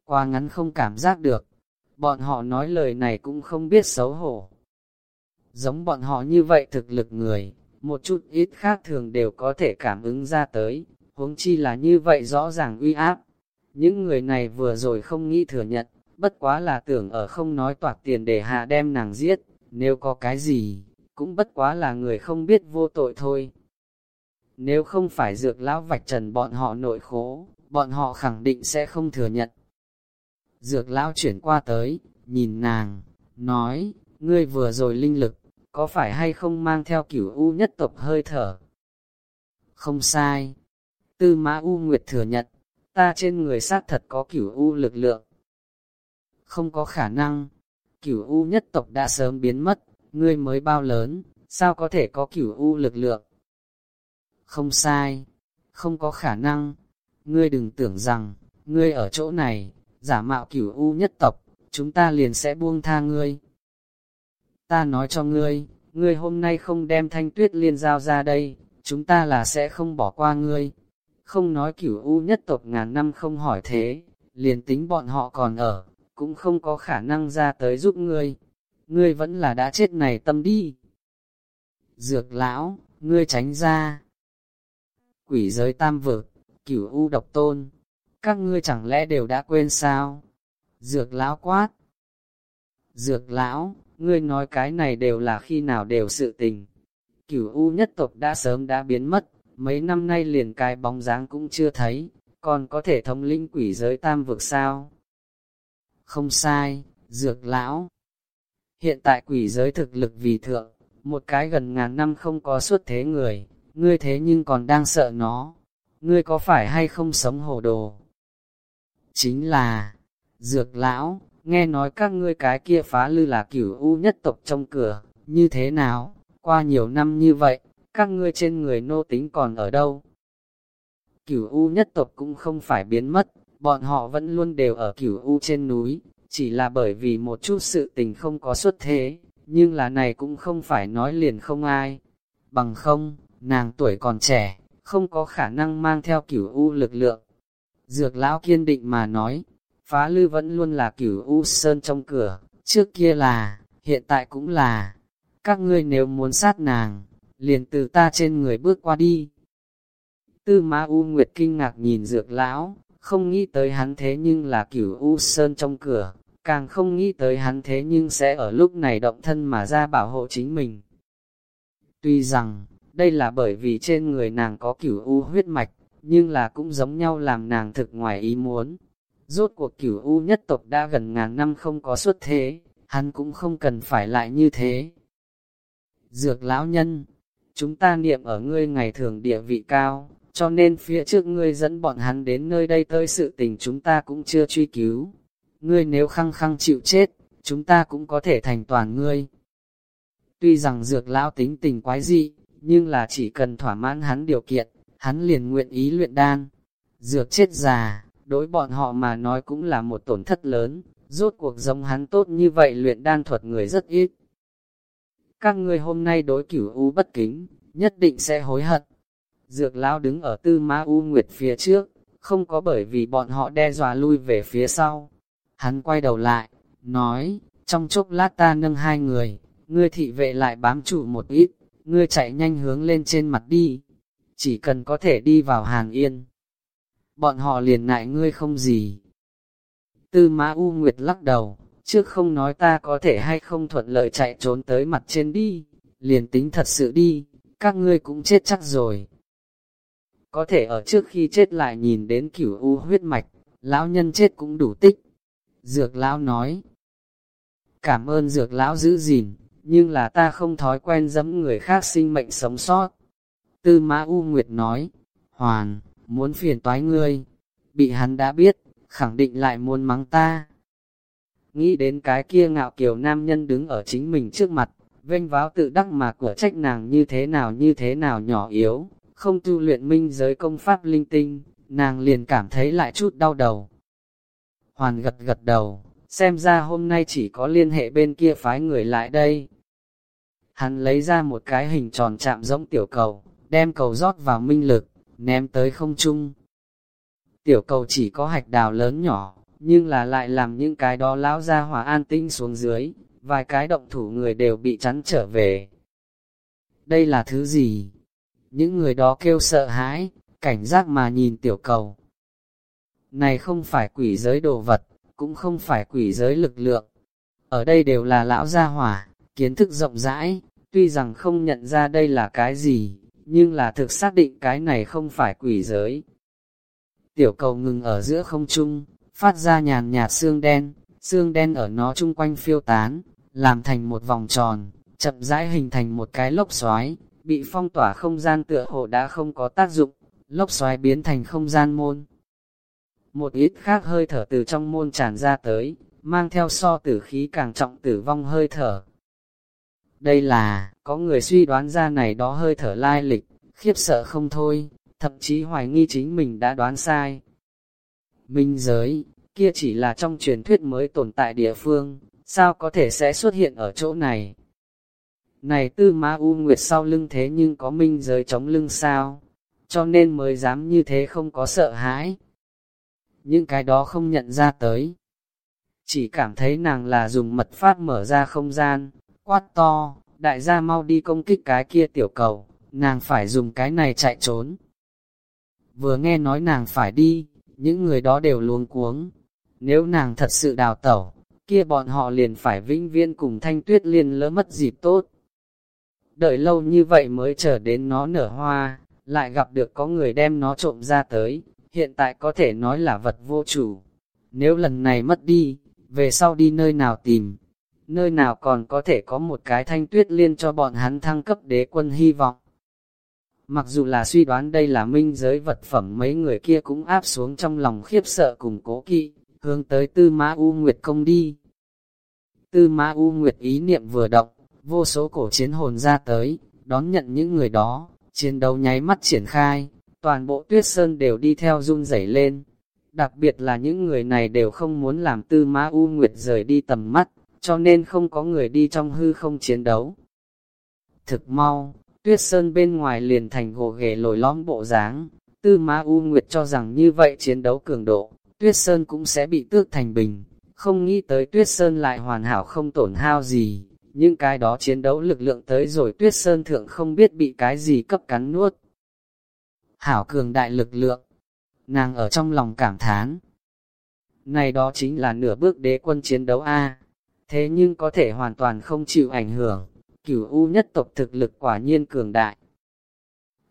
Qua ngắn không cảm giác được, bọn họ nói lời này cũng không biết xấu hổ. Giống bọn họ như vậy thực lực người, một chút ít khác thường đều có thể cảm ứng ra tới, huống chi là như vậy rõ ràng uy áp. Những người này vừa rồi không nghĩ thừa nhận, bất quá là tưởng ở không nói toạc tiền để hạ đem nàng giết, nếu có cái gì, cũng bất quá là người không biết vô tội thôi. Nếu không phải dược lão vạch trần bọn họ nội khố, bọn họ khẳng định sẽ không thừa nhận. Dược lão chuyển qua tới, nhìn nàng, nói, ngươi vừa rồi linh lực, có phải hay không mang theo cửu u nhất tộc hơi thở? Không sai. Tư mã u nguyệt thừa nhận, ta trên người xác thật có cửu u lực lượng. Không có khả năng, cửu u nhất tộc đã sớm biến mất, ngươi mới bao lớn, sao có thể có cửu u lực lượng? Không sai, không có khả năng, ngươi đừng tưởng rằng, ngươi ở chỗ này, giả mạo cửu u nhất tộc, chúng ta liền sẽ buông tha ngươi. Ta nói cho ngươi, ngươi hôm nay không đem thanh tuyết liên giao ra đây, chúng ta là sẽ không bỏ qua ngươi. Không nói cửu u nhất tộc ngàn năm không hỏi thế, liền tính bọn họ còn ở, cũng không có khả năng ra tới giúp ngươi. Ngươi vẫn là đã chết này tâm đi. Dược lão, ngươi tránh ra. Quỷ giới tam vực, cửu u độc tôn, các ngươi chẳng lẽ đều đã quên sao? Dược lão quát. Dược lão, ngươi nói cái này đều là khi nào đều sự tình. Cửu u nhất tộc đã sớm đã biến mất, mấy năm nay liền cái bóng dáng cũng chưa thấy, còn có thể thống linh quỷ giới tam vực sao? Không sai, dược lão. Hiện tại quỷ giới thực lực vì thượng, một cái gần ngàn năm không có xuất thế người, ngươi thế nhưng còn đang sợ nó. Ngươi có phải hay không sống hồ đồ? Chính là, dược lão, nghe nói các ngươi cái kia phá lư là cửu u nhất tộc trong cửa, như thế nào, qua nhiều năm như vậy, các ngươi trên người nô tính còn ở đâu? Cửu u nhất tộc cũng không phải biến mất, bọn họ vẫn luôn đều ở cửu u trên núi, chỉ là bởi vì một chút sự tình không có xuất thế, nhưng là này cũng không phải nói liền không ai. Bằng không, nàng tuổi còn trẻ, không có khả năng mang theo cửu u lực lượng. Dược lão kiên định mà nói, phá lư vẫn luôn là cửu u sơn trong cửa, trước kia là, hiện tại cũng là. Các ngươi nếu muốn sát nàng, liền từ ta trên người bước qua đi. Tư Ma U Nguyệt kinh ngạc nhìn dược lão, không nghĩ tới hắn thế nhưng là cửu U Sơn trong cửa, càng không nghĩ tới hắn thế nhưng sẽ ở lúc này động thân mà ra bảo hộ chính mình. Tuy rằng, đây là bởi vì trên người nàng có cửu U huyết mạch, nhưng là cũng giống nhau làm nàng thực ngoài ý muốn. Rốt cuộc cửu U nhất tộc đã gần ngàn năm không có xuất thế, hắn cũng không cần phải lại như thế. Dược lão nhân, chúng ta niệm ở ngươi ngày thường địa vị cao, cho nên phía trước ngươi dẫn bọn hắn đến nơi đây tới sự tình chúng ta cũng chưa truy cứu. Ngươi nếu khăng khăng chịu chết, chúng ta cũng có thể thành toàn ngươi. Tuy rằng dược lão tính tình quái dị, nhưng là chỉ cần thỏa mãn hắn điều kiện, hắn liền nguyện ý luyện đan. Dược chết già, đối bọn họ mà nói cũng là một tổn thất lớn, rốt cuộc giống hắn tốt như vậy luyện đan thuật người rất ít. Các ngươi hôm nay đối cửu u bất kính, nhất định sẽ hối hận. Dược lão đứng ở tư ma u nguyệt phía trước, không có bởi vì bọn họ đe dọa lui về phía sau. Hắn quay đầu lại, nói, trong chốc lát ta nâng hai người, ngươi thị vệ lại bám trụ một ít, ngươi chạy nhanh hướng lên trên mặt đi. chỉ cần có thể đi vào hàng Yên. Bọn họ liền nại ngươi không gì. Tư Mã U Nguyệt lắc đầu, trước không nói ta có thể hay không thuận lợi chạy trốn tới mặt trên đi, liền tính thật sự đi, các ngươi cũng chết chắc rồi. Có thể ở trước khi chết lại nhìn đến cửu u huyết mạch, lão nhân chết cũng đủ tích. Dược lão nói, cảm ơn dược lão giữ gìn, nhưng là ta không thói quen dẫm người khác sinh mệnh sống sót. Tư Mã U Nguyệt nói, Hoàn, muốn phiền toái ngươi, bị hắn đã biết, khẳng định lại muốn mắng ta. Nghĩ đến cái kia ngạo kiều nam nhân đứng ở chính mình trước mặt, vênh váo tự đắc mà của trách nàng như thế nào như thế nào nhỏ yếu, không tu luyện minh giới công pháp linh tinh, nàng liền cảm thấy lại chút đau đầu. Hoàn gật gật đầu, xem ra hôm nay chỉ có liên hệ bên kia phái người lại đây. Hắn lấy ra một cái hình tròn chạm giống tiểu cầu, đem cầu rót vào minh lực, ném tới không trung. Tiểu cầu chỉ có hạch đào lớn nhỏ, nhưng là lại làm những cái đó lão ra hỏa an tinh xuống dưới, vài cái động thủ người đều bị chắn trở về. Đây là thứ gì? Những người đó kêu sợ hãi, cảnh giác mà nhìn tiểu cầu. Này không phải quỷ giới đồ vật, cũng không phải quỷ giới lực lượng. Ở đây đều là lão gia hỏa, kiến thức rộng rãi, tuy rằng không nhận ra đây là cái gì, nhưng là thực xác định cái này không phải quỷ giới. Tiểu cầu ngừng ở giữa không trung, phát ra nhàn nhạt xương đen, xương đen ở nó chung quanh phiêu tán, làm thành một vòng tròn, chậm rãi hình thành một cái lốc xoáy, bị phong tỏa không gian tựa hồ đã không có tác dụng, lốc xoáy biến thành không gian môn. Một ít khác hơi thở từ trong môn tràn ra tới, mang theo so tử khí càng trọng tử vong hơi thở. Đây là, có người suy đoán ra này đó hơi thở lai lịch, khiếp sợ không thôi, thậm chí hoài nghi chính mình đã đoán sai. Minh giới, kia chỉ là trong truyền thuyết mới tồn tại địa phương, sao có thể sẽ xuất hiện ở chỗ này? Này tư ma u nguyệt sau lưng thế nhưng có minh giới chống lưng sao? Cho nên mới dám như thế không có sợ hãi. Những cái đó không nhận ra tới. Chỉ cảm thấy nàng là dùng mật pháp mở ra không gian, quát to, đại gia mau đi công kích cái kia tiểu cầu, nàng phải dùng cái này chạy trốn. Vừa nghe nói nàng phải đi, những người đó đều luống cuống. Nếu nàng thật sự đào tẩu, kia bọn họ liền phải vĩnh viên cùng thanh tuyết liên lỡ mất dịp tốt. Đợi lâu như vậy mới chờ đến nó nở hoa, lại gặp được có người đem nó trộm ra tới, hiện tại có thể nói là vật vô chủ. Nếu lần này mất đi, về sau đi nơi nào tìm, nơi nào còn có thể có một cái thanh tuyết liên cho bọn hắn thăng cấp đế quân hy vọng. Mặc dù là suy đoán đây là minh giới vật phẩm mấy người kia cũng áp xuống trong lòng khiếp sợ cùng cố kỵ, hướng tới tư mã U Nguyệt công đi. Tư mã U Nguyệt ý niệm vừa động, vô số cổ chiến hồn ra tới, đón nhận những người đó, chiến đấu nháy mắt triển khai, toàn bộ tuyết sơn đều đi theo run rẩy lên. Đặc biệt là những người này đều không muốn làm tư mã U Nguyệt rời đi tầm mắt, cho nên không có người đi trong hư không chiến đấu. Thực mau, tuyết sơn bên ngoài liền thành gồ ghề lồi lõm bộ dáng, tư mã U Nguyệt cho rằng như vậy chiến đấu cường độ, tuyết sơn cũng sẽ bị tước thành bình, không nghĩ tới tuyết sơn lại hoàn hảo không tổn hao gì, những cái đó chiến đấu lực lượng tới rồi tuyết sơn thượng không biết bị cái gì cấp cắn nuốt. Hảo cường đại lực lượng, nàng ở trong lòng cảm thán. Này đó chính là nửa bước đế quân chiến đấu A, thế nhưng có thể hoàn toàn không chịu ảnh hưởng, cửu u nhất tộc thực lực quả nhiên cường đại.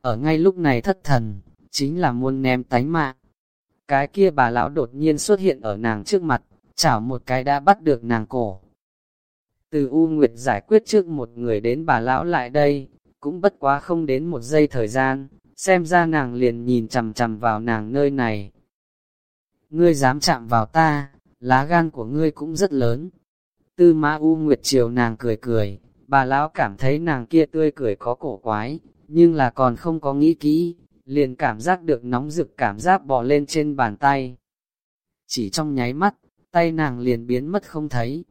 Ở ngay lúc này thất thần, chính là muôn ném tánh mạng. Cái kia bà lão đột nhiên xuất hiện ở nàng trước mặt, chảo một cái đã bắt được nàng cổ. Từ U Nguyệt giải quyết trước một người đến bà lão lại đây, cũng bất quá không đến một giây thời gian, xem ra nàng liền nhìn chằm chằm vào nàng nơi này. Ngươi dám chạm vào ta, lá gan của ngươi cũng rất lớn. Tư Ma U Nguyệt chiều nàng cười cười, bà lão cảm thấy nàng kia tươi cười có cổ quái, nhưng là còn không có nghĩ kỹ, liền cảm giác được nóng rực cảm giác bò lên trên bàn tay. Chỉ trong nháy mắt, tay nàng liền biến mất không thấy.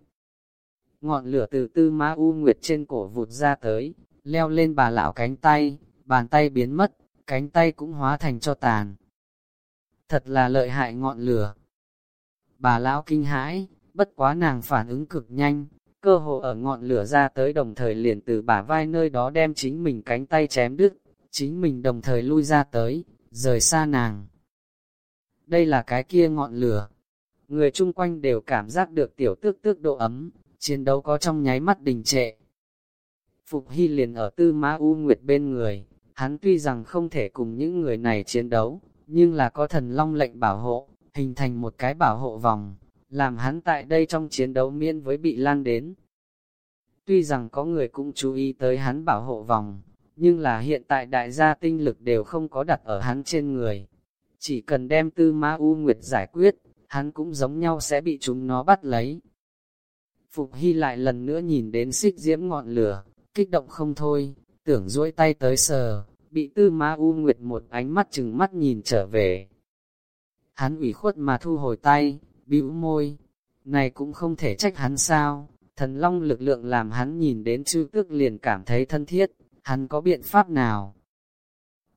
Ngọn lửa từ tư ma u nguyệt trên cổ vụt ra tới, leo lên bà lão cánh tay, bàn tay biến mất, cánh tay cũng hóa thành cho tàn. Thật là lợi hại ngọn lửa. Bà lão kinh hãi, bất quá nàng phản ứng cực nhanh, cơ hồ ở ngọn lửa ra tới đồng thời liền từ bả vai nơi đó đem chính mình cánh tay chém đứt, chính mình đồng thời lui ra tới, rời xa nàng. Đây là cái kia ngọn lửa. Người chung quanh đều cảm giác được tiểu tước tước độ ấm, chiến đấu có trong nháy mắt đình trệ. Phục Hy liền ở tư Ma U Nguyệt bên người, hắn tuy rằng không thể cùng những người này chiến đấu, nhưng là có thần long lệnh bảo hộ, hình thành một cái bảo hộ vòng, làm hắn tại đây trong chiến đấu miễn với bị lan đến. Tuy rằng có người cũng chú ý tới hắn bảo hộ vòng, nhưng là hiện tại đại gia tinh lực đều không có đặt ở hắn trên người. Chỉ cần đem tư ma u nguyệt giải quyết, hắn cũng giống nhau sẽ bị chúng nó bắt lấy. Phục Hy lại lần nữa nhìn đến xích diễm ngọn lửa, kích động không thôi, tưởng duỗi tay tới sờ, bị tư ma u nguyệt một ánh mắt chừng mắt nhìn trở về. Hắn ủy khuất mà thu hồi tay, bĩu môi, này cũng không thể trách hắn sao, thần long lực lượng làm hắn nhìn đến chư tước liền cảm thấy thân thiết, hắn có biện pháp nào?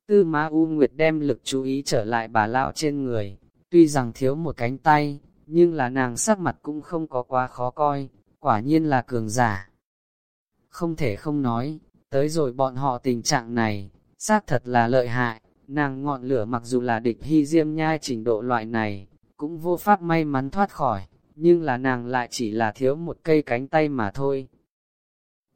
Tư Ma U Nguyệt đem lực chú ý trở lại bà lão trên người, tuy rằng thiếu một cánh tay, nhưng là nàng sắc mặt cũng không có quá khó coi, quả nhiên là cường giả. Không thể không nói, tới rồi bọn họ tình trạng này, xác thật là lợi hại, nàng ngọn lửa mặc dù là địch hy diêm nhai trình độ loại này, cũng vô pháp may mắn thoát khỏi, nhưng là nàng lại chỉ là thiếu một cây cánh tay mà thôi.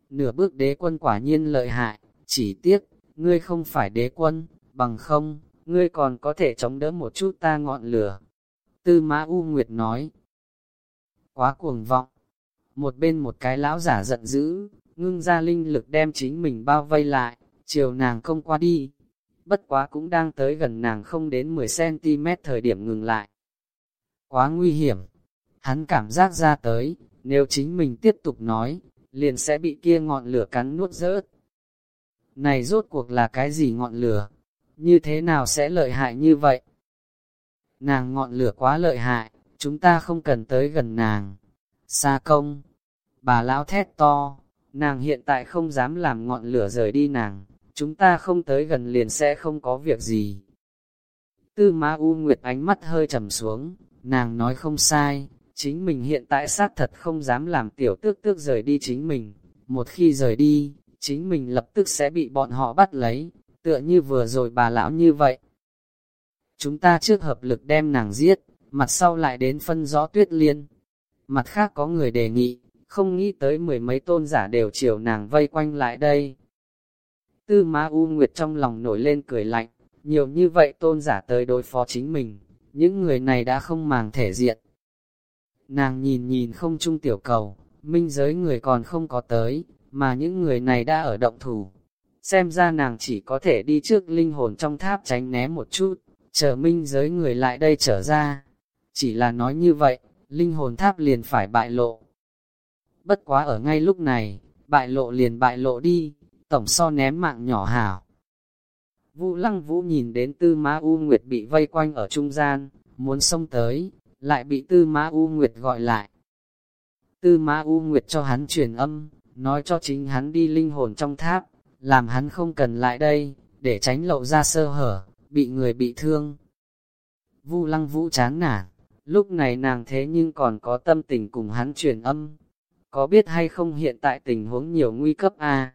Nửa bước đế quân quả nhiên lợi hại, chỉ tiếc, ngươi không phải đế quân, bằng không, ngươi còn có thể chống đỡ một chút ta ngọn lửa. Tư Mã U Nguyệt nói, quá cuồng vọng, một bên một cái lão giả giận dữ, ngưng ra linh lực đem chính mình bao vây lại, chiều nàng không qua đi, bất quá cũng đang tới gần nàng không đến 10cm thời điểm ngừng lại. Quá nguy hiểm, hắn cảm giác ra tới, nếu chính mình tiếp tục nói, liền sẽ bị kia ngọn lửa cắn nuốt rớt. Này rốt cuộc là cái gì ngọn lửa? Như thế nào sẽ lợi hại như vậy? Nàng ngọn lửa quá lợi hại, chúng ta không cần tới gần nàng. Sa công, bà lão thét to, nàng hiện tại không dám làm ngọn lửa rời đi nàng, chúng ta không tới gần liền sẽ không có việc gì. Tư Ma U Nguyệt ánh mắt hơi trầm xuống, nàng nói không sai, chính mình hiện tại xác thật không dám làm tiểu tước tước rời đi chính mình, một khi rời đi, chính mình lập tức sẽ bị bọn họ bắt lấy, tựa như vừa rồi bà lão như vậy. Chúng ta trước hợp lực đem nàng giết, mặt sau lại đến phân rõ tuyết liên. Mặt khác có người đề nghị, không nghĩ tới mười mấy tôn giả đều chiều nàng vây quanh lại đây. Tư Ma U Nguyệt trong lòng nổi lên cười lạnh, nhiều như vậy tôn giả tới đối phó chính mình, những người này đã không màng thể diện. Nàng nhìn nhìn không trung tiểu cầu, minh giới người còn không có tới, mà những người này đã ở động thủ. Xem ra nàng chỉ có thể đi trước linh hồn trong tháp tránh né một chút, chờ minh giới người lại đây trở ra. Chỉ là nói như vậy, linh hồn tháp liền phải bại lộ. Bất quá ở ngay lúc này, bại lộ liền bại lộ đi, tổng so ném mạng nhỏ hảo. Vũ lăng vũ nhìn đến tư Ma U Nguyệt bị vây quanh ở trung gian, muốn xông tới, lại bị tư Ma U Nguyệt gọi lại. Tư Ma U Nguyệt cho hắn truyền âm, nói cho chính hắn đi linh hồn trong tháp, làm hắn không cần lại đây, để tránh lộ ra sơ hở, bị người bị thương. Vu lăng vũ chán nản, lúc này nàng thế nhưng còn có tâm tình cùng hắn truyền âm. Có biết hay không hiện tại tình huống nhiều nguy cấp a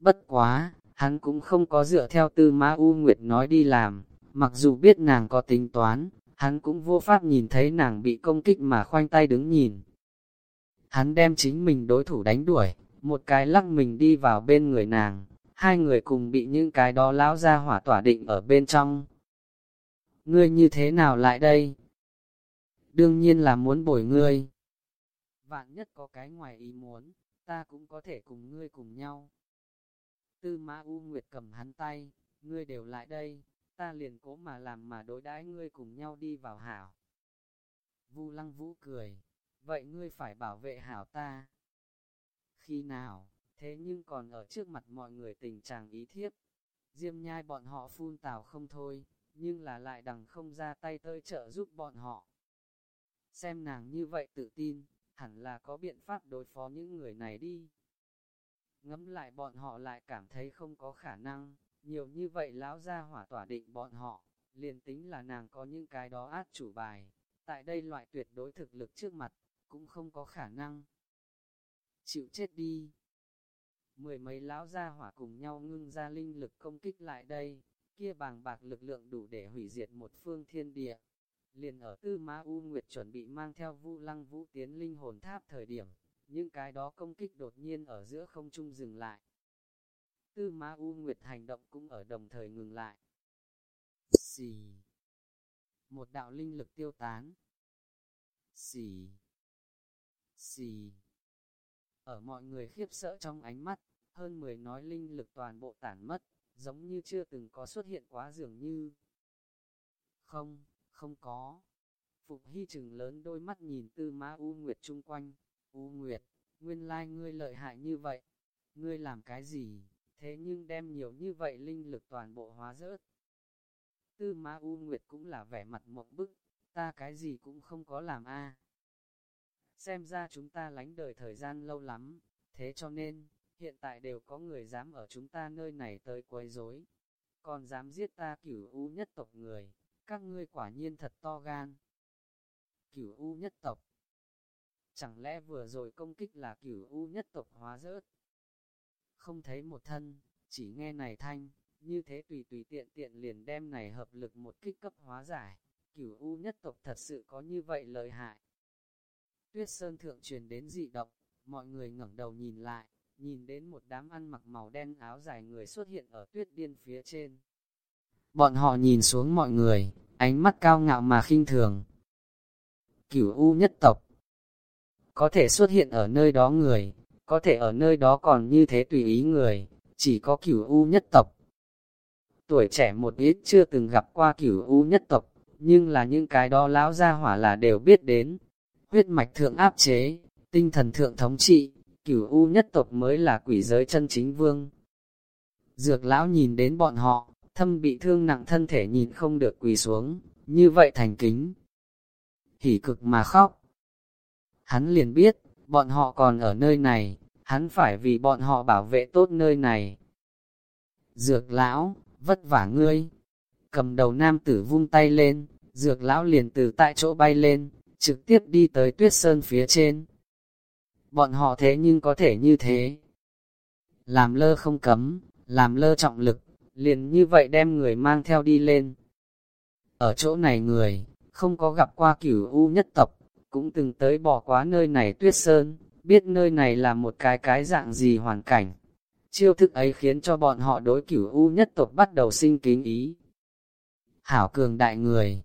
Bất quá, hắn cũng không có dựa theo tư Ma U Nguyệt nói đi làm, mặc dù biết nàng có tính toán, hắn cũng vô pháp nhìn thấy nàng bị công kích mà khoanh tay đứng nhìn. Hắn đem chính mình đối thủ đánh đuổi, một cái lắc mình đi vào bên người nàng, hai người cùng bị những cái đó lão ra hỏa tỏa định ở bên trong. Ngươi như thế nào lại đây? Đương nhiên là muốn bồi ngươi. Vạn nhất có cái ngoài ý muốn, ta cũng có thể cùng ngươi cùng nhau. Tư Ma U Nguyệt cầm hắn tay, ngươi đều lại đây, ta liền cố mà làm mà đối đãi ngươi cùng nhau đi vào hảo. Vu Lăng Vũ cười, vậy ngươi phải bảo vệ hảo ta. Khi nào, thế nhưng còn ở trước mặt mọi người tình trạng ý thiếp, diêm nhai bọn họ phun tào không thôi, nhưng là lại đằng không ra tay tơi trợ giúp bọn họ. Xem nàng như vậy tự tin, hẳn là có biện pháp đối phó những người này đi. Ngẫm lại bọn họ lại cảm thấy không có khả năng, nhiều như vậy lão ra hỏa tỏa định bọn họ, liền tính là nàng có những cái đó át chủ bài, tại đây loại tuyệt đối thực lực trước mặt, cũng không có khả năng. Chịu chết đi. mười mấy lão gia hỏa cùng nhau ngưng ra linh lực công kích lại đây, kia bàng bạc lực lượng đủ để hủy diệt một phương thiên địa. Liền ở Tư Ma U Nguyệt chuẩn bị mang theo Vu Lăng Vũ tiến linh hồn tháp thời điểm, những cái đó công kích đột nhiên ở giữa không trung dừng lại. Tư Ma U Nguyệt hành động cũng ở đồng thời ngừng lại. Xì. Một đạo linh lực tiêu tán. Xì. Xì. Ở mọi người khiếp sợ trong ánh mắt, hơn 10 nói linh lực toàn bộ tản mất, giống như chưa từng có xuất hiện quá dường như. Không, không có. Phục Hy trừng lớn đôi mắt nhìn tư ma U Nguyệt chung quanh. U Nguyệt, nguyên lai ngươi lợi hại như vậy. Ngươi làm cái gì, thế nhưng đem nhiều như vậy linh lực toàn bộ hóa rớt. Tư ma U Nguyệt cũng là vẻ mặt mộng bức, ta cái gì cũng không có làm a. Xem ra chúng ta lánh đời thời gian lâu lắm, thế cho nên, hiện tại đều có người dám ở chúng ta nơi này tới quấy rối, còn dám giết ta cửu u nhất tộc người, các ngươi quả nhiên thật to gan. Cửu u nhất tộc Chẳng lẽ vừa rồi công kích là cửu u nhất tộc hóa rớt? Không thấy một thân, chỉ nghe này thanh, như thế tùy tùy tiện tiện liền đem này hợp lực một kích cấp hóa giải. Cửu u nhất tộc thật sự có như vậy lợi hại. Tuyết sơn thượng truyền đến dị động, mọi người ngẩng đầu nhìn lại, nhìn đến một đám ăn mặc màu đen áo dài người xuất hiện ở tuyết điên phía trên. Bọn họ nhìn xuống mọi người, ánh mắt cao ngạo mà khinh thường. Cửu U nhất tộc Có thể xuất hiện ở nơi đó người, có thể ở nơi đó còn như thế tùy ý người, chỉ có cửu U nhất tộc. Tuổi trẻ một ít chưa từng gặp qua cửu U nhất tộc, nhưng là những cái đó lão gia hỏa là đều biết đến. Huyết mạch thượng áp chế, tinh thần thượng thống trị, cửu u nhất tộc mới là quỷ giới chân chính vương. Dược lão nhìn đến bọn họ, thâm bị thương nặng thân thể nhìn không được quỳ xuống, như vậy thành kính. Hỉ cực mà khóc. Hắn liền biết, bọn họ còn ở nơi này, hắn phải vì bọn họ bảo vệ tốt nơi này. Dược lão, vất vả ngươi. Cầm đầu nam tử vung tay lên, dược lão liền từ tại chỗ bay lên, trực tiếp đi tới tuyết sơn phía trên bọn họ thế nhưng có thể như thế. Làm lơ không cấm, làm lơ trọng lực, liền như vậy đem người mang theo đi lên. Ở chỗ này người, không có gặp qua cửu u nhất tộc, cũng từng tới bỏ quá nơi này tuyết sơn, biết nơi này là một cái cái dạng gì hoàn cảnh. Chiêu thức ấy khiến cho bọn họ đối cửu u nhất tộc bắt đầu sinh kính ý. Hảo cường đại người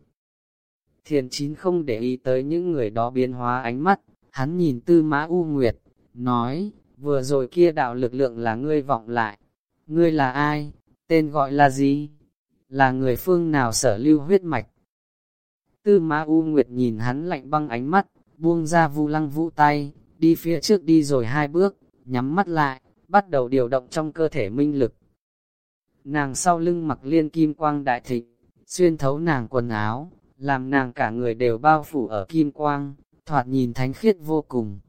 Thiền chín không để ý tới những người đó biến hóa ánh mắt, Hắn nhìn tư mã U Nguyệt, nói, vừa rồi kia đạo lực lượng là ngươi vọng lại. Ngươi là ai? Tên gọi là gì? Là người phương nào sở lưu huyết mạch? Tư Ma U Nguyệt nhìn hắn lạnh băng ánh mắt, buông ra vu lăng vũ tay, đi phía trước đi rồi hai bước, nhắm mắt lại, bắt đầu điều động trong cơ thể minh lực. Nàng sau lưng mặc liên kim quang đại thịnh, xuyên thấu nàng quần áo, làm nàng cả người đều bao phủ ở kim quang, thoạt nhìn thánh khiết vô cùng.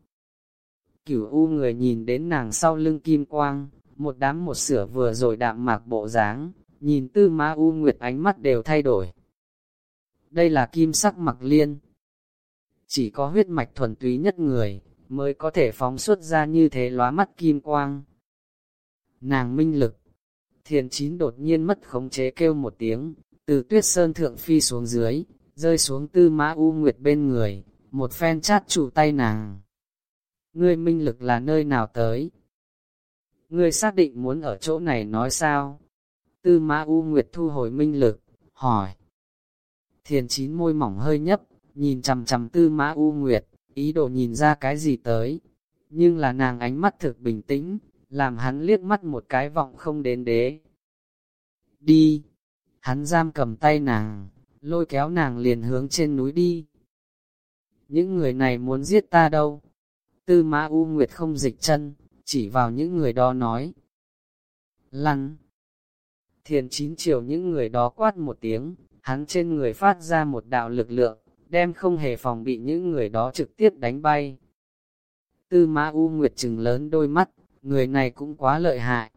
Cửu U người nhìn đến nàng sau lưng kim quang, một đám một sửa vừa rồi đạm mạc bộ dáng, nhìn tư ma U Nguyệt ánh mắt đều thay đổi. Đây là kim sắc mặc liên. Chỉ có huyết mạch thuần túy nhất người, mới có thể phóng xuất ra như thế lóa mắt kim quang. Nàng minh lực. Thiền chín đột nhiên mất khống chế kêu một tiếng, từ tuyết sơn thượng phi xuống dưới, rơi xuống tư mã U Nguyệt bên người, một phen chát chủ tay nàng. Ngươi minh lực là nơi nào tới? Ngươi xác định muốn ở chỗ này nói sao? Tư mã U Nguyệt thu hồi minh lực, hỏi. Thiền chín môi mỏng hơi nhấp, nhìn chằm chằm tư mã U Nguyệt, ý đồ nhìn ra cái gì tới. Nhưng là nàng ánh mắt thực bình tĩnh, làm hắn liếc mắt một cái vọng không đến đế. Đi! Hắn giam cầm tay nàng, lôi kéo nàng liền hướng trên núi đi những người này muốn giết ta đâu. Tư mã U Nguyệt không dịch chân, chỉ vào những người đó nói. Lăn! Thiền chín chiều những người đó quát một tiếng, hắn trên người phát ra một đạo lực lượng, đem không hề phòng bị những người đó trực tiếp đánh bay. Tư mã U Nguyệt trừng lớn đôi mắt, người này cũng quá lợi hại.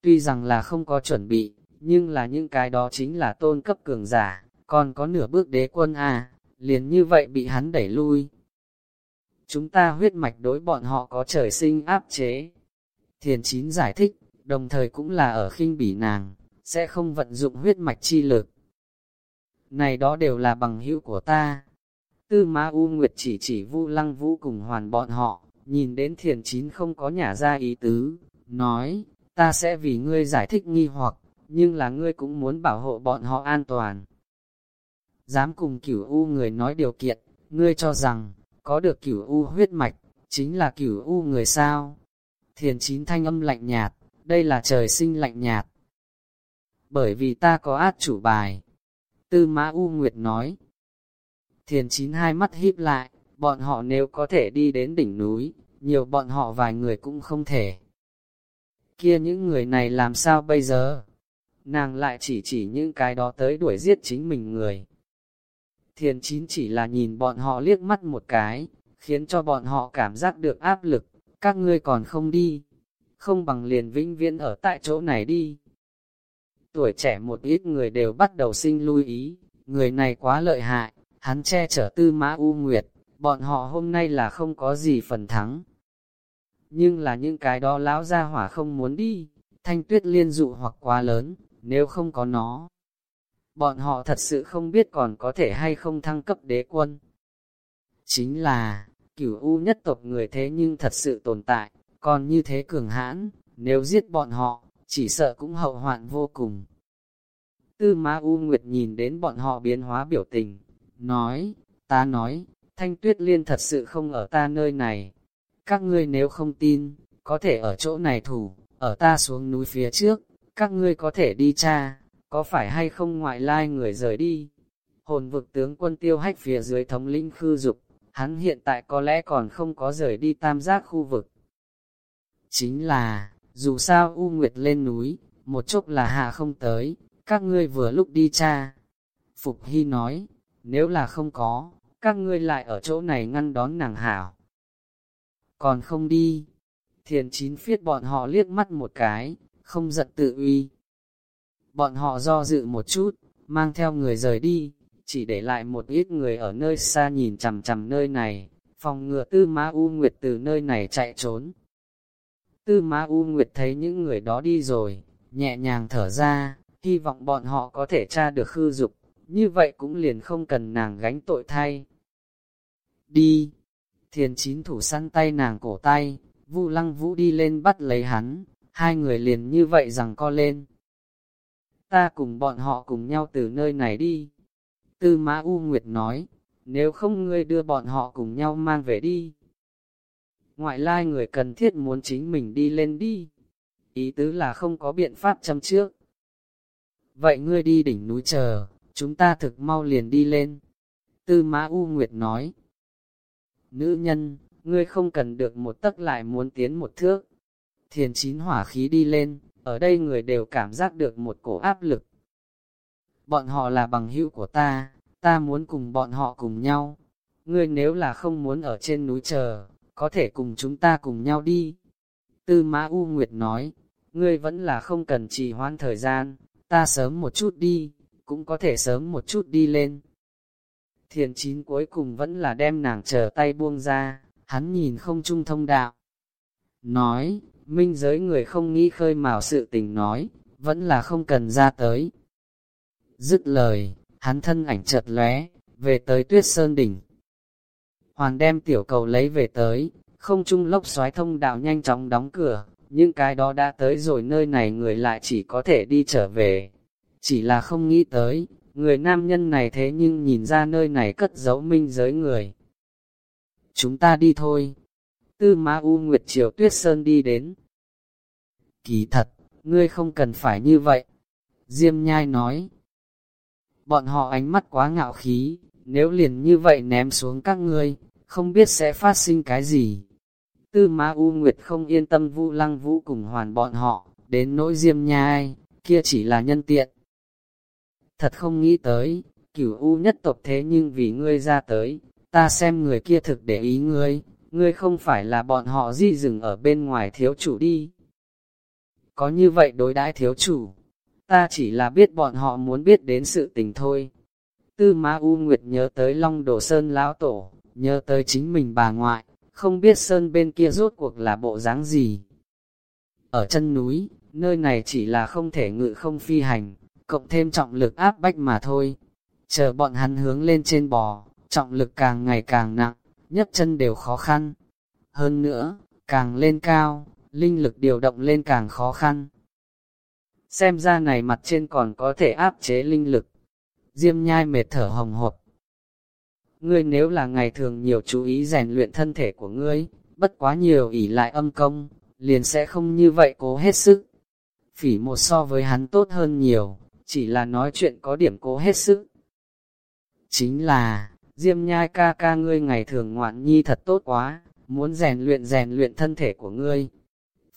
Tuy rằng là không có chuẩn bị, nhưng là những cái đó chính là tôn cấp cường giả, còn có nửa bước đế quân à liền như vậy bị hắn đẩy lui. Chúng ta huyết mạch đối bọn họ có trời sinh áp chế. Thiền chín giải thích, đồng thời cũng là ở khinh bỉ nàng, sẽ không vận dụng huyết mạch chi lực. Này đó đều là bằng hữu của ta. Tư Ma U Nguyệt chỉ chỉ Vu Lăng Vũ cùng hoàn bọn họ, nhìn đến thiền chín không có nhả ra ý tứ, nói, ta sẽ vì ngươi giải thích nghi hoặc, nhưng là ngươi cũng muốn bảo hộ bọn họ an toàn. Dám cùng cửu U người nói điều kiện, ngươi cho rằng, có được cửu U huyết mạch, chính là cửu U người sao? Thiền chín thanh âm lạnh nhạt, đây là trời sinh lạnh nhạt. Bởi vì ta có át chủ bài. Tư Mã U Nguyệt nói. Thiền chín hai mắt híp lại, bọn họ nếu có thể đi đến đỉnh núi, nhiều bọn họ vài người cũng không thể. Kia những người này làm sao bây giờ? Nàng lại chỉ chỉ những cái đó tới đuổi giết chính mình người. Thiền chín chỉ là nhìn bọn họ liếc mắt một cái, khiến cho bọn họ cảm giác được áp lực, các ngươi còn không đi, không bằng liền vĩnh viễn ở tại chỗ này đi. Tuổi trẻ một ít người đều bắt đầu sinh lưu ý, người này quá lợi hại, hắn che chở tư mã U Nguyệt, bọn họ hôm nay là không có gì phần thắng. Nhưng là những cái đó lão ra hỏa không muốn đi, thanh tuyết liên dụ hoặc quá lớn, nếu không có nó. Bọn họ thật sự không biết còn có thể hay không thăng cấp đế quân. Chính là, cửu u nhất tộc người thế nhưng thật sự tồn tại, còn như thế cường hãn, nếu giết bọn họ, chỉ sợ cũng hậu hoạn vô cùng. Tư Ma U Nguyệt nhìn đến bọn họ biến hóa biểu tình, nói, ta nói, Thanh Tuyết Liên thật sự không ở ta nơi này. Các ngươi nếu không tin, có thể ở chỗ này thủ, ở ta xuống núi phía trước, các ngươi có thể đi cha, có phải hay không ngoại lai người rời đi. Hồn vực tướng quân tiêu hách phía dưới thống lĩnh khư dục, hắn hiện tại có lẽ còn không có rời đi tam giác khu vực. Chính là, dù sao U Nguyệt lên núi, một chốc là hạ không tới, các ngươi vừa lúc đi cha. Phục Hy nói, nếu là không có, các ngươi lại ở chỗ này ngăn đón nàng hảo. Còn không đi, thiền chín phiết bọn họ liếc mắt một cái, không giận tự uy. Bọn họ do dự một chút, mang theo người rời đi, chỉ để lại một ít người ở nơi xa nhìn chằm chằm nơi này, phòng ngừa tư Ma U Nguyệt từ nơi này chạy trốn. Tư Ma U Nguyệt thấy những người đó đi rồi, nhẹ nhàng thở ra, hy vọng bọn họ có thể tra được khư dục, như vậy cũng liền không cần nàng gánh tội thay. Đi! Thiền chín thủ săn tay nàng cổ tay, Vu lăng vũ đi lên bắt lấy hắn, hai người liền như vậy rằng co lên. Ta cùng bọn họ cùng nhau từ nơi này đi. Tư Mã U Nguyệt nói, nếu không ngươi đưa bọn họ cùng nhau mang về đi. Ngoại lai người cần thiết muốn chính mình đi lên đi. Ý tứ là không có biện pháp châm trước. Vậy ngươi đi đỉnh núi chờ, chúng ta thực mau liền đi lên. Tư Mã U Nguyệt nói. Nữ nhân, ngươi không cần được một tấc lại muốn tiến một thước. Thiền chín hỏa khí đi lên, ở đây người đều cảm giác được một cổ áp lực. Bọn họ là bằng hữu của ta, ta muốn cùng bọn họ cùng nhau. Ngươi nếu là không muốn ở trên núi chờ, có thể cùng chúng ta cùng nhau đi. Tư Mã U Nguyệt nói, ngươi vẫn là không cần trì hoãn thời gian, ta sớm một chút đi, cũng có thể sớm một chút đi lên. Thiền chín cuối cùng vẫn là đem nàng chờ tay buông ra, hắn nhìn không trung thông đạo. Nói, minh giới người không nghĩ khơi mào sự tình nói, vẫn là không cần ra tới. Dứt lời, hắn thân ảnh chợt lóe, về tới tuyết sơn đỉnh. Hoàn đem tiểu cầu lấy về tới, không trung lốc xoáy thông đạo nhanh chóng đóng cửa, nhưng cái đó đã tới rồi nơi này người lại chỉ có thể đi trở về. Chỉ là không nghĩ tới, người nam nhân này thế nhưng nhìn ra nơi này cất giấu minh giới người. Chúng ta đi thôi. Tư Ma U Nguyệt Triều Tuyết Sơn đi đến. Kỳ thật, ngươi không cần phải như vậy. Diêm nhai nói. Bọn họ ánh mắt quá ngạo khí, nếu liền như vậy ném xuống các ngươi, không biết sẽ phát sinh cái gì. Tư Ma U Nguyệt không yên tâm Vu Lăng Vũ cùng hoàn bọn họ, đến nỗi Diêm Nhai, kia chỉ là nhân tiện. Thật không nghĩ tới, cửu U nhất tộc thế nhưng vì ngươi ra tới, ta xem người kia thực để ý ngươi, ngươi không phải là bọn họ di dừng ở bên ngoài thiếu chủ đi. Có như vậy đối đãi thiếu chủ, ta chỉ là biết bọn họ muốn biết đến sự tình thôi. Tư Ma U Nguyệt nhớ tới Long Đồ Sơn Lão Tổ, nhớ tới chính mình bà ngoại, không biết Sơn bên kia rốt cuộc là bộ dáng gì. ở chân núi, nơi này chỉ là không thể ngự không phi hành, cộng thêm trọng lực áp bách mà thôi. Chờ bọn hắn hướng lên trên bò, trọng lực càng ngày càng nặng, nhấc chân đều khó khăn. Hơn nữa, càng lên cao, linh lực điều động lên càng khó khăn. Xem ra này mặt trên còn có thể áp chế linh lực. Diêm nhai mệt thở hồng hộc. Ngươi nếu là ngày thường nhiều chú ý rèn luyện thân thể của ngươi, bất quá nhiều ỷ lại âm công, liền sẽ không như vậy cố hết sức. Phỉ một so với hắn tốt hơn nhiều, chỉ là nói chuyện có điểm cố hết sức. Chính là, Diêm nhai ca ca ngươi ngày thường ngoạn nhi thật tốt quá, muốn rèn luyện rèn luyện thân thể của ngươi.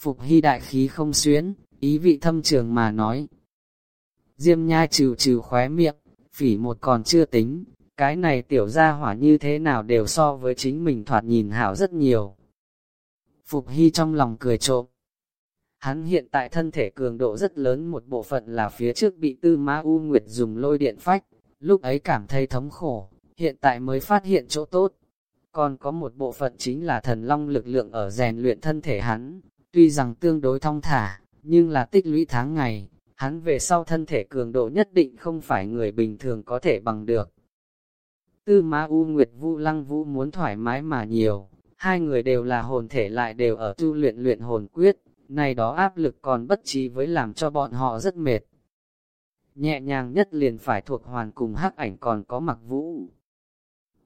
Phục hy đại khí không xuyến, ý vị thâm trường mà nói. Diêm nhai trừ trừ khóe miệng, phỉ một còn chưa tính, cái này tiểu gia hỏa như thế nào đều so với chính mình thoạt nhìn hảo rất nhiều. Phục hy trong lòng cười trộm. Hắn hiện tại thân thể cường độ rất lớn một bộ phận là phía trước bị tư ma u nguyệt dùng lôi điện phách, lúc ấy cảm thấy thống khổ, hiện tại mới phát hiện chỗ tốt. Còn có một bộ phận chính là thần long lực lượng ở rèn luyện thân thể hắn, tuy rằng tương đối thong thả, nhưng là tích lũy tháng ngày, hắn về sau thân thể cường độ nhất định không phải người bình thường có thể bằng được. Tư Ma U Nguyệt Vu Lăng Vũ muốn thoải mái mà nhiều, hai người đều là hồn thể lại đều ở tu luyện luyện hồn quyết, này đó áp lực còn bất trí với làm cho bọn họ rất mệt. Nhẹ nhàng nhất liền phải thuộc hoàn cùng hắc ảnh còn có mặc vũ.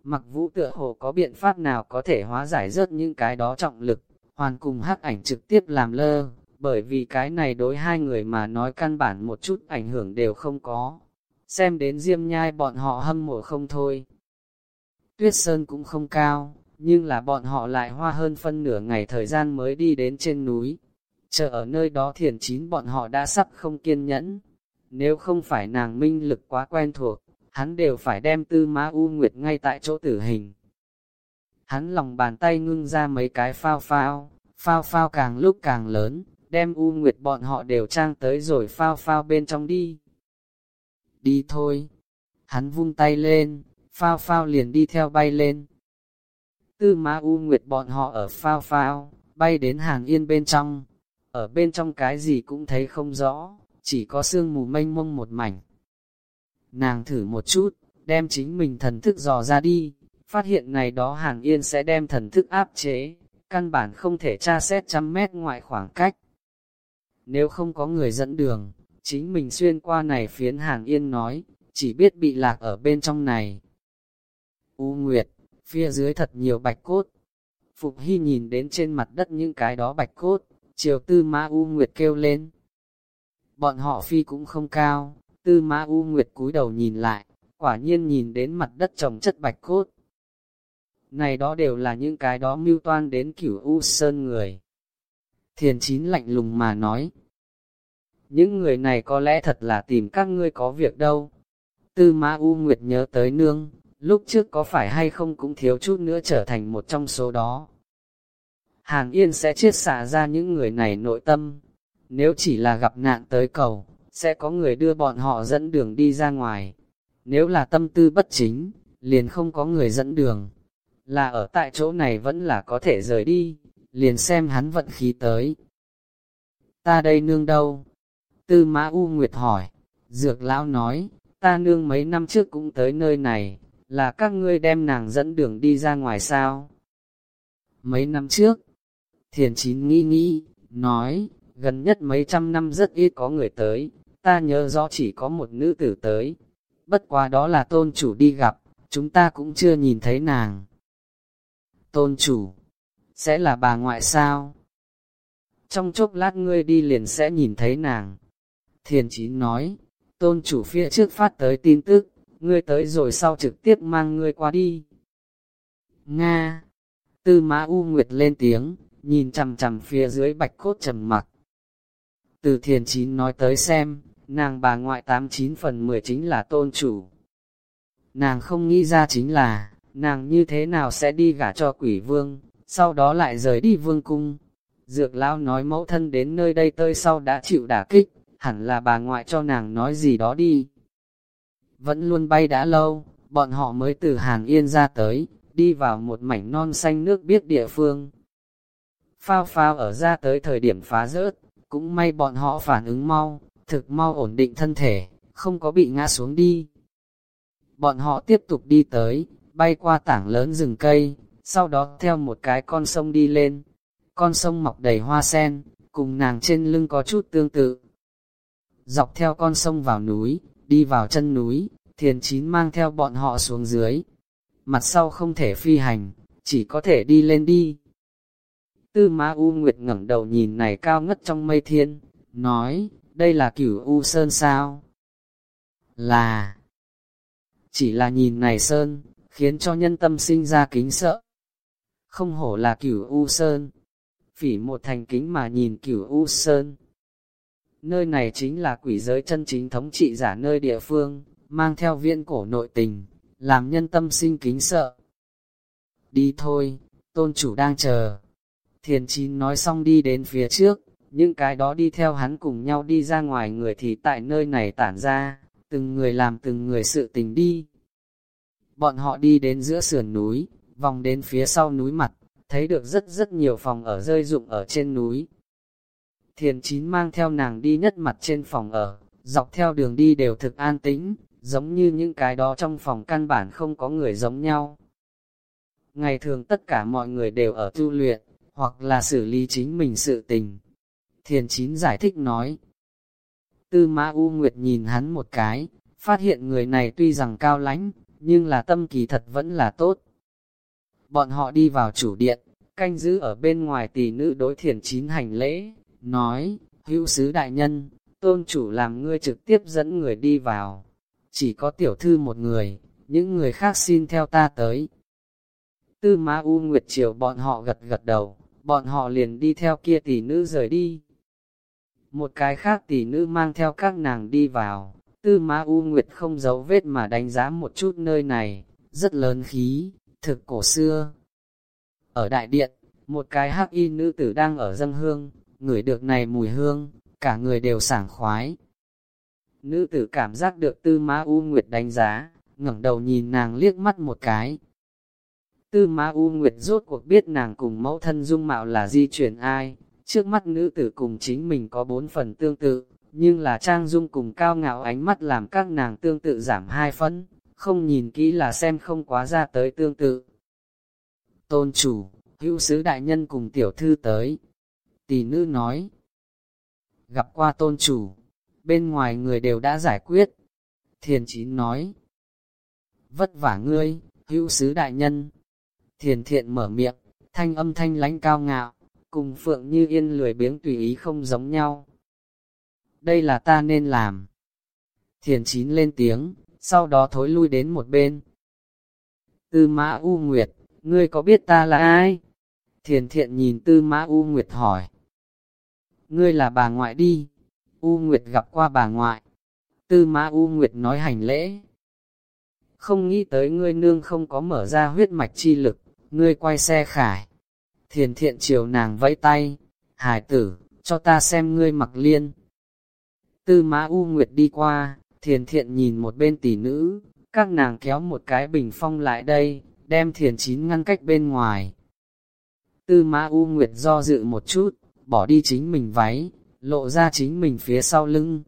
Mặc vũ tựa hồ có biện pháp nào có thể hóa giải rớt những cái đó trọng lực, hoàn cùng hắc ảnh trực tiếp làm lơ, bởi vì cái này đối hai người mà nói căn bản một chút ảnh hưởng đều không có. Xem đến diêm nhai bọn họ hâm mộ không thôi. Tuyết sơn cũng không cao, nhưng là bọn họ lại hoa hơn phân nửa ngày thời gian mới đi đến trên núi. Chờ ở nơi đó thiền chín bọn họ đã sắp không kiên nhẫn. Nếu không phải nàng minh lực quá quen thuộc, hắn đều phải đem tư má u nguyệt ngay tại chỗ tử hình. Hắn lòng bàn tay ngưng ra mấy cái phao phao, phao phao càng lúc càng lớn, đem u nguyệt bọn họ đều trang tới rồi phao phao bên trong đi. Đi thôi. Hắn vung tay lên, phao phao liền đi theo bay lên. Tư má u nguyệt bọn họ ở phao phao, bay đến hàng yên bên trong. Ở bên trong cái gì cũng thấy không rõ, chỉ có sương mù mênh mông một mảnh. Nàng thử một chút, đem chính mình thần thức dò ra đi, phát hiện này đó hàn yên sẽ đem thần thức áp chế, căn bản không thể tra xét trăm mét ngoại khoảng cách. Nếu không có người dẫn đường, chính mình xuyên qua này phiến hàn yên nói, chỉ biết bị lạc ở bên trong này. U Nguyệt, phía dưới thật nhiều bạch cốt. Phục Hy nhìn đến trên mặt đất những cái đó bạch cốt, chiều tư Ma U Nguyệt kêu lên. Bọn họ phi cũng không cao, tư Ma U Nguyệt cúi đầu nhìn lại, quả nhiên nhìn đến mặt đất trồng chất bạch cốt. Này đó đều là những cái đó mưu toan đến cửu U Sơn người. Thiền chín lạnh lùng mà nói. Những người này có lẽ thật là tìm các ngươi có việc đâu. Tư Ma U Nguyệt nhớ tới nương, lúc trước có phải hay không cũng thiếu chút nữa trở thành một trong số đó. Hàng Yên sẽ chiết xả ra những người này nội tâm. Nếu chỉ là gặp nạn tới cầu, sẽ có người đưa bọn họ dẫn đường đi ra ngoài. Nếu là tâm tư bất chính, liền không có người dẫn đường. Là ở tại chỗ này vẫn là có thể rời đi, liền xem hắn vận khí tới. Ta đây nương đâu? Tư Mã U Nguyệt hỏi. Dược lão nói, ta nương mấy năm trước cũng tới nơi này, là các ngươi đem nàng dẫn đường đi ra ngoài sao? Mấy năm trước, thiền chín nghĩ nghĩ, nói, gần nhất mấy trăm năm rất ít có người tới, ta nhớ rõ chỉ có một nữ tử tới. Bất quá đó là tôn chủ đi gặp, chúng ta cũng chưa nhìn thấy nàng. Tôn chủ, sẽ là bà ngoại sao? Trong chốc lát ngươi đi liền sẽ nhìn thấy nàng. Thiền chín nói, tôn chủ phía trước phát tới tin tức, ngươi tới rồi sau trực tiếp mang ngươi qua đi. Nga, tư mã U Nguyệt lên tiếng, nhìn chằm chằm phía dưới bạch cốt trầm mặc. Từ thiền chín nói tới xem, nàng bà ngoại 89 phần 10 chính là tôn chủ. Nàng không nghĩ ra chính là, nàng như thế nào sẽ đi gả cho quỷ vương, sau đó lại rời đi vương cung. Dược lão nói mẫu thân đến nơi đây tơi sau đã chịu đả kích, hẳn là bà ngoại cho nàng nói gì đó đi. Vẫn luôn bay đã lâu, bọn họ mới từ Hàn Yên ra tới, đi vào một mảnh non xanh nước biết địa phương. Phao phao ở ra tới thời điểm phá rớt, Cũng may bọn họ phản ứng mau, thực mau ổn định thân thể, không có bị ngã xuống đi. Bọn họ tiếp tục đi tới, bay qua tảng lớn rừng cây, sau đó theo một cái con sông đi lên. Con sông mọc đầy hoa sen, cùng nàng trên lưng có chút tương tự. Dọc theo con sông vào núi, đi vào chân núi, thiền chín mang theo bọn họ xuống dưới. Mặt sau không thể phi hành, chỉ có thể đi lên đi. Tư Ma U Nguyệt ngẩng đầu nhìn này cao ngất trong mây thiên, nói, đây là cửu U Sơn sao? Là, chỉ là nhìn này Sơn, khiến cho nhân tâm sinh ra kính sợ. Không hổ là cửu U Sơn, phỉ một thành kính mà nhìn cửu U Sơn. Nơi này chính là quỷ giới chân chính thống trị giả nơi địa phương, mang theo viễn cổ nội tình, làm nhân tâm sinh kính sợ. Đi thôi, tôn chủ đang chờ. Thiền chín nói xong đi đến phía trước, những cái đó đi theo hắn cùng nhau đi ra ngoài người thì tại nơi này tản ra, từng người làm từng người sự tình đi. Bọn họ đi đến giữa sườn núi, vòng đến phía sau núi mặt, thấy được rất rất nhiều phòng ở rơi rụng ở trên núi. Thiền chín mang theo nàng đi nhất mặt trên phòng ở, dọc theo đường đi đều thực an tĩnh, giống như những cái đó trong phòng căn bản không có người giống nhau. Ngày thường tất cả mọi người đều ở tu luyện, hoặc là xử lý chính mình sự tình. Thiền chín giải thích nói. Tư Ma U Nguyệt nhìn hắn một cái, phát hiện người này tuy rằng cao lãnh, nhưng là tâm kỳ thật vẫn là tốt. Bọn họ đi vào chủ điện, canh giữ ở bên ngoài tỷ nữ đối thiền chín hành lễ, nói, hữu sứ đại nhân, tôn chủ làm ngươi trực tiếp dẫn người đi vào. Chỉ có tiểu thư một người, những người khác xin theo ta tới. Tư Ma U Nguyệt Triều bọn họ gật gật đầu, bọn họ liền đi theo kia tỷ nữ rời đi. Một cái khác tỷ nữ mang theo các nàng đi vào, Tư Ma U Nguyệt không giấu vết mà đánh giá một chút nơi này, rất lớn khí, thực cổ xưa. Ở đại điện, một cái hắc y nữ tử đang ở dân hương, ngửi được này mùi hương, cả người đều sảng khoái. Nữ tử cảm giác được Tư Ma U Nguyệt đánh giá, ngẩng đầu nhìn nàng liếc mắt một cái. Tư Ma U Nguyệt rốt cuộc biết nàng cùng mẫu thân dung mạo là di chuyển ai, trước mắt nữ tử cùng chính mình có bốn phần tương tự, nhưng là trang dung cùng cao ngạo ánh mắt làm các nàng tương tự giảm hai phân, không nhìn kỹ là xem không quá ra tới tương tự. Tôn chủ, hữu sứ đại nhân cùng tiểu thư tới. Tỷ nữ nói, gặp qua tôn chủ, bên ngoài người đều đã giải quyết. Thiền chín nói, vất vả ngươi, hữu sứ đại nhân. Thiền thiện mở miệng, thanh âm thanh lánh cao ngạo, cùng phượng như yên lười biếng tùy ý không giống nhau. Đây là ta nên làm. Thiền chín lên tiếng, sau đó thối lui đến một bên. Tư mã U Nguyệt, ngươi có biết ta là ai? Thiền thiện nhìn tư mã U Nguyệt hỏi. Ngươi là bà ngoại đi. U Nguyệt gặp qua bà ngoại. Tư mã U Nguyệt nói hành lễ. Không nghĩ tới ngươi nương không có mở ra huyết mạch chi lực, ngươi quay xe khải. Thiền thiện chiều nàng vẫy tay, hải tử, cho ta xem ngươi mặc liên. Tư mã U Nguyệt đi qua, thiền thiện nhìn một bên tỷ nữ, các nàng kéo một cái bình phong lại đây, đem thiền chín ngăn cách bên ngoài. Tư mã U Nguyệt do dự một chút, bỏ đi chính mình váy, lộ ra chính mình phía sau lưng.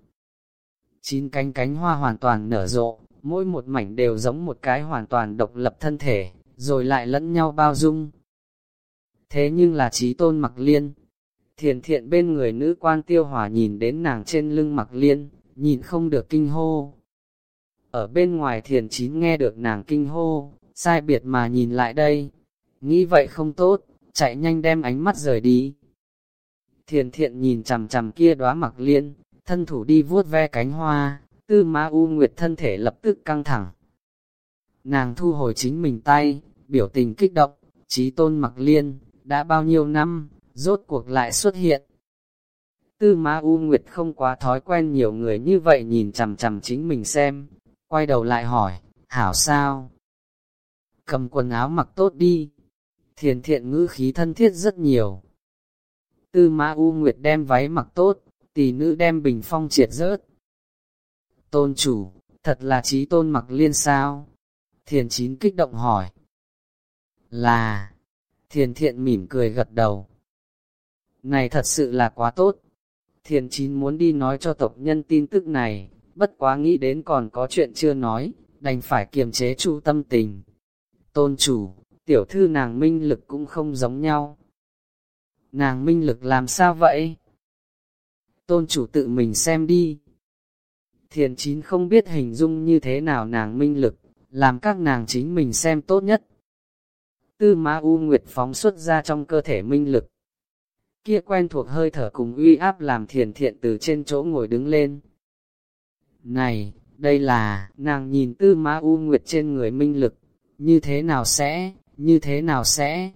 Chín cánh cánh hoa hoàn toàn nở rộ, mỗi một mảnh đều giống một cái hoàn toàn độc lập thân thể, rồi lại lẫn nhau bao dung. Thế nhưng là trí tôn mặc liên. Thiền thiện bên người nữ quan tiêu hòa nhìn đến nàng trên lưng mặc liên, nhìn không được kinh hô. Ở bên ngoài thiền chín nghe được nàng kinh hô, sai biệt mà nhìn lại đây. Nghĩ vậy không tốt, chạy nhanh đem ánh mắt rời đi. Thiền thiện nhìn chằm chằm kia đóa mặc liên, thân thủ đi vuốt ve cánh hoa, tư ma u nguyệt thân thể lập tức căng thẳng. Nàng thu hồi chính mình tay, biểu tình kích động, trí tôn mặc liên, đã bao nhiêu năm, rốt cuộc lại xuất hiện. Tư Ma U Nguyệt không quá thói quen nhiều người như vậy nhìn chằm chằm chính mình xem, quay đầu lại hỏi, hảo sao? Cầm quần áo mặc tốt đi. Thiền thiện ngữ khí thân thiết rất nhiều. Tư Ma U Nguyệt đem váy mặc tốt, tỷ nữ đem bình phong triệt rớt. Tôn chủ, thật là trí tôn mặc liên sao? Thiền chín kích động hỏi. Là, thiền thiện mỉm cười gật đầu. Này thật sự là quá tốt. thiền chín muốn đi nói cho tộc nhân tin tức này, bất quá nghĩ đến còn có chuyện chưa nói, đành phải kiềm chế chu tâm tình. Tôn chủ, tiểu thư nàng minh lực cũng không giống nhau. Nàng minh lực làm sao vậy? Tôn chủ tự mình xem đi. Thiền chín không biết hình dung như thế nào nàng minh lực, làm các nàng chính mình xem tốt nhất. Tư Ma U Nguyệt phóng xuất ra trong cơ thể minh lực. Kia quen thuộc hơi thở cùng uy áp làm thiền thiện từ trên chỗ ngồi đứng lên. Này, đây là, nàng nhìn tư Ma U Nguyệt trên người minh lực, như thế nào sẽ, như thế nào sẽ.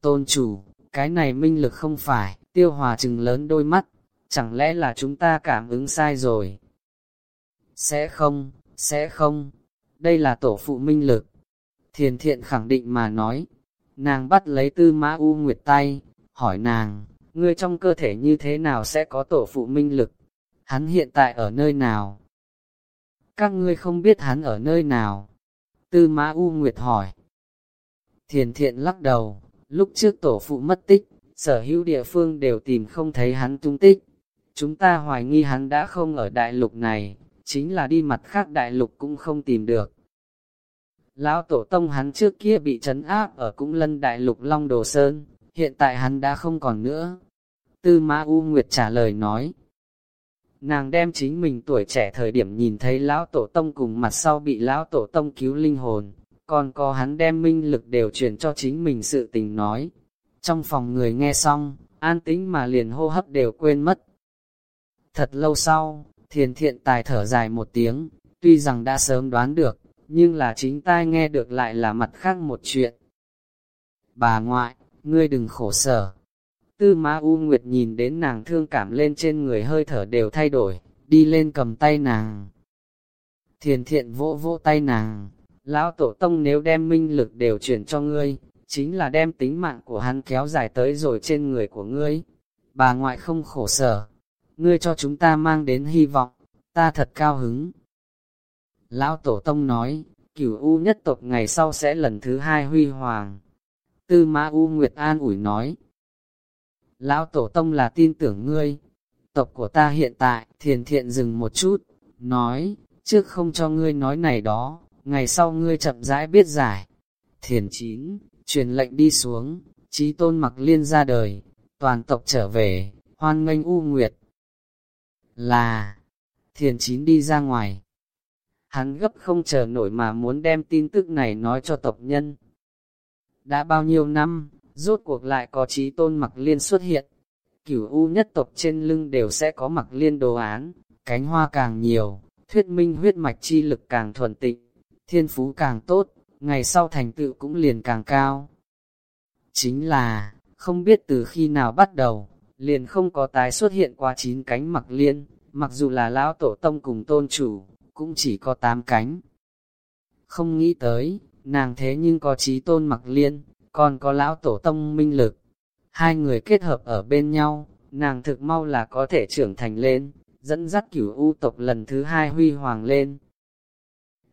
Tôn chủ, cái này minh lực không phải, tiêu hòa trừng lớn đôi mắt, chẳng lẽ là chúng ta cảm ứng sai rồi? Sẽ không, sẽ không, đây là tổ phụ minh lực. Thiền thiện khẳng định mà nói, nàng bắt lấy tư mã u nguyệt tay, hỏi nàng, ngươi trong cơ thể như thế nào sẽ có tổ phụ minh lực? Hắn hiện tại ở nơi nào? Các ngươi không biết hắn ở nơi nào? Tư mã u nguyệt hỏi. Thiền thiện lắc đầu, lúc trước tổ phụ mất tích, sở hữu địa phương đều tìm không thấy hắn tung tích. Chúng ta hoài nghi hắn đã không ở đại lục này, chính là đi mặt khác đại lục cũng không tìm được. Lão tổ tông hắn trước kia bị trấn áp ở cũng lân đại lục Long Đồ Sơn, hiện tại hắn đã không còn nữa. Tư Ma U Nguyệt trả lời nói. Nàng đem chính mình tuổi trẻ thời điểm nhìn thấy lão tổ tông cùng mặt sau bị lão tổ tông cứu linh hồn, còn có hắn đem minh lực đều truyền cho chính mình sự tình nói. Trong phòng người nghe xong, an tĩnh mà liền hô hấp đều quên mất. Thật lâu sau, thiền thiện tài thở dài một tiếng, tuy rằng đã sớm đoán được, nhưng là chính tai nghe được lại là mặt khác một chuyện. Bà ngoại, ngươi đừng khổ sở. Tư Ma U Nguyệt nhìn đến nàng thương cảm lên trên người hơi thở đều thay đổi, đi lên cầm tay nàng. Thiền thiện vỗ vỗ tay nàng, lão tổ tông nếu đem minh lực đều chuyển cho ngươi, chính là đem tính mạng của hắn kéo dài tới rồi trên người của ngươi. Bà ngoại không khổ sở, ngươi cho chúng ta mang đến hy vọng, ta thật cao hứng. Lão Tổ Tông nói, cửu U nhất tộc ngày sau sẽ lần thứ hai huy hoàng. Tư ma U Nguyệt An ủi nói, Lão Tổ Tông là tin tưởng ngươi, tộc của ta hiện tại, thiền thiện dừng một chút, nói, trước không cho ngươi nói này đó, ngày sau ngươi chậm rãi biết giải. Thiền chín, truyền lệnh đi xuống, trí tôn mặc liên ra đời, toàn tộc trở về, hoan nghênh U Nguyệt. Là, thiền chín đi ra ngoài. Hắn gấp không chờ nổi mà muốn đem tin tức này nói cho tộc nhân. Đã bao nhiêu năm, rốt cuộc lại có trí tôn mặc liên xuất hiện. Cửu U nhất tộc trên lưng đều sẽ có mặc liên đồ án, cánh hoa càng nhiều, thuyết minh huyết mạch chi lực càng thuần tịnh, thiên phú càng tốt, ngày sau thành tựu cũng liền càng cao. Chính là, không biết từ khi nào bắt đầu, liền không có tái xuất hiện qua chín cánh mặc liên, mặc dù là lão tổ tông cùng tôn chủ, cũng chỉ có tám cánh. Không nghĩ tới, nàng thế nhưng có trí tôn mặc liên, còn có lão tổ tông minh lực. Hai người kết hợp ở bên nhau, nàng thực mau là có thể trưởng thành lên, dẫn dắt cửu u tộc lần thứ hai huy hoàng lên.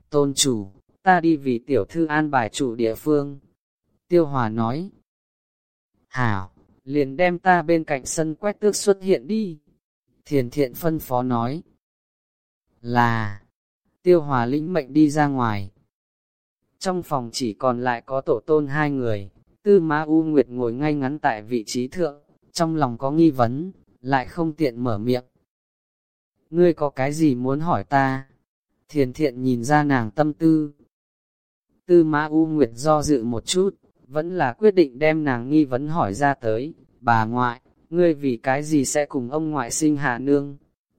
Tôn chủ, ta đi vì tiểu thư an bài chủ địa phương. Tiêu Hòa nói. Hảo, liền đem ta bên cạnh sân quét tước xuất hiện đi. Thiền thiện phân phó nói. Là, tiêu hòa lĩnh mệnh đi ra ngoài. Trong phòng chỉ còn lại có tổ tôn hai người, tư Ma U Nguyệt ngồi ngay ngắn tại vị trí thượng, trong lòng có nghi vấn, lại không tiện mở miệng. Ngươi có cái gì muốn hỏi ta? Thiền thiện nhìn ra nàng tâm tư. Tư Ma U Nguyệt do dự một chút, vẫn là quyết định đem nàng nghi vấn hỏi ra tới, bà ngoại, ngươi vì cái gì sẽ cùng ông ngoại sinh hạ nương?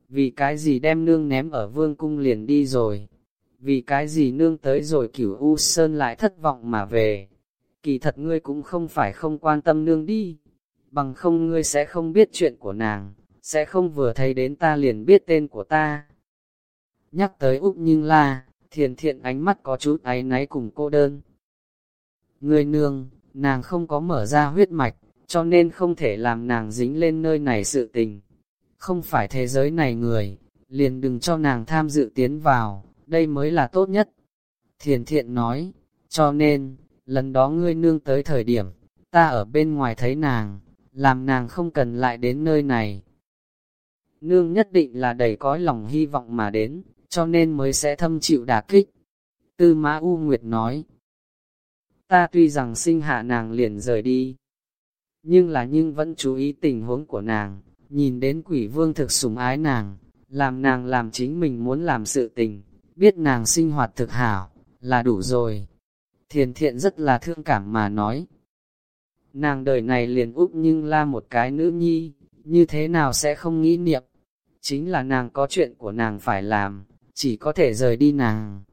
Vì cái gì đem nương ném ở vương cung liền đi rồi? Vì cái gì nương tới rồi cửu U Sơn lại thất vọng mà về? Kỳ thật ngươi cũng không phải không quan tâm nương đi, bằng không ngươi sẽ không biết chuyện của nàng, sẽ không vừa thấy đến ta liền biết tên của ta. Nhắc tới Úc Nhưng La, thiền thiện ánh mắt có chút áy náy cùng cô đơn. Người nương, nàng không có mở ra huyết mạch, cho nên không thể làm nàng dính lên nơi này sự tình. Không phải thế giới này người, liền đừng cho nàng tham dự tiến vào, đây mới là tốt nhất. Thiền thiện nói, cho nên, lần đó ngươi nương tới thời điểm, ta ở bên ngoài thấy nàng, làm nàng không cần lại đến nơi này. nương nhất định là đầy cõi lòng hy vọng mà đến, cho nên mới sẽ thâm chịu đả kích. Tư Mã U Nguyệt nói, ta tuy rằng sinh hạ nàng liền rời đi, nhưng là nhưng vẫn chú ý tình huống của nàng, nhìn đến quỷ vương thực sủng ái nàng, làm nàng làm chính mình muốn làm sự tình, biết nàng sinh hoạt thực hảo, là đủ rồi. Thiền thiện rất là thương cảm mà nói. Nàng đời này liền úp nhưng la một cái nữ nhi, như thế nào sẽ không nghĩ niệm. Chính là nàng có chuyện của nàng phải làm, chỉ có thể rời đi nàng.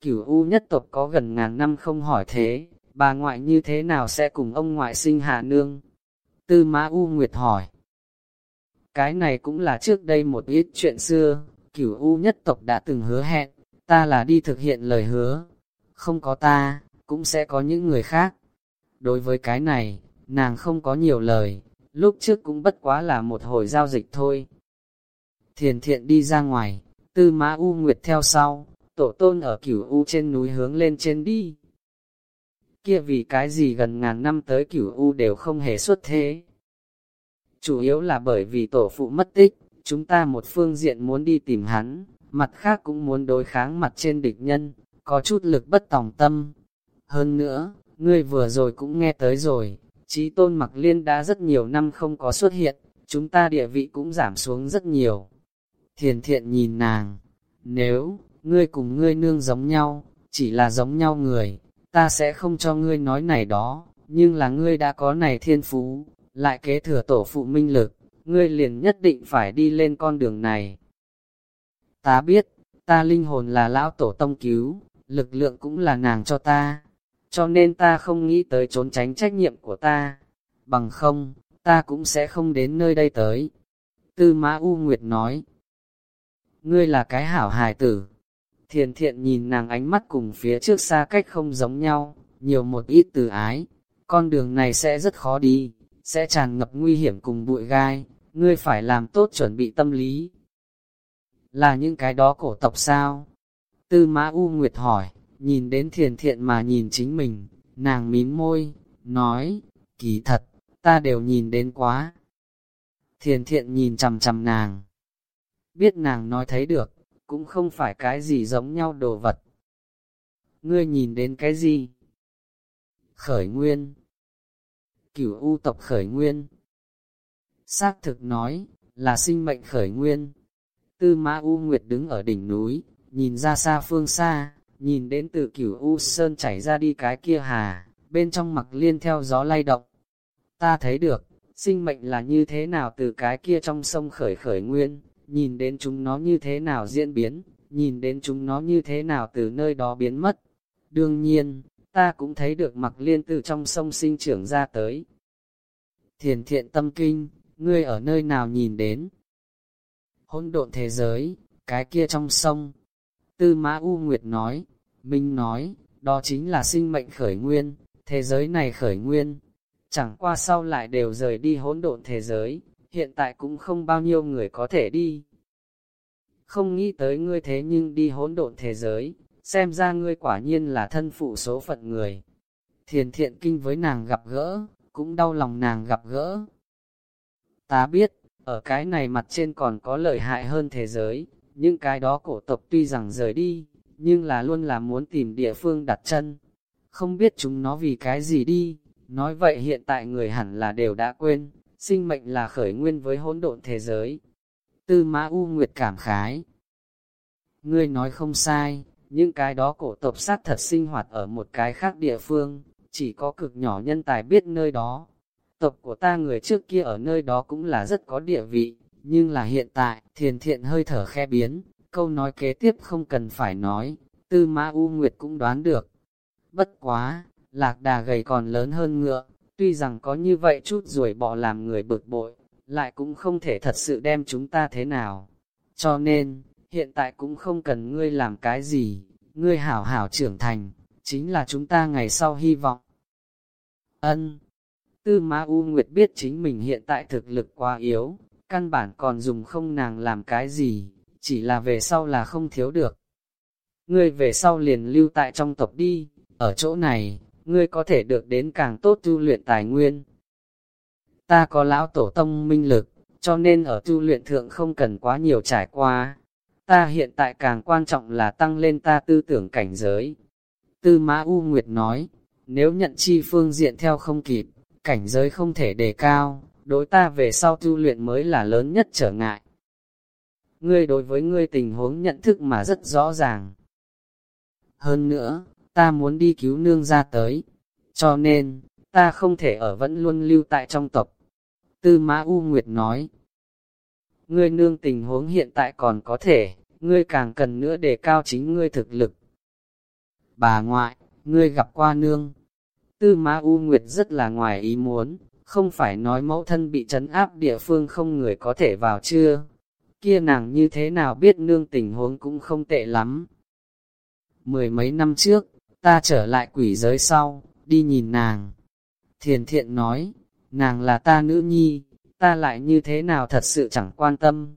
Cửu U nhất tộc có gần ngàn năm không hỏi thế, bà ngoại như thế nào sẽ cùng ông ngoại sinh hạ nương? Tư Mã U Nguyệt hỏi. Cái này cũng là trước đây một ít chuyện xưa, cửu U nhất tộc đã từng hứa hẹn, ta là đi thực hiện lời hứa. Không có ta, cũng sẽ có những người khác. Đối với cái này, nàng không có nhiều lời, lúc trước cũng bất quá là một hồi giao dịch thôi. Thiền thiện đi ra ngoài, tư mã U Nguyệt theo sau, tổ tôn ở cửu U trên núi hướng lên trên đi. Kia vì cái gì gần ngàn năm tới cửu U đều không hề xuất thế. Chủ yếu là bởi vì tổ phụ mất tích, chúng ta một phương diện muốn đi tìm hắn, mặt khác cũng muốn đối kháng mặt trên địch nhân, có chút lực bất tòng tâm. Hơn nữa, ngươi vừa rồi cũng nghe tới rồi, trí tôn mặc liên đã rất nhiều năm không có xuất hiện, chúng ta địa vị cũng giảm xuống rất nhiều. Thiền thiện nhìn nàng, nếu, ngươi cùng ngươi nương giống nhau, chỉ là giống nhau người, ta sẽ không cho ngươi nói này đó, nhưng là ngươi đã có này thiên phú, lại kế thừa tổ phụ minh lực, ngươi liền nhất định phải đi lên con đường này. Ta biết, ta linh hồn là lão tổ tông cứu, lực lượng cũng là nàng cho ta, cho nên ta không nghĩ tới trốn tránh trách nhiệm của ta, bằng không, ta cũng sẽ không đến nơi đây tới. Tư Mã U Nguyệt nói, ngươi là cái hảo hài tử. Thiền thiện nhìn nàng ánh mắt cùng phía trước xa cách không giống nhau, nhiều một ít từ ái, con đường này sẽ rất khó đi, sẽ tràn ngập nguy hiểm cùng bụi gai, ngươi phải làm tốt chuẩn bị tâm lý. Là những cái đó cổ tộc sao? Tư Mã U Nguyệt hỏi, nhìn đến thiền thiện mà nhìn chính mình, nàng mím môi, nói, kỳ thật, ta đều nhìn đến quá. Thiền thiện nhìn chầm chầm nàng, biết nàng nói thấy được, cũng không phải cái gì giống nhau đồ vật. Ngươi nhìn đến cái gì? Khởi nguyên. Cửu U tộc khởi nguyên. Xác thực nói, là sinh mệnh khởi nguyên. Tư Mã U Nguyệt đứng ở đỉnh núi, nhìn ra xa phương xa, nhìn đến từ cửu U Sơn chảy ra đi cái kia hà, bên trong mặc liên theo gió lay động. Ta thấy được, sinh mệnh là như thế nào từ cái kia trong sông khởi khởi nguyên, nhìn đến chúng nó như thế nào diễn biến, nhìn đến chúng nó như thế nào từ nơi đó biến mất. Đương nhiên, ta cũng thấy được mặc liên từ trong sông sinh trưởng ra tới. Thiền thiện tâm kinh, ngươi ở nơi nào nhìn đến? Hỗn độn thế giới, cái kia trong sông. Tư Mã U Nguyệt nói, Minh nói, đó chính là sinh mệnh khởi nguyên, thế giới này khởi nguyên. Chẳng qua sau lại đều rời đi hỗn độn thế giới, hiện tại cũng không bao nhiêu người có thể đi. Không nghĩ tới ngươi thế nhưng đi hỗn độn thế giới, xem ra ngươi quả nhiên là thân phụ số phận người. Thiền thiện kinh với nàng gặp gỡ, cũng đau lòng nàng gặp gỡ. Ta biết, ở cái này mặt trên còn có lợi hại hơn thế giới, những cái đó cổ tộc tuy rằng rời đi, nhưng là luôn là muốn tìm địa phương đặt chân. Không biết chúng nó vì cái gì đi, nói vậy hiện tại người hẳn là đều đã quên, sinh mệnh là khởi nguyên với hỗn độn thế giới. Tư Mã U Nguyệt cảm khái. Ngươi nói không sai, những cái đó cổ tộc sát thật sinh hoạt ở một cái khác địa phương, chỉ có cực nhỏ nhân tài biết nơi đó. Tộc của ta người trước kia ở nơi đó cũng là rất có địa vị, nhưng là hiện tại, thiền thiện hơi thở khe biến, câu nói kế tiếp không cần phải nói, tư mã U Nguyệt cũng đoán được. Bất quá, lạc đà gầy còn lớn hơn ngựa, tuy rằng có như vậy chút ruồi bỏ làm người bực bội, lại cũng không thể thật sự đem chúng ta thế nào. Cho nên, hiện tại cũng không cần ngươi làm cái gì, ngươi hảo hảo trưởng thành, chính là chúng ta ngày sau hy vọng. Ân Tư Ma U Nguyệt biết chính mình hiện tại thực lực quá yếu, căn bản còn dùng không nàng làm cái gì, chỉ là về sau là không thiếu được. Ngươi về sau liền lưu tại trong tộc đi, ở chỗ này, ngươi có thể được đến càng tốt tu luyện tài nguyên. Ta có lão tổ tông minh lực, cho nên ở tu luyện thượng không cần quá nhiều trải qua. Ta hiện tại càng quan trọng là tăng lên ta tư tưởng cảnh giới. Tư Mã U Nguyệt nói, nếu nhận chi phương diện theo không kịp, cảnh giới không thể đề cao, đối ta về sau tu luyện mới là lớn nhất trở ngại. Ngươi đối với ngươi tình huống nhận thức mà rất rõ ràng. Hơn nữa, ta muốn đi cứu nương ra tới, cho nên, ta không thể ở vẫn luôn lưu tại trong tộc. Tư Mã U Nguyệt nói, ngươi nương tình huống hiện tại còn có thể, ngươi càng cần nữa để cao chính ngươi thực lực. Bà ngoại, ngươi gặp qua nương. Tư Ma U Nguyệt rất là ngoài ý muốn, không phải nói mẫu thân bị trấn áp địa phương không người có thể vào chưa. Kia nàng như thế nào biết nương tình huống cũng không tệ lắm. Mười mấy năm trước, ta trở lại quỷ giới sau, đi nhìn nàng. Thiền thiện nói, nàng là ta nữ nhi, ta lại như thế nào thật sự chẳng quan tâm.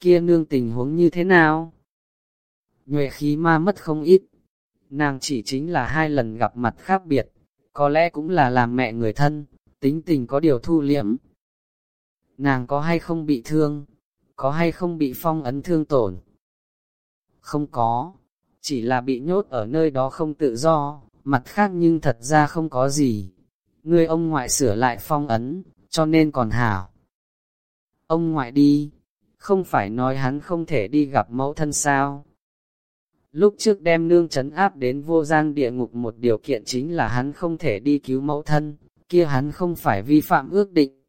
Kia nương tình huống như thế nào? Nhuệ khí ma mất không ít. Nàng chỉ chính là hai lần gặp mặt khác biệt, có lẽ cũng là làm mẹ người thân, tính tình có điều thu liễm. Nàng có hay không bị thương? Có hay không bị phong ấn thương tổn? Không có, chỉ là bị nhốt ở nơi đó không tự do, mặt khác nhưng thật ra không có gì. Người ông ngoại sửa lại phong ấn, cho nên còn hảo. Ông ngoại đi, không phải nói hắn không thể đi gặp mẫu thân sao. Lúc trước đem nương chấn áp đến vô gian địa ngục một điều kiện chính là hắn không thể đi cứu mẫu thân, kia hắn không phải vi phạm ước định.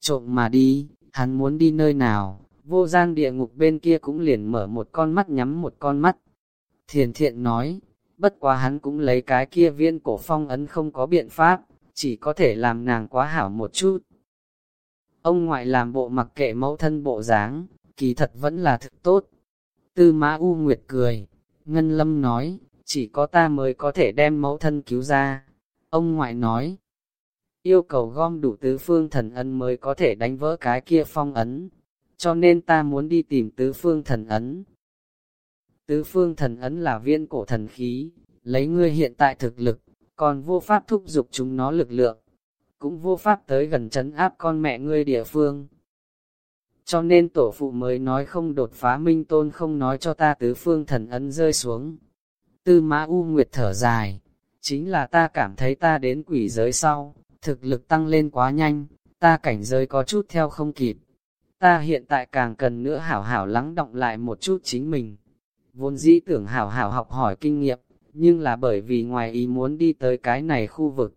Trộm mà đi, hắn muốn đi nơi nào, vô gian địa ngục bên kia cũng liền mở một con mắt nhắm một con mắt. Thiền thiện nói, bất quá hắn cũng lấy cái kia viên cổ phong ấn không có biện pháp, chỉ có thể làm nàng quá hảo một chút. Ông ngoại làm bộ mặc kệ mẫu thân bộ dáng, kỳ thật vẫn là thực tốt. Tư Mã U Nguyệt cười, Ngân Lâm nói, chỉ có ta mới có thể đem mẫu thân cứu ra. Ông ngoại nói, yêu cầu gom đủ tứ phương thần ấn mới có thể đánh vỡ cái kia phong ấn, cho nên ta muốn đi tìm tứ phương thần ấn. Tứ phương thần ấn là viên cổ thần khí, lấy ngươi hiện tại thực lực, còn vô pháp thúc giục chúng nó lực lượng, cũng vô pháp tới gần chấn áp con mẹ ngươi địa phương. Cho nên tổ phụ mới nói không đột phá minh tôn không nói cho ta tứ phương thần ấn rơi xuống. Tư mã U Nguyệt thở dài, chính là ta cảm thấy ta đến quỷ giới sau, thực lực tăng lên quá nhanh, ta cảnh giới có chút theo không kịp. Ta hiện tại càng cần nữa hảo hảo lắng động lại một chút chính mình. Vốn dĩ tưởng hảo hảo học hỏi kinh nghiệm, nhưng là bởi vì ngoài ý muốn đi tới cái này khu vực.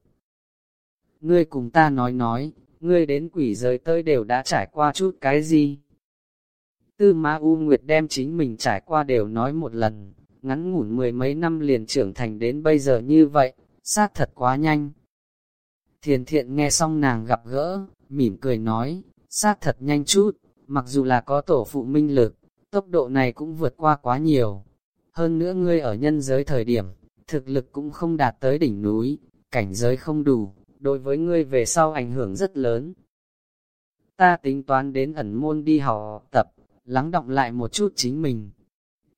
Ngươi cùng ta nói nói, ngươi đến quỷ giới tới đều đã trải qua chút cái gì? Tư Ma U Nguyệt đem chính mình trải qua đều nói một lần, ngắn ngủn mười mấy năm liền trưởng thành đến bây giờ như vậy, sát thật quá nhanh. Thiền thiện nghe xong nàng gặp gỡ, mỉm cười nói, sát thật nhanh chút, mặc dù là có tổ phụ minh lực, tốc độ này cũng vượt qua quá nhiều. Hơn nữa ngươi ở nhân giới thời điểm, thực lực cũng không đạt tới đỉnh núi, cảnh giới không đủ, đối với ngươi về sau ảnh hưởng rất lớn. Ta tính toán đến ẩn môn đi học tập, lắng động lại một chút chính mình.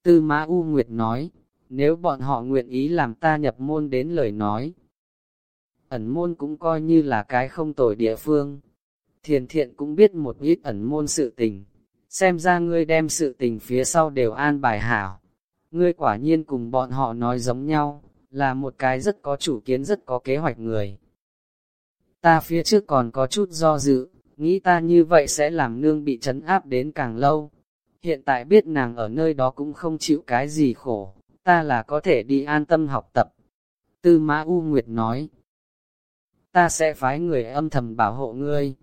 Tư Mã U Nguyệt nói, nếu bọn họ nguyện ý làm ta nhập môn đến lời nói, ẩn môn cũng coi như là cái không tồi địa phương. Thiền thiện cũng biết một ít ẩn môn sự tình, xem ra ngươi đem sự tình phía sau đều an bài hảo. Ngươi quả nhiên cùng bọn họ nói giống nhau, là một cái rất có chủ kiến rất có kế hoạch người. Ta phía trước còn có chút do dự, nghĩ ta như vậy sẽ làm nương bị trấn áp đến càng lâu. Hiện tại biết nàng ở nơi đó cũng không chịu cái gì khổ, ta là có thể đi an tâm học tập. Tư Mã U Nguyệt nói, ta sẽ phái người âm thầm bảo hộ ngươi.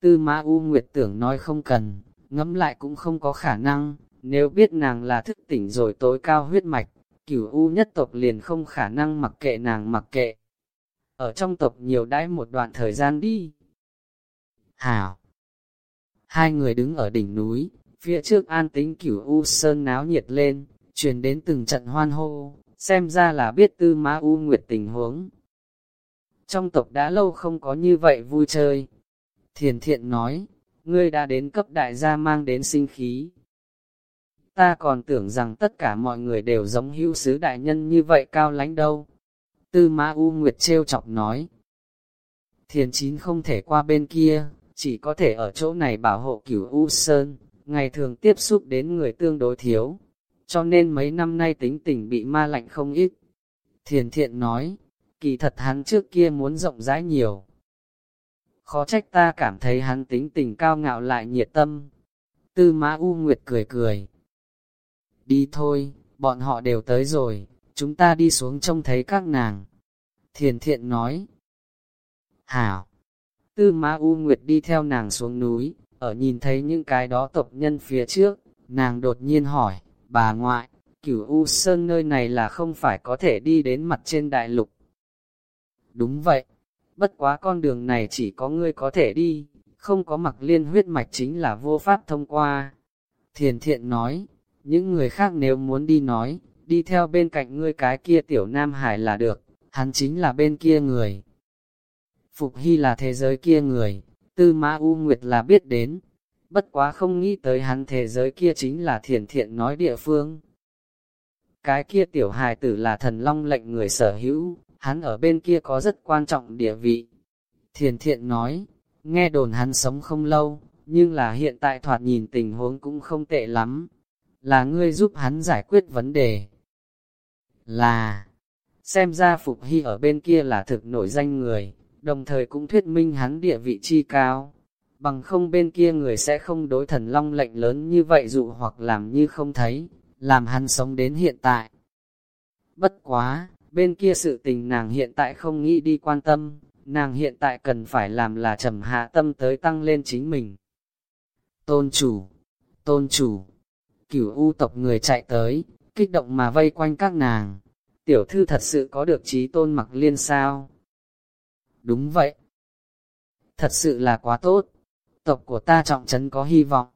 Tư Mã U Nguyệt tưởng nói không cần, ngẫm lại cũng không có khả năng, nếu biết nàng là thức tỉnh rồi tối cao huyết mạch, cửu U nhất tộc liền không khả năng mặc kệ nàng mặc kệ. Ở trong tộc nhiều đãi một đoạn thời gian đi. Hảo! Hai người đứng ở đỉnh núi, phía trước an tính cửu U Sơn náo nhiệt lên, truyền đến từng trận hoan hô, xem ra là biết tư Ma U Nguyệt tình huống. Trong tộc đã lâu không có như vậy vui chơi. Thiền thiện nói, ngươi đã đến cấp đại gia mang đến sinh khí. Ta còn tưởng rằng tất cả mọi người đều giống hữu sứ đại nhân như vậy cao lánh đâu. Tư Ma U Nguyệt trêu chọc nói. Thiền chín không thể qua bên kia, chỉ có thể ở chỗ này bảo hộ cửu U Sơn, ngày thường tiếp xúc đến người tương đối thiếu, cho nên mấy năm nay tính tình bị ma lạnh không ít. Thiền thiện nói, kỳ thật hắn trước kia muốn rộng rãi nhiều. Khó trách ta cảm thấy hắn tính tình cao ngạo lại nhiệt tâm. Tư mã U Nguyệt cười cười. Đi thôi, bọn họ đều tới rồi, chúng ta đi xuống trông thấy các nàng. Thiền thiện nói. Hảo. Tư Ma U Nguyệt đi theo nàng xuống núi, ở nhìn thấy những cái đó tộc nhân phía trước, nàng đột nhiên hỏi, bà ngoại, cửu U Sơn nơi này là không phải có thể đi đến mặt trên đại lục. Đúng vậy, bất quá con đường này chỉ có ngươi có thể đi, không có mặc liên huyết mạch chính là vô pháp thông qua. Thiền thiện nói, những người khác nếu muốn đi nói, đi theo bên cạnh ngươi cái kia tiểu Nam Hải là được, hắn chính là bên kia người. Phục Hy là thế giới kia người, Tư Mã U Nguyệt là biết đến, bất quá không nghĩ tới hắn thế giới kia chính là thiền thiện nói địa phương. Cái kia tiểu hài tử là thần long lệnh người sở hữu, hắn ở bên kia có rất quan trọng địa vị. Thiền thiện nói, nghe đồn hắn sống không lâu, nhưng là hiện tại thoạt nhìn tình huống cũng không tệ lắm. Là ngươi giúp hắn giải quyết vấn đề. Là, xem ra Phục Hy ở bên kia là thực nổi danh người, đồng thời cũng thuyết minh hắn địa vị chi cao. Bằng không bên kia người sẽ không đối thần long lệnh lớn như vậy dụ hoặc làm như không thấy, làm hắn sống đến hiện tại. Bất quá, bên kia sự tình nàng hiện tại không nghĩ đi quan tâm, nàng hiện tại cần phải làm là trầm hạ tâm tới tăng lên chính mình. Tôn chủ, tôn chủ, cửu u tộc người chạy tới, kích động mà vây quanh các nàng. Tiểu thư thật sự có được trí tôn mặc liên sao? Đúng vậy. Thật sự là quá tốt. Tộc của ta trọng trấn có hy vọng.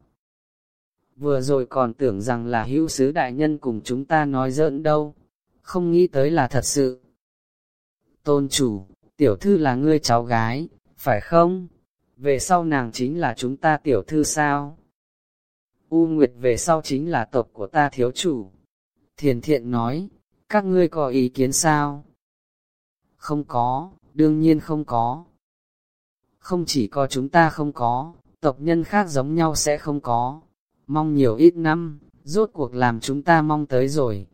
Vừa rồi còn tưởng rằng là hữu sứ đại nhân cùng chúng ta nói giỡn đâu. Không nghĩ tới là thật sự. Tôn chủ, tiểu thư là ngươi cháu gái, phải không? Về sau nàng chính là chúng ta tiểu thư sao? U Nguyệt về sau chính là tộc của ta thiếu chủ. Thiền thiện nói, các ngươi có ý kiến sao? Không có, đương nhiên không có. Không chỉ có chúng ta không có, tộc nhân khác giống nhau sẽ không có. Mong nhiều ít năm, rốt cuộc làm chúng ta mong tới rồi.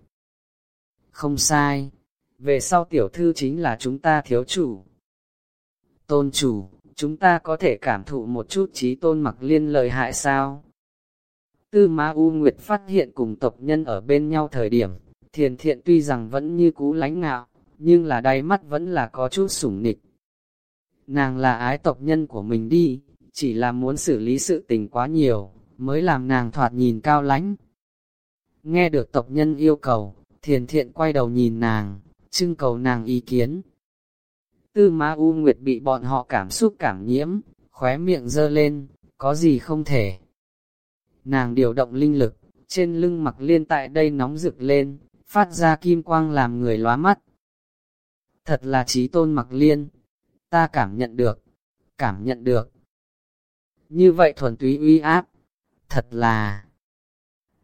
Không sai, về sau tiểu thư chính là chúng ta thiếu chủ. Tôn chủ, chúng ta có thể cảm thụ một chút trí tôn mặc liên lợi hại sao? Tư Ma U Nguyệt phát hiện cùng tộc nhân ở bên nhau thời điểm, thiền thiện tuy rằng vẫn như cũ lánh ngạo, nhưng là đáy mắt vẫn là có chút sủng nịch. Nàng là ái tộc nhân của mình đi, chỉ là muốn xử lý sự tình quá nhiều, mới làm nàng thoạt nhìn cao lánh. Nghe được tộc nhân yêu cầu, thiền thiện quay đầu nhìn nàng, trưng cầu nàng ý kiến. Tư Ma U Nguyệt bị bọn họ cảm xúc cảm nhiễm, khóe miệng dơ lên, có gì không thể. Nàng điều động linh lực, trên lưng mặc liên tại đây nóng rực lên, phát ra kim quang làm người lóa mắt. Thật là trí tôn mặc liên, ta cảm nhận được, cảm nhận được. Như vậy thuần túy uy áp, thật là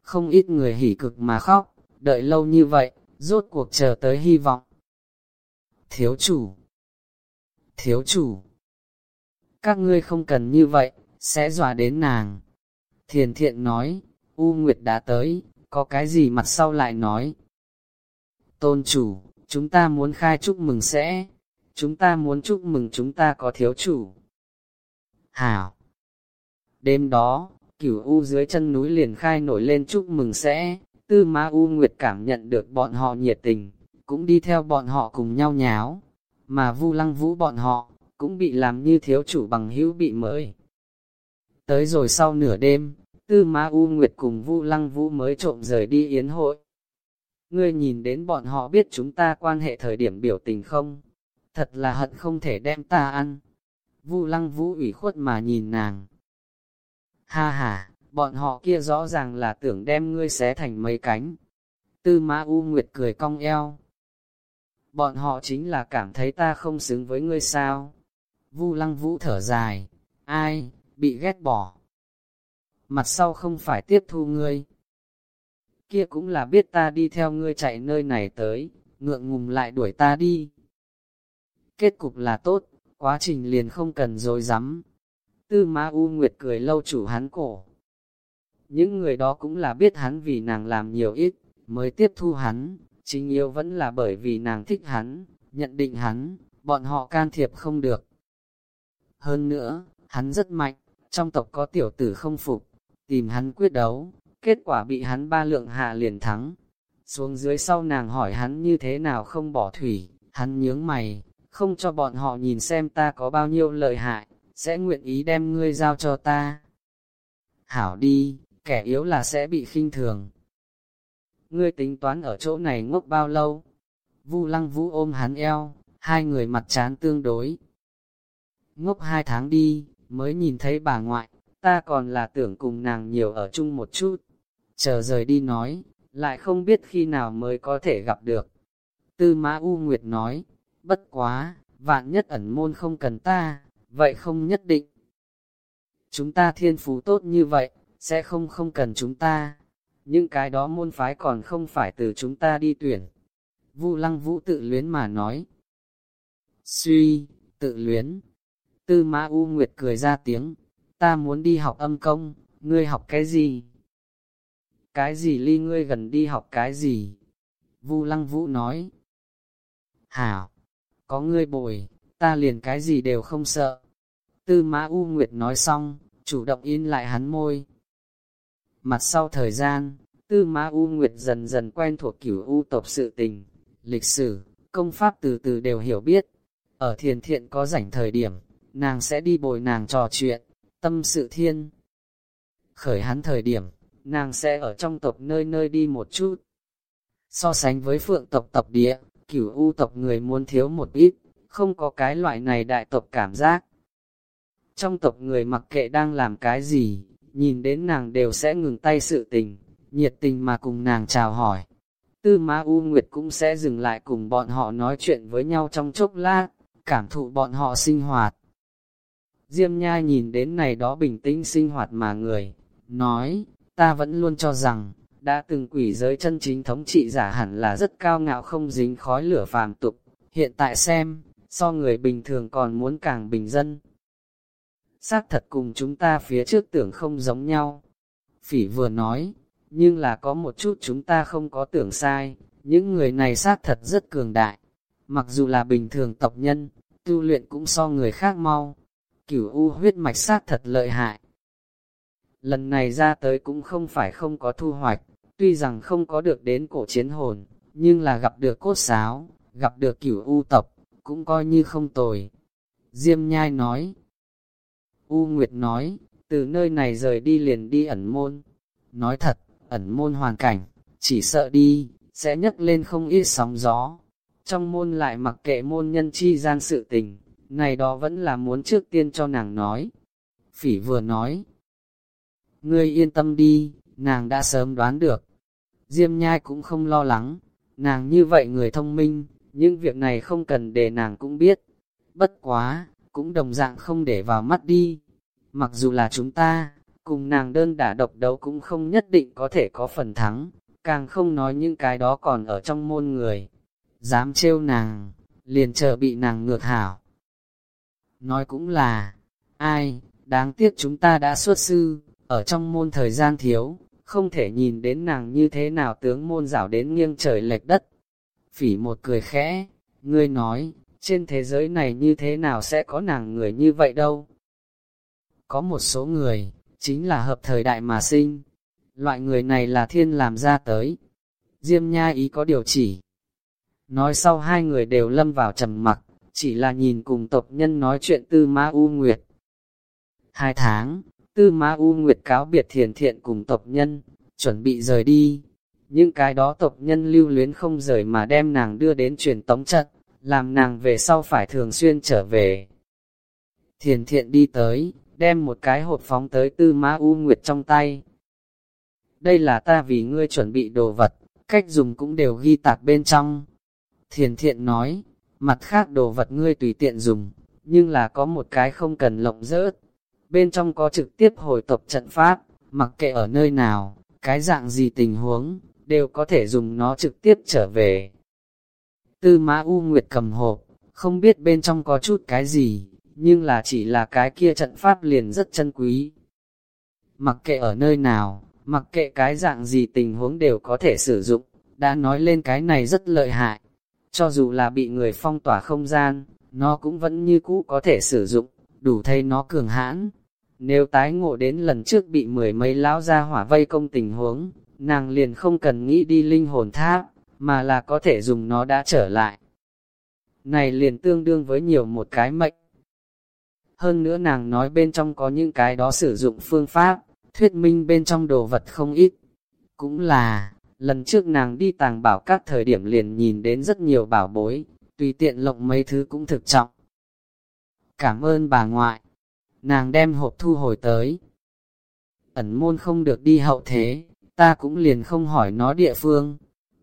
không ít người hỉ cực mà khóc, đợi lâu như vậy, rốt cuộc chờ tới hy vọng. Thiếu chủ, thiếu chủ, các ngươi không cần như vậy, sẽ dọa đến nàng. Thiền thiện nói, U Nguyệt đã tới, có cái gì mặt sau lại nói. Tôn chủ, chúng ta muốn khai chúc mừng sẽ, chúng ta muốn chúc mừng chúng ta có thiếu chủ. Hảo! Đêm đó, cửu U dưới chân núi liền khai nổi lên chúc mừng sẽ, tư ma U Nguyệt cảm nhận được bọn họ nhiệt tình, cũng đi theo bọn họ cùng nhau nháo, mà vu lăng vũ bọn họ, cũng bị làm như thiếu chủ bằng hữu bị mời. Tới rồi sau nửa đêm, Tư Ma U Nguyệt cùng Vu Lăng Vũ mới trộm rời đi yến hội. Ngươi nhìn đến bọn họ biết chúng ta quan hệ thời điểm biểu tình không? Thật là hận không thể đem ta ăn. Vu Lăng Vũ ủy khuất mà nhìn nàng. Ha ha, bọn họ kia rõ ràng là tưởng đem ngươi xé thành mấy cánh. Tư Ma U Nguyệt cười cong eo. Bọn họ chính là cảm thấy ta không xứng với ngươi sao? Vu Lăng Vũ thở dài. Ai, bị ghét bỏ, mặt sau không phải tiếp thu ngươi. Kia cũng là biết ta đi theo ngươi chạy nơi này tới, ngượng ngùng lại đuổi ta đi. Kết cục là tốt, quá trình liền không cần dối rắm Tư Ma U Nguyệt cười lâu chủ hắn cổ. Những người đó cũng là biết hắn vì nàng làm nhiều ít, mới tiếp thu hắn, chính yêu vẫn là bởi vì nàng thích hắn, nhận định hắn, bọn họ can thiệp không được. Hơn nữa, hắn rất mạnh, trong tộc có tiểu tử không phục, tìm hắn quyết đấu, kết quả bị hắn ba lượng hạ liền thắng. Xuống dưới sau nàng hỏi hắn như thế nào không bỏ thủy, hắn nhướng mày, không cho bọn họ nhìn xem ta có bao nhiêu lợi hại, sẽ nguyện ý đem ngươi giao cho ta. Hảo đi, kẻ yếu là sẽ bị khinh thường. Ngươi tính toán ở chỗ này ngốc bao lâu? Vu lăng vũ ôm hắn eo, hai người mặt chán tương đối. Ngốc hai tháng đi, mới nhìn thấy bà ngoại, ta còn là tưởng cùng nàng nhiều ở chung một chút. Chờ rời đi nói, lại không biết khi nào mới có thể gặp được. Tư Mã U Nguyệt nói, bất quá, vạn nhất ẩn môn không cần ta, vậy không nhất định. Chúng ta thiên phú tốt như vậy, sẽ không không cần chúng ta. Những cái đó môn phái còn không phải từ chúng ta đi tuyển. Vu lăng vũ tự luyến mà nói. Suy, tự luyến. Tư Mã U Nguyệt cười ra tiếng, ta muốn đi học âm công, ngươi học cái gì? Cái gì ly ngươi gần đi học cái gì? Vu Lăng Vũ nói. Hảo, có ngươi bồi, ta liền cái gì đều không sợ. Tư Mã U Nguyệt nói xong, chủ động in lại hắn môi. Mặt sau thời gian, Tư Mã U Nguyệt dần dần quen thuộc cửu U tộc sự tình, lịch sử, công pháp từ từ đều hiểu biết. Ở thiền thiện có rảnh thời điểm, nàng sẽ đi bồi nàng trò chuyện, tâm sự thiên. Khởi hắn thời điểm, nàng sẽ ở trong tộc nơi nơi đi một chút. So sánh với phượng tộc tộc địa, cửu u tộc người muốn thiếu một ít, không có cái loại này đại tộc cảm giác. Trong tộc người mặc kệ đang làm cái gì, nhìn đến nàng đều sẽ ngừng tay sự tình, nhiệt tình mà cùng nàng chào hỏi. Tư Ma U Nguyệt cũng sẽ dừng lại cùng bọn họ nói chuyện với nhau trong chốc lát, cảm thụ bọn họ sinh hoạt. Diêm Nhai nhìn đến này đó bình tĩnh sinh hoạt mà người, nói, ta vẫn luôn cho rằng, đã từng quỷ giới chân chính thống trị giả hẳn là rất cao ngạo không dính khói lửa phàm tục, hiện tại xem, so người bình thường còn muốn càng bình dân. Xác thật cùng chúng ta phía trước tưởng không giống nhau. Phỉ vừa nói, nhưng là có một chút chúng ta không có tưởng sai, những người này xác thật rất cường đại. Mặc dù là bình thường tộc nhân, tu luyện cũng so người khác mau. Cửu u huyết mạch sát thật lợi hại. Lần này ra tới cũng không phải không có thu hoạch, tuy rằng không có được đến cổ chiến hồn, nhưng là gặp được cốt sáo, gặp được cửu u tộc, cũng coi như không tồi. Diêm nhai nói, U Nguyệt nói, từ nơi này rời đi liền đi ẩn môn. Nói thật, ẩn môn hoàn cảnh, chỉ sợ đi, sẽ nhấc lên không ít sóng gió. Trong môn lại mặc kệ môn nhân chi gian sự tình, này đó vẫn là muốn trước tiên cho nàng nói. Phỉ vừa nói, ngươi yên tâm đi, nàng đã sớm đoán được. Diêm nhai cũng không lo lắng, nàng như vậy người thông minh, những việc này không cần để nàng cũng biết. Bất quá, cũng đồng dạng không để vào mắt đi. Mặc dù là chúng ta, cùng nàng đơn đả độc đấu cũng không nhất định có thể có phần thắng, càng không nói những cái đó còn ở trong môn người. Dám trêu nàng, liền chờ bị nàng ngược hảo. Nói cũng là, ai, đáng tiếc chúng ta đã xuất sư, ở trong môn thời gian thiếu, không thể nhìn đến nàng như thế nào tướng môn rảo đến nghiêng trời lệch đất. Phỉ một cười khẽ, ngươi nói, trên thế giới này như thế nào sẽ có nàng người như vậy đâu. Có một số người, chính là hợp thời đại mà sinh. Loại người này là thiên làm ra tới. Diêm nha ý có điều chỉ. Nói sau hai người đều lâm vào trầm mặc, chỉ là nhìn cùng tộc nhân nói chuyện tư ma u nguyệt. Hai tháng, tư ma u nguyệt cáo biệt thiền thiện cùng tộc nhân, chuẩn bị rời đi. Những cái đó tộc nhân lưu luyến không rời mà đem nàng đưa đến truyền tống trận, làm nàng về sau phải thường xuyên trở về. Thiền thiện đi tới, đem một cái hộp phóng tới tư ma u nguyệt trong tay. Đây là ta vì ngươi chuẩn bị đồ vật, cách dùng cũng đều ghi tạc bên trong. Thiền thiện nói, mặt khác đồ vật ngươi tùy tiện dùng, nhưng là có một cái không cần lộng rớt. Bên trong có trực tiếp hồi tập trận pháp, mặc kệ ở nơi nào, cái dạng gì tình huống, đều có thể dùng nó trực tiếp trở về. Tư mã U Nguyệt cầm hộp, không biết bên trong có chút cái gì, nhưng là chỉ là cái kia trận pháp liền rất chân quý. Mặc kệ ở nơi nào, mặc kệ cái dạng gì tình huống đều có thể sử dụng, đã nói lên cái này rất lợi hại. Cho dù là bị người phong tỏa không gian, nó cũng vẫn như cũ có thể sử dụng, đủ thấy nó cường hãn. Nếu tái ngộ đến lần trước bị mười mấy lão ra hỏa vây công tình huống, nàng liền không cần nghĩ đi linh hồn tháp, mà là có thể dùng nó đã trở lại. Này liền tương đương với nhiều một cái mệnh. Hơn nữa nàng nói bên trong có những cái đó sử dụng phương pháp, thuyết minh bên trong đồ vật không ít. Cũng là, lần trước nàng đi tàng bảo các thời điểm liền nhìn đến rất nhiều bảo bối, tùy tiện lộng mấy thứ cũng thực trọng. Cảm ơn bà ngoại. Nàng đem hộp thu hồi tới. Ẩn môn không được đi hậu thế, ta cũng liền không hỏi nó địa phương.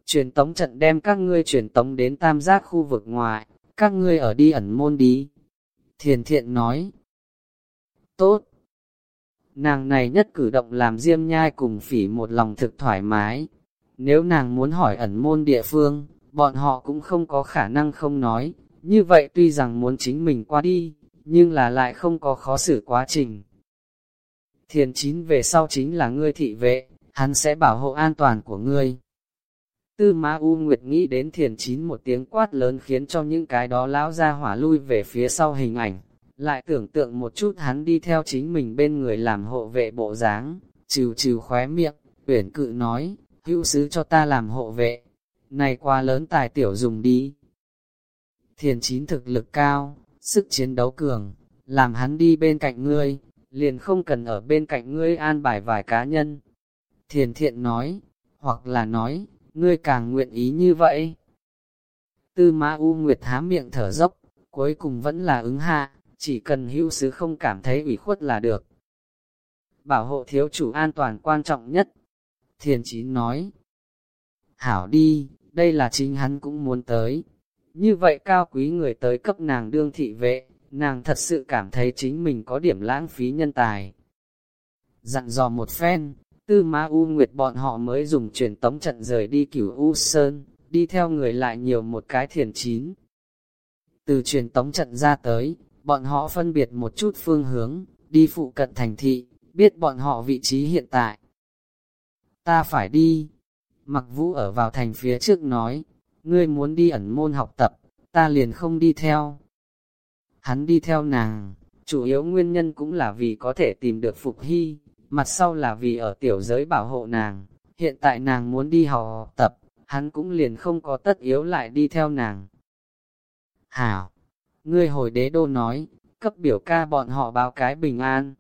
Truyền tống trận đem các ngươi truyền tống đến tam giác khu vực ngoài, các ngươi ở đi ẩn môn đi. Thiền thiện nói. Tốt. Nàng này nhất cử động làm diêm nhai cùng phỉ một lòng thực thoải mái. Nếu nàng muốn hỏi ẩn môn địa phương, bọn họ cũng không có khả năng không nói. Như vậy tuy rằng muốn chính mình qua đi, nhưng là lại không có khó xử quá trình. Thiền chín về sau chính là ngươi thị vệ, hắn sẽ bảo hộ an toàn của ngươi. Tư Ma U Nguyệt nghĩ đến thiền chín một tiếng quát lớn khiến cho những cái đó lão ra hỏa lui về phía sau hình ảnh, lại tưởng tượng một chút hắn đi theo chính mình bên người làm hộ vệ bộ dáng, trừ trừ khóe miệng, uyển cự nói, hữu sứ cho ta làm hộ vệ, này quá lớn tài tiểu dùng đi. Thiền chín thực lực cao, sức chiến đấu cường, làm hắn đi bên cạnh ngươi, liền không cần ở bên cạnh ngươi an bài vài cá nhân. Thiền thiện nói, hoặc là nói, ngươi càng nguyện ý như vậy. Tư Ma U Nguyệt há miệng thở dốc, cuối cùng vẫn là ứng hạ, chỉ cần hữu sứ không cảm thấy ủy khuất là được. Bảo hộ thiếu chủ an toàn quan trọng nhất. Thiền chín nói, Hảo đi, đây là chính hắn cũng muốn tới. Như vậy cao quý người tới cấp nàng đương thị vệ, nàng thật sự cảm thấy chính mình có điểm lãng phí nhân tài. Dặn dò một phen, tư ma U Nguyệt bọn họ mới dùng truyền tống trận rời đi cửu U Sơn, đi theo người lại nhiều một cái thiền chín. Từ truyền tống trận ra tới, bọn họ phân biệt một chút phương hướng, đi phụ cận thành thị, biết bọn họ vị trí hiện tại. Ta phải đi. Mặc vũ ở vào thành phía trước nói, ngươi muốn đi ẩn môn học tập, ta liền không đi theo. Hắn đi theo nàng, chủ yếu nguyên nhân cũng là vì có thể tìm được Phục Hy, mặt sau là vì ở tiểu giới bảo hộ nàng. Hiện tại nàng muốn đi học tập, hắn cũng liền không có tất yếu lại đi theo nàng. Hảo, ngươi hồi đế đô nói, cấp biểu ca bọn họ báo cái bình an.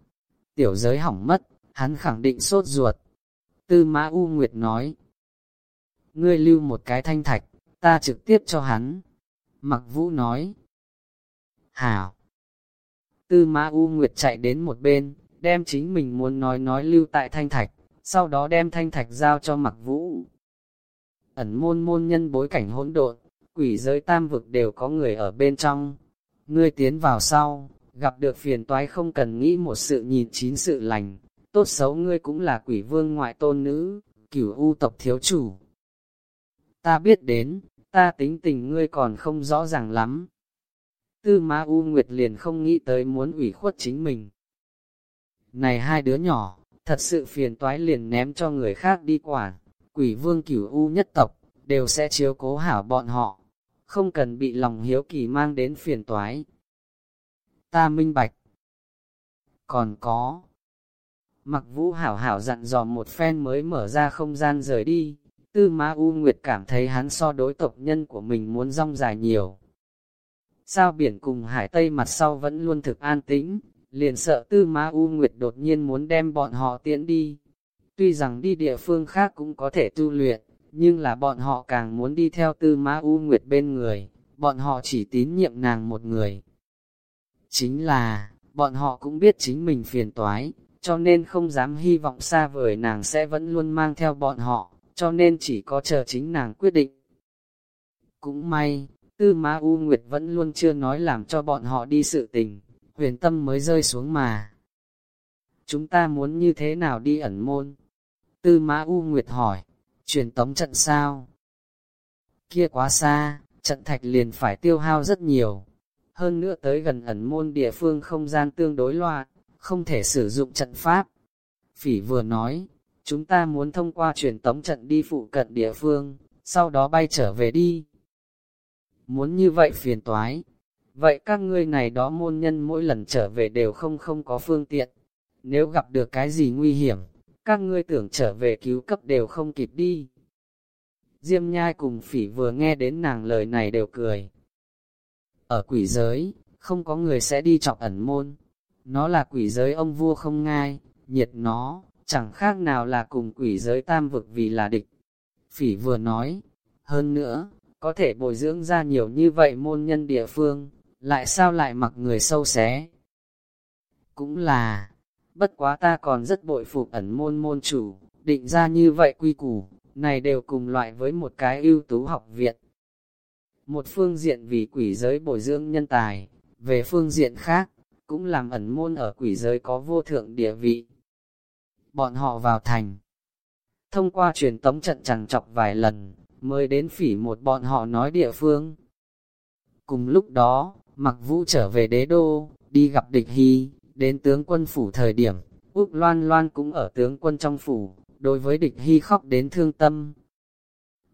Tiểu giới hỏng mất, hắn khẳng định sốt ruột. Tư Mã U Nguyệt nói, ngươi lưu một cái thanh thạch, ta trực tiếp cho hắn. Mặc vũ nói, hảo. Tư Mã U Nguyệt chạy đến một bên, đem chính mình muốn nói nói lưu tại thanh thạch, sau đó đem thanh thạch giao cho mặc vũ. Ẩn môn môn nhân bối cảnh hỗn độn, quỷ giới tam vực đều có người ở bên trong. Ngươi tiến vào sau, gặp được phiền toái không cần nghĩ một sự nhìn chín sự lành, tốt xấu ngươi cũng là quỷ vương ngoại tôn nữ, cửu u tộc thiếu chủ. Ta biết đến, ta tính tình ngươi còn không rõ ràng lắm. Tư Ma U Nguyệt liền không nghĩ tới muốn ủy khuất chính mình. Này hai đứa nhỏ, thật sự phiền toái liền ném cho người khác đi quản, quỷ vương cửu U nhất tộc, đều sẽ chiếu cố hảo bọn họ, không cần bị lòng hiếu kỳ mang đến phiền toái. Ta minh bạch. Còn có. Mặc vũ hảo hảo dặn dò một phen mới mở ra không gian rời đi, Tư Ma U Nguyệt cảm thấy hắn so đối tộc nhân của mình muốn rong dài nhiều. Sao biển cùng hải tây mặt sau vẫn luôn thực an tĩnh, liền sợ Tư Ma U Nguyệt đột nhiên muốn đem bọn họ tiễn đi. Tuy rằng đi địa phương khác cũng có thể tu luyện, nhưng là bọn họ càng muốn đi theo Tư Ma U Nguyệt bên người, bọn họ chỉ tín nhiệm nàng một người. Chính là, bọn họ cũng biết chính mình phiền toái, cho nên không dám hy vọng xa vời nàng sẽ vẫn luôn mang theo bọn họ cho nên chỉ có chờ chính nàng quyết định. Cũng may, Tư Ma U Nguyệt vẫn luôn chưa nói làm cho bọn họ đi sự tình, huyền tâm mới rơi xuống mà. Chúng ta muốn như thế nào đi ẩn môn? Tư Ma U Nguyệt hỏi, truyền tống trận sao? Kia quá xa, trận thạch liền phải tiêu hao rất nhiều. hơn nữa tới gần ẩn môn địa phương không gian tương đối loạn, không thể sử dụng trận pháp. Phỉ vừa nói, chúng ta muốn thông qua truyền tống trận đi phụ cận địa phương, sau đó bay trở về đi. Muốn như vậy phiền toái. Vậy các ngươi này đó môn nhân mỗi lần trở về đều không không có phương tiện. Nếu gặp được cái gì nguy hiểm, các ngươi tưởng trở về cứu cấp đều không kịp đi. Diêm nhai cùng phỉ vừa nghe đến nàng lời này đều cười. Ở quỷ giới, không có người sẽ đi chọc ẩn môn. Nó là quỷ giới ông vua không ngai, nhiệt nó, chẳng khác nào là cùng quỷ giới tam vực vì là địch. Phỉ vừa nói, hơn nữa, có thể bồi dưỡng ra nhiều như vậy môn nhân địa phương, lại sao lại mặc người sâu xé. Cũng là, bất quá ta còn rất bội phục ẩn môn môn chủ, định ra như vậy quy củ, này đều cùng loại với một cái ưu tú học viện. Một phương diện vì quỷ giới bồi dưỡng nhân tài, về phương diện khác, cũng làm ẩn môn ở quỷ giới có vô thượng địa vị. Bọn họ vào thành. Thông qua truyền tống trận chẳng chọc vài lần, mới đến phỉ một bọn họ nói địa phương. Cùng lúc đó, mặc vũ trở về đế đô, đi gặp địch hy, đến tướng quân phủ thời điểm, Úc Loan Loan cũng ở tướng quân trong phủ, đối với địch hy khóc đến thương tâm.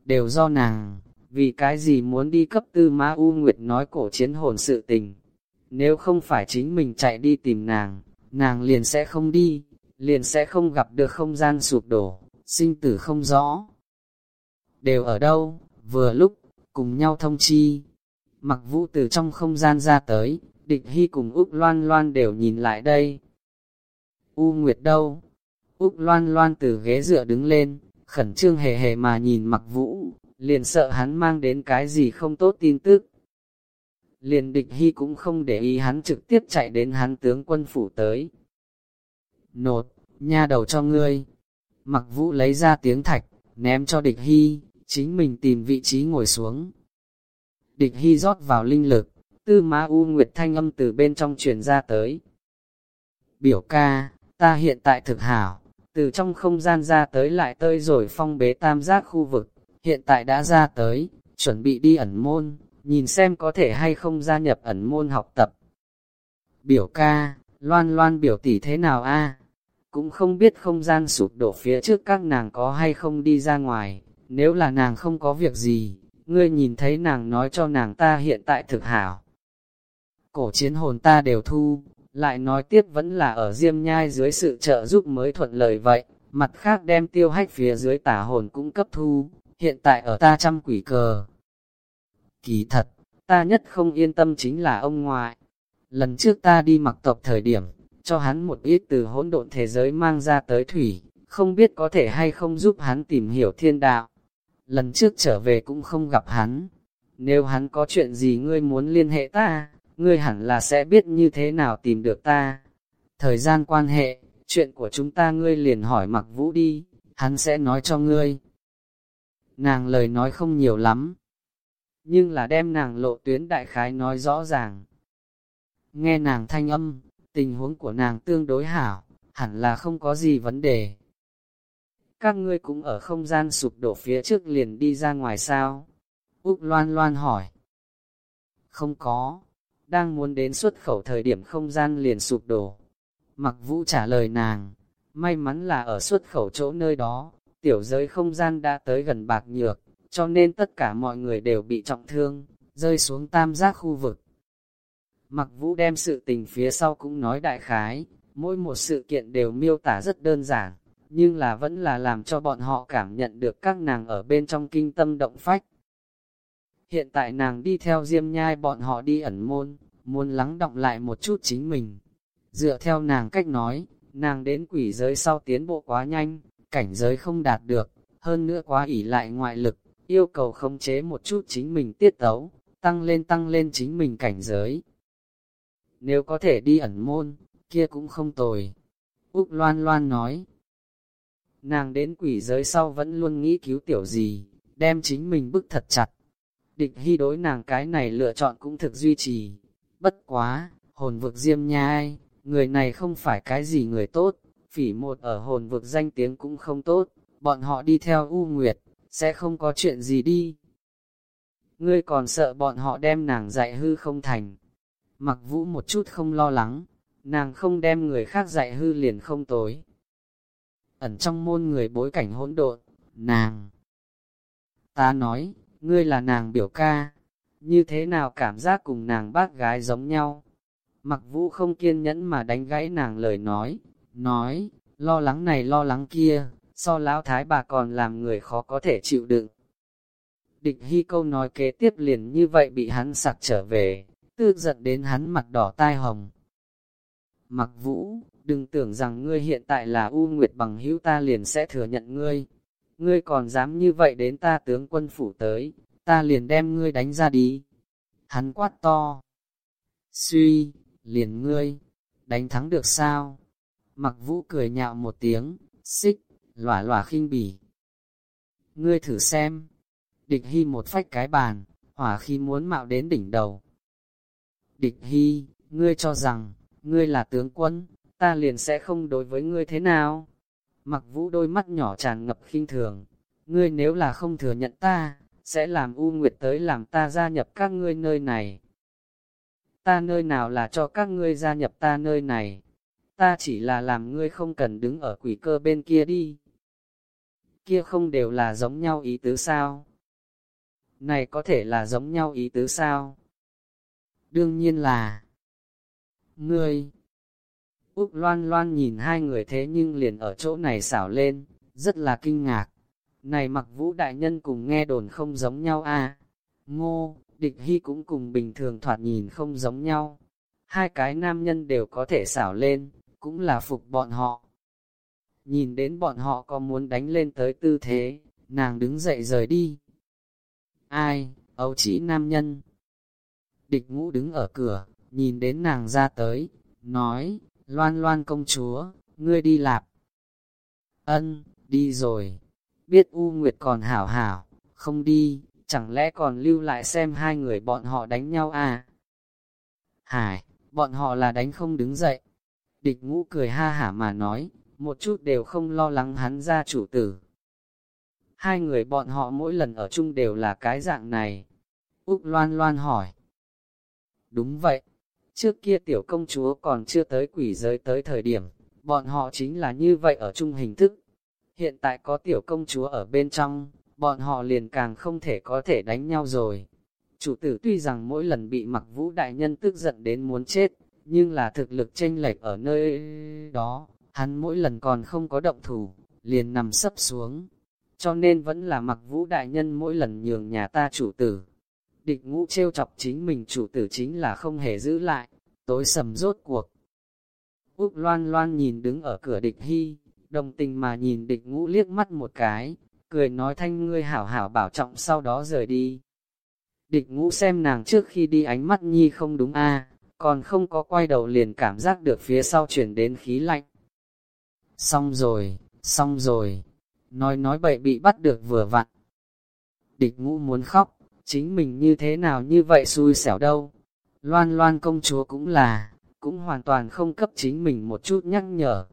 Đều do nàng, vì cái gì muốn đi cấp tư Ma U Nguyệt nói cổ chiến hồn sự tình. Nếu không phải chính mình chạy đi tìm nàng, nàng liền sẽ không đi, liền sẽ không gặp được không gian sụp đổ, sinh tử không rõ. Đều ở đâu, vừa lúc, cùng nhau thông chi. Mặc vũ từ trong không gian ra tới, địch hy cùng Úc Loan Loan đều nhìn lại đây. U Nguyệt đâu? Úc Loan Loan từ ghế dựa đứng lên, khẩn trương hề hề mà nhìn mặc vũ, liền sợ hắn mang đến cái gì không tốt tin tức. Liền địch hy cũng không để ý hắn trực tiếp chạy đến hắn tướng quân phủ tới. Nột, nha đầu cho ngươi. Mặc vũ lấy ra tiếng thạch, ném cho địch hy, chính mình tìm vị trí ngồi xuống. Địch hy rót vào linh lực, tư ma u nguyệt thanh âm từ bên trong truyền ra tới. Biểu ca, ta hiện tại thực hảo, từ trong không gian ra tới lại tơi rồi phong bế tam giác khu vực, hiện tại đã ra tới, chuẩn bị đi ẩn môn, nhìn xem có thể hay không gia nhập ẩn môn học tập. Biểu ca, loan loan biểu tỷ thế nào a? Cũng không biết không gian sụp đổ phía trước các nàng có hay không đi ra ngoài, nếu là nàng không có việc gì, ngươi nhìn thấy nàng nói cho nàng ta hiện tại thực hảo. Cổ chiến hồn ta đều thu, lại nói tiếp vẫn là ở diêm nhai dưới sự trợ giúp mới thuận lời vậy, mặt khác đem tiêu hách phía dưới tả hồn cũng cấp thu, hiện tại ở ta trăm quỷ cờ. Kỳ thật, ta nhất không yên tâm chính là ông ngoại. Lần trước ta đi mặc tộc thời điểm, cho hắn một ít từ hỗn độn thế giới mang ra tới thủy, không biết có thể hay không giúp hắn tìm hiểu thiên đạo. Lần trước trở về cũng không gặp hắn. Nếu hắn có chuyện gì ngươi muốn liên hệ ta, ngươi hẳn là sẽ biết như thế nào tìm được ta. Thời gian quan hệ, chuyện của chúng ta ngươi liền hỏi mặc vũ đi, hắn sẽ nói cho ngươi. Nàng lời nói không nhiều lắm, nhưng là đem nàng lộ tuyến đại khái nói rõ ràng. Nghe nàng thanh âm, tình huống của nàng tương đối hảo, hẳn là không có gì vấn đề. Các ngươi cũng ở không gian sụp đổ phía trước liền đi ra ngoài sao? Úc loan loan hỏi. Không có, đang muốn đến xuất khẩu thời điểm không gian liền sụp đổ. Mặc vũ trả lời nàng, may mắn là ở xuất khẩu chỗ nơi đó, tiểu giới không gian đã tới gần bạc nhược, cho nên tất cả mọi người đều bị trọng thương, rơi xuống tam giác khu vực. Mặc vũ đem sự tình phía sau cũng nói đại khái, mỗi một sự kiện đều miêu tả rất đơn giản, nhưng là vẫn là làm cho bọn họ cảm nhận được các nàng ở bên trong kinh tâm động phách. Hiện tại nàng đi theo diêm nhai bọn họ đi ẩn môn, muốn lắng động lại một chút chính mình. Dựa theo nàng cách nói, nàng đến quỷ giới sau tiến bộ quá nhanh, cảnh giới không đạt được, hơn nữa quá ỉ lại ngoại lực, yêu cầu khống chế một chút chính mình tiết tấu, tăng lên tăng lên chính mình cảnh giới. Nếu có thể đi ẩn môn, kia cũng không tồi. Úc Loan Loan nói, nàng đến quỷ giới sau vẫn luôn nghĩ cứu tiểu gì, đem chính mình bức thật chặt. Địch hy đối nàng cái này lựa chọn cũng thực duy trì. Bất quá, hồn vực diêm nha ai, người này không phải cái gì người tốt, phỉ một ở hồn vực danh tiếng cũng không tốt, bọn họ đi theo U Nguyệt, sẽ không có chuyện gì đi. Ngươi còn sợ bọn họ đem nàng dạy hư không thành. Mặc vũ một chút không lo lắng, nàng không đem người khác dạy hư liền không tối. Ẩn trong môn người bối cảnh hỗn độn, nàng. Ta nói, ngươi là nàng biểu ca, như thế nào cảm giác cùng nàng bác gái giống nhau. Mặc vũ không kiên nhẫn mà đánh gãy nàng lời nói, nói, lo lắng này lo lắng kia, so lão thái bà còn làm người khó có thể chịu đựng. Địch hy câu nói kế tiếp liền như vậy bị hắn sặc trở về, tư giận đến hắn mặt đỏ tai hồng. Mặc vũ, đừng tưởng rằng ngươi hiện tại là U Nguyệt bằng hữu ta liền sẽ thừa nhận ngươi. Ngươi còn dám như vậy đến ta tướng quân phủ tới, ta liền đem ngươi đánh ra đi. Hắn quát to. Suy, liền ngươi, đánh thắng được sao? Mặc vũ cười nhạo một tiếng, xích, lòa lòa khinh bỉ. Ngươi thử xem. Địch hy một phách cái bàn, hỏa khi muốn mạo đến đỉnh đầu. Địch hy, ngươi cho rằng, ngươi là tướng quân, ta liền sẽ không đối với ngươi thế nào? Mặc vũ đôi mắt nhỏ tràn ngập khinh thường, ngươi nếu là không thừa nhận ta, sẽ làm U Nguyệt tới làm ta gia nhập các ngươi nơi này. Ta nơi nào là cho các ngươi gia nhập ta nơi này, ta chỉ là làm ngươi không cần đứng ở quỷ cơ bên kia đi. Kia không đều là giống nhau ý tứ sao? Này có thể là giống nhau ý tứ sao? Đương nhiên là Ngươi Úc loan loan nhìn hai người thế nhưng liền ở chỗ này xảo lên, rất là kinh ngạc. Này mặc vũ đại nhân cùng nghe đồn không giống nhau à? Ngô, địch hy cũng cùng bình thường thoạt nhìn không giống nhau. Hai cái nam nhân đều có thể xảo lên, cũng là phục bọn họ. Nhìn đến bọn họ có muốn đánh lên tới tư thế, nàng đứng dậy rời đi. Ai, ấu chỉ nam nhân. Địch ngũ đứng ở cửa, nhìn đến nàng ra tới, nói, loan loan công chúa, ngươi đi lạp. Ân, đi rồi. Biết U Nguyệt còn hảo hảo, không đi, chẳng lẽ còn lưu lại xem hai người bọn họ đánh nhau à? Hải, bọn họ là đánh không đứng dậy. Địch ngũ cười ha hả mà nói, một chút đều không lo lắng hắn ra chủ tử. Hai người bọn họ mỗi lần ở chung đều là cái dạng này. Úc loan loan hỏi. Đúng vậy, trước kia tiểu công chúa còn chưa tới quỷ giới tới thời điểm, bọn họ chính là như vậy ở chung hình thức. Hiện tại có tiểu công chúa ở bên trong, bọn họ liền càng không thể có thể đánh nhau rồi. Chủ tử tuy rằng mỗi lần bị mặc vũ đại nhân tức giận đến muốn chết, nhưng là thực lực chênh lệch ở nơi đó, hắn mỗi lần còn không có động thủ, liền nằm sấp xuống. Cho nên vẫn là mặc vũ đại nhân mỗi lần nhường nhà ta chủ tử. Địch ngũ trêu chọc chính mình chủ tử chính là không hề giữ lại, tối sầm rốt cuộc. Úc loan loan nhìn đứng ở cửa địch hy, đồng tình mà nhìn địch ngũ liếc mắt một cái, cười nói thanh ngươi hảo hảo bảo trọng sau đó rời đi. Địch ngũ xem nàng trước khi đi ánh mắt nhi không đúng a còn không có quay đầu liền cảm giác được phía sau chuyển đến khí lạnh. Xong rồi, xong rồi, nói nói bậy bị bắt được vừa vặn. Địch ngũ muốn khóc, chính mình như thế nào như vậy xui xẻo đâu. Loan loan công chúa cũng là, cũng hoàn toàn không cấp chính mình một chút nhắc nhở.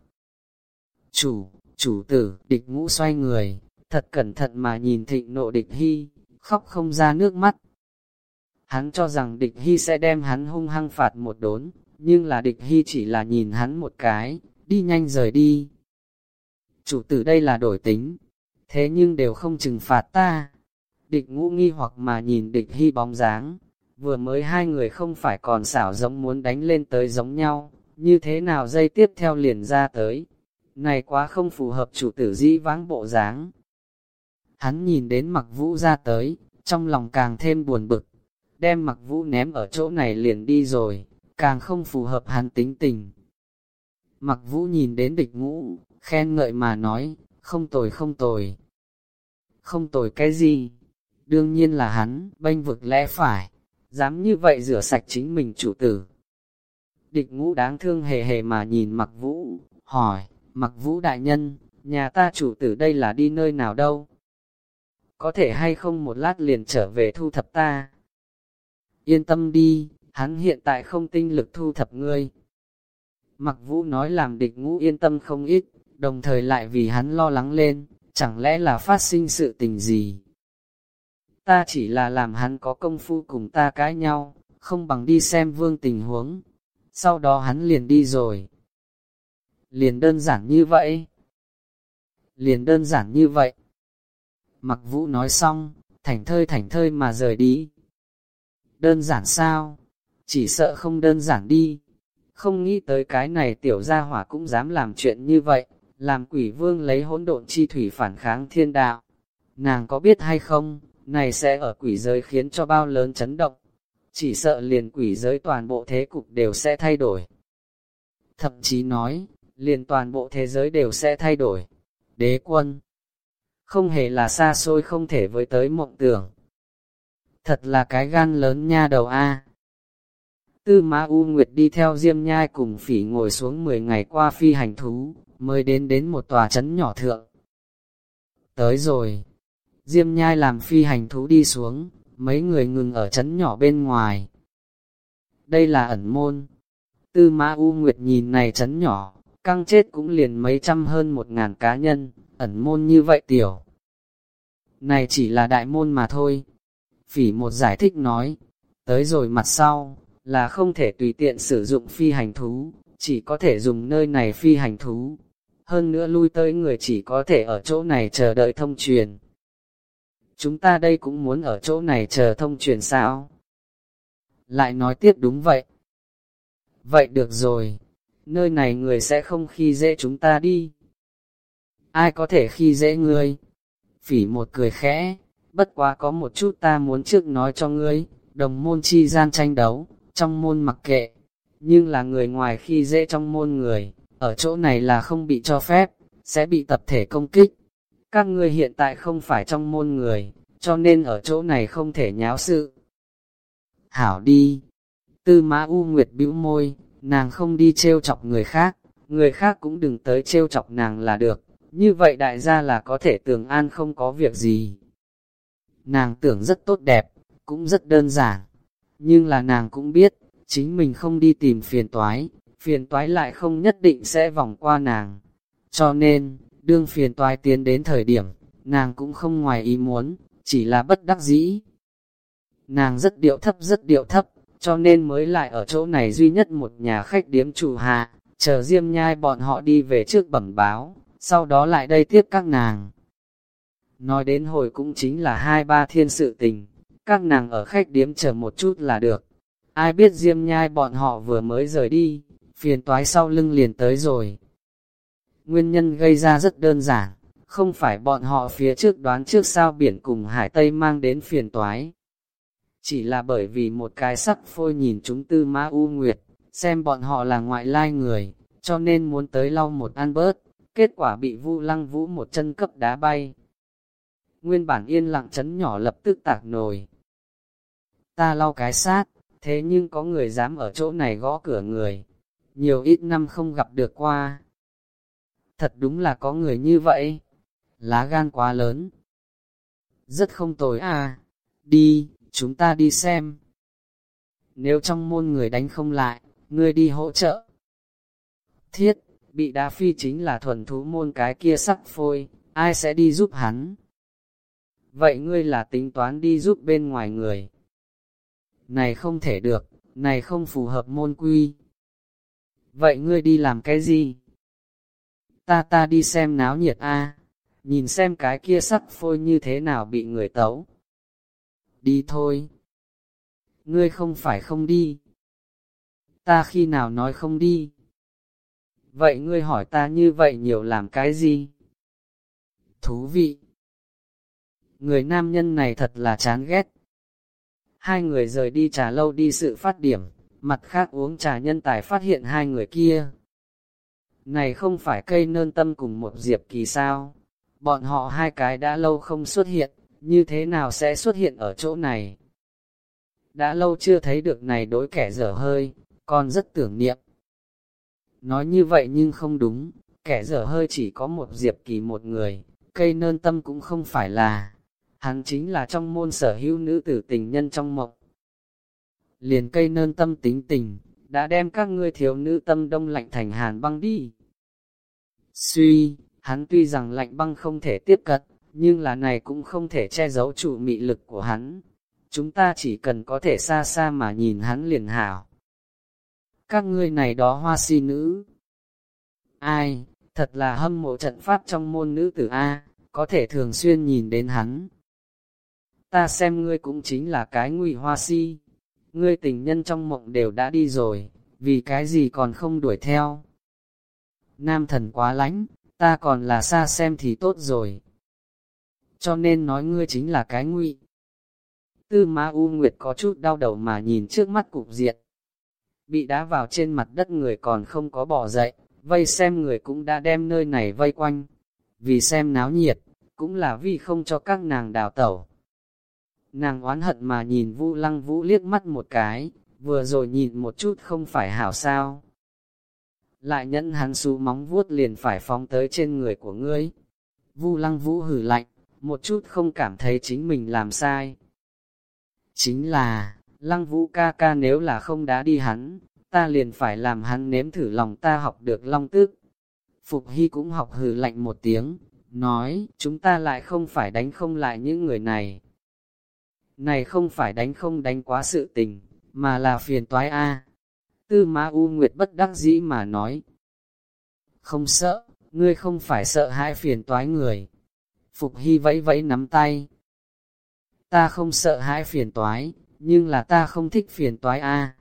Chủ, chủ tử, địch ngũ xoay người, thật cẩn thận mà nhìn thịnh nộ địch hy, khóc không ra nước mắt. Hắn cho rằng địch hy sẽ đem hắn hung hăng phạt một đốn, nhưng là địch hy chỉ là nhìn hắn một cái, đi nhanh rời đi. Chủ tử đây là đổi tính, thế nhưng đều không trừng phạt ta. Địch ngũ nghi hoặc mà nhìn địch hy bóng dáng, vừa mới hai người không phải còn xảo giống muốn đánh lên tới giống nhau, như thế nào dây tiếp theo liền ra tới. Này quá không phù hợp chủ tử dĩ vãng bộ dáng. Hắn nhìn đến mặc vũ ra tới, trong lòng càng thêm buồn bực, đem mặc vũ ném ở chỗ này liền đi rồi, càng không phù hợp hắn tính tình. Mặc vũ nhìn đến địch ngũ, khen ngợi mà nói, không tồi không tồi. Không tồi cái gì? Đương nhiên là hắn, bênh vực lẽ phải, dám như vậy rửa sạch chính mình chủ tử. Địch ngũ đáng thương hề hề mà nhìn mặc vũ, hỏi, mặc vũ đại nhân, nhà ta chủ tử đây là đi nơi nào đâu? Có thể hay không một lát liền trở về thu thập ta? Yên tâm đi, hắn hiện tại không tinh lực thu thập ngươi. Mặc vũ nói làm địch ngũ yên tâm không ít, đồng thời lại vì hắn lo lắng lên, chẳng lẽ là phát sinh sự tình gì? Ta chỉ là làm hắn có công phu cùng ta cãi nhau, không bằng đi xem vương tình huống. Sau đó hắn liền đi rồi. Liền đơn giản như vậy. Liền đơn giản như vậy. Mặc vũ nói xong, Thảnh thơi Thảnh thơi mà rời đi. Đơn giản sao? Chỉ sợ không đơn giản đi. Không nghĩ tới cái này tiểu gia hỏa cũng dám làm chuyện như vậy, làm quỷ vương lấy hỗn độn chi thủy phản kháng thiên đạo. Nàng có biết hay không, này sẽ ở quỷ giới khiến cho bao lớn chấn động. Chỉ sợ liền quỷ giới toàn bộ thế cục đều sẽ thay đổi. Thậm chí nói, liền toàn bộ thế giới đều sẽ thay đổi. Đế quân, không hề là xa xôi không thể với tới mộng tưởng. Thật là cái gan lớn nha đầu A. Tư Ma U Nguyệt đi theo Diêm Nhai cùng phỉ ngồi xuống 10 ngày qua phi hành thú, mới đến đến một tòa trấn nhỏ thượng. Tới rồi, Diêm Nhai làm phi hành thú đi xuống, mấy người ngừng ở trấn nhỏ bên ngoài. Đây là ẩn môn. Tư Ma U Nguyệt nhìn này trấn nhỏ, căng chết cũng liền mấy trăm hơn một ngàn cá nhân, ẩn môn như vậy tiểu. Này chỉ là đại môn mà thôi. Phỉ một giải thích nói, tới rồi mặt sau, là không thể tùy tiện sử dụng phi hành thú, chỉ có thể dùng nơi này phi hành thú. Hơn nữa lui tới người chỉ có thể ở chỗ này chờ đợi thông truyền. Chúng ta đây cũng muốn ở chỗ này chờ thông truyền sao? Lại nói tiếp đúng vậy. Vậy được rồi, nơi này người sẽ không khi dễ chúng ta đi. Ai có thể khi dễ ngươi? Phỉ một cười khẽ, bất quá có một chút ta muốn trước nói cho ngươi, đồng môn chi gian tranh đấu, trong môn mặc kệ, nhưng là người ngoài khi dễ trong môn người, ở chỗ này là không bị cho phép, sẽ bị tập thể công kích. Các ngươi hiện tại không phải trong môn người, cho nên ở chỗ này không thể nháo sự. Hảo đi, tư mã U Nguyệt bĩu môi, nàng không đi trêu chọc người khác, người khác cũng đừng tới trêu chọc nàng là được, như vậy đại gia là có thể tưởng an không có việc gì. Nàng tưởng rất tốt đẹp, cũng rất đơn giản, nhưng là nàng cũng biết, chính mình không đi tìm phiền toái, phiền toái lại không nhất định sẽ vòng qua nàng. Cho nên, đương phiền toái tiến đến thời điểm, nàng cũng không ngoài ý muốn, chỉ là bất đắc dĩ. Nàng rất điệu thấp rất điệu thấp, cho nên mới lại ở chỗ này duy nhất một nhà khách điếm chủ hạ, chờ diêm nhai bọn họ đi về trước bẩm báo, sau đó lại đây tiếp các nàng. Nói đến hồi cũng chính là hai ba thiên sự tình, các nàng ở khách điếm chờ một chút là được. Ai biết diêm nhai bọn họ vừa mới rời đi, phiền toái sau lưng liền tới rồi. Nguyên nhân gây ra rất đơn giản, không phải bọn họ phía trước đoán trước sao biển cùng hải Tây mang đến phiền toái. Chỉ là bởi vì một cái sắc phôi nhìn chúng tư ma u nguyệt, xem bọn họ là ngoại lai người, cho nên muốn tới lau một ăn bớt, kết quả bị vu lăng vũ một chân cấp đá bay. Nguyên bản yên lặng chấn nhỏ lập tức tạc nồi. Ta lau cái sát, thế nhưng có người dám ở chỗ này gõ cửa người. Nhiều ít năm không gặp được qua. Thật đúng là có người như vậy. Lá gan quá lớn. Rất không tồi à. Đi, chúng ta đi xem. Nếu trong môn người đánh không lại, ngươi đi hỗ trợ. Thiết, bị đá phi chính là thuần thú môn cái kia sắc phôi, ai sẽ đi giúp hắn? Vậy ngươi là tính toán đi giúp bên ngoài người. Này không thể được, này không phù hợp môn quy. Vậy ngươi đi làm cái gì? Ta ta đi xem náo nhiệt a nhìn xem cái kia sắc phôi như thế nào bị người tấu. Đi thôi. Ngươi không phải không đi. Ta khi nào nói không đi? Vậy ngươi hỏi ta như vậy nhiều làm cái gì? Thú vị. Người nam nhân này thật là chán ghét. Hai người rời đi trà lâu đi sự phát điểm, mặt khác uống trà nhân tài phát hiện hai người kia. Này không phải cây nơn tâm cùng một diệp kỳ sao? Bọn họ hai cái đã lâu không xuất hiện, như thế nào sẽ xuất hiện ở chỗ này? Đã lâu chưa thấy được này đối kẻ dở hơi, còn rất tưởng niệm. Nói như vậy nhưng không đúng, kẻ dở hơi chỉ có một diệp kỳ một người, cây nơn tâm cũng không phải là, hắn chính là trong môn sở hữu nữ tử tình nhân trong mộng. Liền cây nơn tâm tính tình, đã đem các ngươi thiếu nữ tâm đông lạnh thành hàn băng đi. Suy, hắn tuy rằng lạnh băng không thể tiếp cận, nhưng là này cũng không thể che giấu chủ mị lực của hắn. chúng ta chỉ cần có thể xa xa mà nhìn hắn liền hảo. Các ngươi này đó hoa si nữ. Ai, thật là hâm mộ trận pháp trong môn nữ tử A, có thể thường xuyên nhìn đến hắn. Ta xem ngươi cũng chính là cái ngụy hoa si. Ngươi tình nhân trong mộng đều đã đi rồi, vì cái gì còn không đuổi theo. Nam thần quá lánh, ta còn là xa xem thì tốt rồi. Cho nên nói ngươi chính là cái ngụy. Tư Ma U Nguyệt có chút đau đầu mà nhìn trước mắt cục diện. Bị đá vào trên mặt đất người còn không có bỏ dậy, vây xem người cũng đã đem nơi này vây quanh. Vì xem náo nhiệt, cũng là vì không cho các nàng đào tẩu. Nàng oán hận mà nhìn Vu Lăng Vũ liếc mắt một cái, vừa rồi nhìn một chút không phải hảo sao. Lại nhẫn hắn xú móng vuốt liền phải phóng tới trên người của ngươi. Vu Lăng Vũ hử lạnh, một chút không cảm thấy chính mình làm sai. Chính là, Lăng Vũ ca ca nếu là không đã đi hắn, ta liền phải làm hắn nếm thử lòng ta học được long tức. Phục Hy cũng học hừ lạnh một tiếng, nói, chúng ta lại không phải đánh không lại những người này. Này không phải đánh không đánh quá sự tình, mà là phiền toái a. Tư Ma U Nguyệt bất đắc dĩ mà nói. Không sợ, ngươi không phải sợ hãi phiền toái người. Phục Hy vẫy vẫy nắm tay. Ta không sợ hãi phiền toái, nhưng là ta không thích phiền toái a.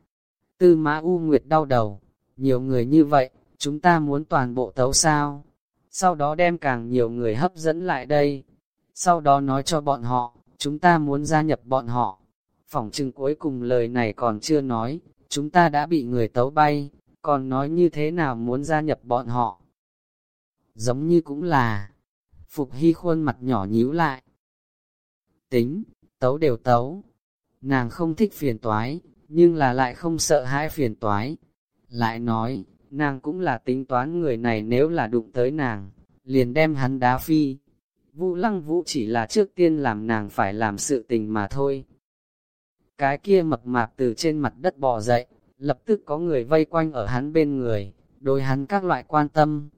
Tư Mã U Nguyệt đau đầu, nhiều người như vậy, chúng ta muốn toàn bộ tấu sao? Sau đó đem càng nhiều người hấp dẫn lại đây. Sau đó nói cho bọn họ, chúng ta muốn gia nhập bọn họ. Phỏng chừng cuối cùng lời này còn chưa nói, chúng ta đã bị người tấu bay, còn nói như thế nào muốn gia nhập bọn họ. Giống như cũng là, Phục Hy khuôn mặt nhỏ nhíu lại. Tính, tấu đều tấu. Nàng không thích phiền toái, nhưng là lại không sợ hãi phiền toái. Lại nói, nàng cũng là tính toán người này nếu là đụng tới nàng, liền đem hắn đá phi. Vũ lăng vũ chỉ là trước tiên làm nàng phải làm sự tình mà thôi. Cái kia mập mạp từ trên mặt đất bò dậy, lập tức có người vây quanh ở hắn bên người, đối hắn các loại quan tâm.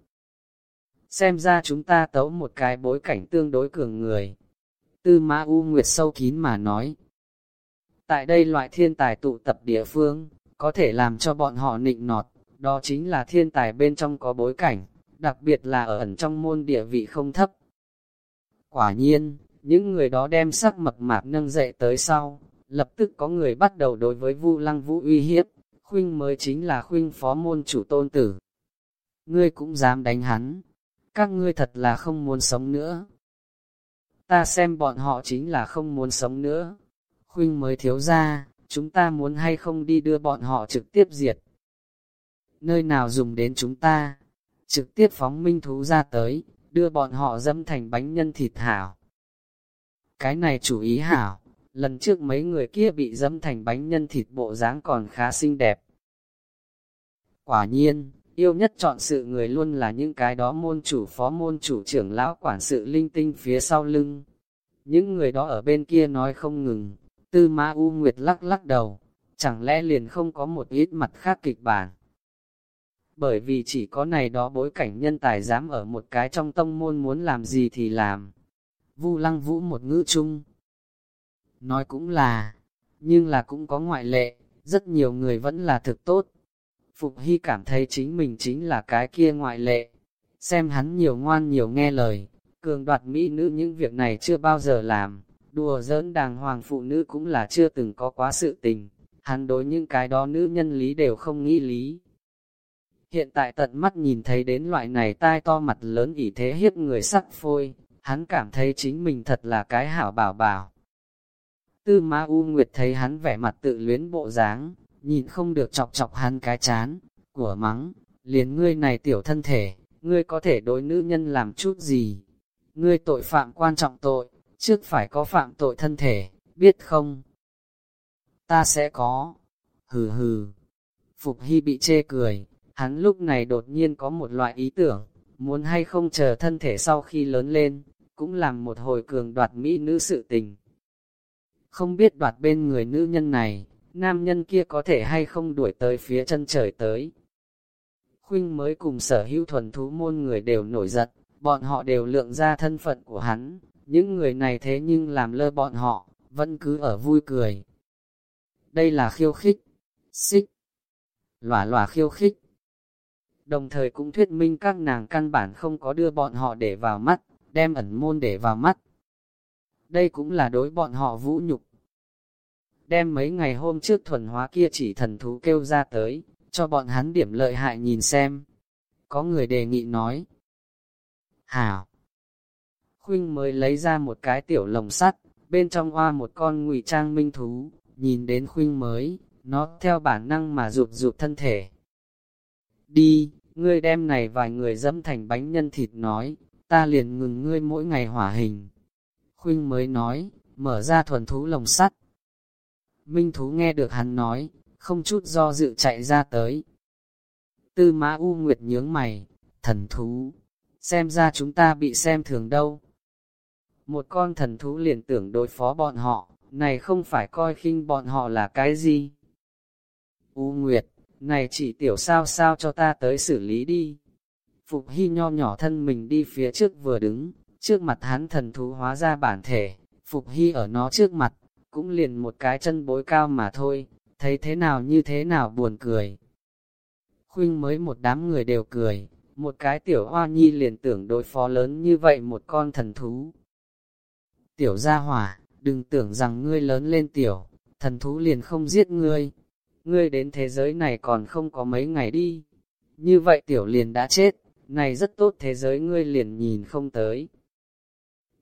Xem ra chúng ta tấu một cái bối cảnh tương đối cường người. Tư Mã U Nguyệt sâu kín mà nói. Tại đây loại thiên tài tụ tập địa phương, có thể làm cho bọn họ nịnh nọt, đó chính là thiên tài bên trong có bối cảnh, đặc biệt là ở ẩn trong môn địa vị không thấp. Quả nhiên, những người đó đem sắc mập mạp nâng dậy tới sau, lập tức có người bắt đầu đối với Vu Lăng Vũ uy hiếp, khuynh mới chính là khuynh phó môn chủ tôn tử. Ngươi cũng dám đánh hắn, các ngươi thật là không muốn sống nữa. Ta xem bọn họ chính là không muốn sống nữa. Khuynh mới thiếu ra, chúng ta muốn hay không đi đưa bọn họ trực tiếp diệt. Nơi nào dùng đến chúng ta, trực tiếp phóng minh thú ra tới, đưa bọn họ dâm thành bánh nhân thịt hảo. Cái này chủ ý hảo, lần trước mấy người kia bị dâm thành bánh nhân thịt bộ dáng còn khá xinh đẹp. Quả nhiên, yêu nhất chọn sự người luôn là những cái đó môn chủ phó môn chủ trưởng lão quản sự linh tinh phía sau lưng. Những người đó ở bên kia nói không ngừng, tư ma u nguyệt lắc lắc đầu, chẳng lẽ liền không có một ít mặt khác kịch bản. Bởi vì chỉ có này đó bối cảnh nhân tài dám ở một cái trong tông môn muốn làm gì thì làm. Vu lăng vũ một ngữ chung. Nói cũng là, nhưng là cũng có ngoại lệ, rất nhiều người vẫn là thực tốt. Phục Hy cảm thấy chính mình chính là cái kia ngoại lệ. Xem hắn nhiều ngoan nhiều nghe lời, cường đoạt mỹ nữ những việc này chưa bao giờ làm, đùa giỡn đàng hoàng phụ nữ cũng là chưa từng có quá sự tình. Hắn đối những cái đó nữ nhân lý đều không nghĩ lý. Hiện tại tận mắt nhìn thấy đến loại này tai to mặt lớn ỷ thế hiếp người sắc phôi, hắn cảm thấy chính mình thật là cái hảo bảo bảo. Tư Ma U Nguyệt thấy hắn vẻ mặt tự luyến bộ dáng, nhìn không được chọc chọc hắn cái chán, của mắng, liền ngươi này tiểu thân thể, ngươi có thể đối nữ nhân làm chút gì? Ngươi tội phạm quan trọng tội, trước phải có phạm tội thân thể, biết không? Ta sẽ có. Hừ hừ. Phục Hy bị chê cười, hắn lúc này đột nhiên có một loại ý tưởng, muốn hay không chờ thân thể sau khi lớn lên, cũng làm một hồi cường đoạt mỹ nữ sự tình. Không biết đoạt bên người nữ nhân này, nam nhân kia có thể hay không đuổi tới phía chân trời tới. Khuynh mới cùng sở hữu thuần thú môn người đều nổi giận, bọn họ đều lượng ra thân phận của hắn, những người này thế nhưng làm lơ bọn họ, vẫn cứ ở vui cười. Đây là khiêu khích, xích, lỏa lỏa khiêu khích. Đồng thời cũng thuyết minh các nàng căn bản không có đưa bọn họ để vào mắt, đem ẩn môn để vào mắt. Đây cũng là đối bọn họ vũ nhục. Đem mấy ngày hôm trước thuần hóa kia chỉ thần thú kêu ra tới, cho bọn hắn điểm lợi hại nhìn xem. Có người đề nghị nói. Hảo! Khuynh mới lấy ra một cái tiểu lồng sắt, bên trong hoa một con ngụy trang minh thú, nhìn đến khuynh mới, nó theo bản năng mà rụt rụt thân thể. Đi, ngươi đem này vài người dẫm thành bánh nhân thịt nói, ta liền ngừng ngươi mỗi ngày hỏa hình. Khuynh mới nói, mở ra thuần thú lồng sắt. Minh thú nghe được hắn nói, không chút do dự chạy ra tới. Tư mã U Nguyệt nhướng mày, thần thú, xem ra chúng ta bị xem thường đâu. Một con thần thú liền tưởng đối phó bọn họ, này không phải coi khinh bọn họ là cái gì. U Nguyệt, này chỉ tiểu sao sao cho ta tới xử lý đi. Phục Hy nho nhỏ thân mình đi phía trước vừa đứng, trước mặt hắn thần thú hóa ra bản thể, Phục Hy ở nó trước mặt, cũng liền một cái chân bối cao mà thôi, thấy thế nào như thế nào buồn cười. Khuynh mới một đám người đều cười, một cái tiểu hoa nhi liền tưởng đối phó lớn như vậy một con thần thú. Tiểu gia hỏa, đừng tưởng rằng ngươi lớn lên tiểu, thần thú liền không giết ngươi. Ngươi đến thế giới này còn không có mấy ngày đi. Như vậy tiểu liền đã chết, này rất tốt thế giới ngươi liền nhìn không tới.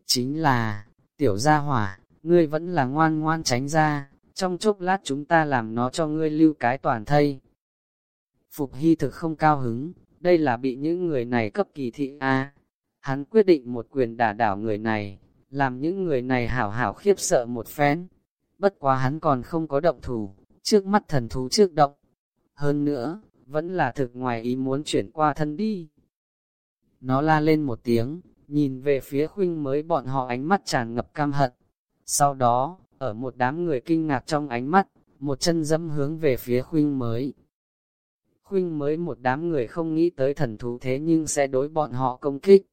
Chính là, tiểu gia hỏa, ngươi vẫn là ngoan ngoan tránh ra, trong chốc lát chúng ta làm nó cho ngươi lưu cái toàn thây. Phục Hy thực không cao hứng, đây là bị những người này cấp kỳ thị A. Hắn quyết định một quyền đả đảo người này, làm những người này hảo hảo khiếp sợ một phen. Bất quá hắn còn không có động thủ, trước mắt thần thú trước động. Hơn nữa, vẫn là thực ngoài ý muốn chuyển qua thân đi. Nó la lên một tiếng, nhìn về phía khuynh mới bọn họ ánh mắt tràn ngập cam hận. Sau đó, ở một đám người kinh ngạc trong ánh mắt, một chân dẫm hướng về phía khuynh mới. Khuynh mới một đám người không nghĩ tới thần thú thế nhưng sẽ đối bọn họ công kích.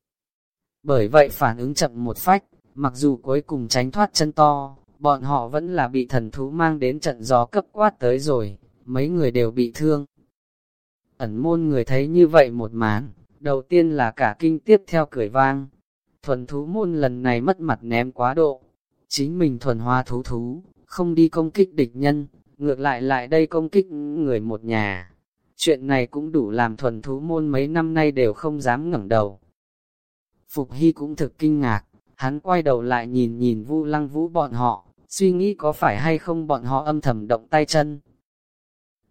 Bởi vậy phản ứng chậm một phách, mặc dù cuối cùng tránh thoát chân to, bọn họ vẫn là bị thần thú mang đến trận gió cấp quát tới rồi, mấy người đều bị thương. Ẩn môn người thấy như vậy một màn, đầu tiên là cả kinh tiếp theo cười vang. Thuần thú môn lần này mất mặt ném quá độ, chính mình thuần hoa thú thú, không đi công kích địch nhân, ngược lại lại đây công kích người một nhà. Chuyện này cũng đủ làm thuần thú môn mấy năm nay đều không dám ngẩng đầu. Phục Hy cũng thực kinh ngạc, hắn quay đầu lại nhìn nhìn vu lăng vũ bọn họ, suy nghĩ có phải hay không bọn họ âm thầm động tay chân.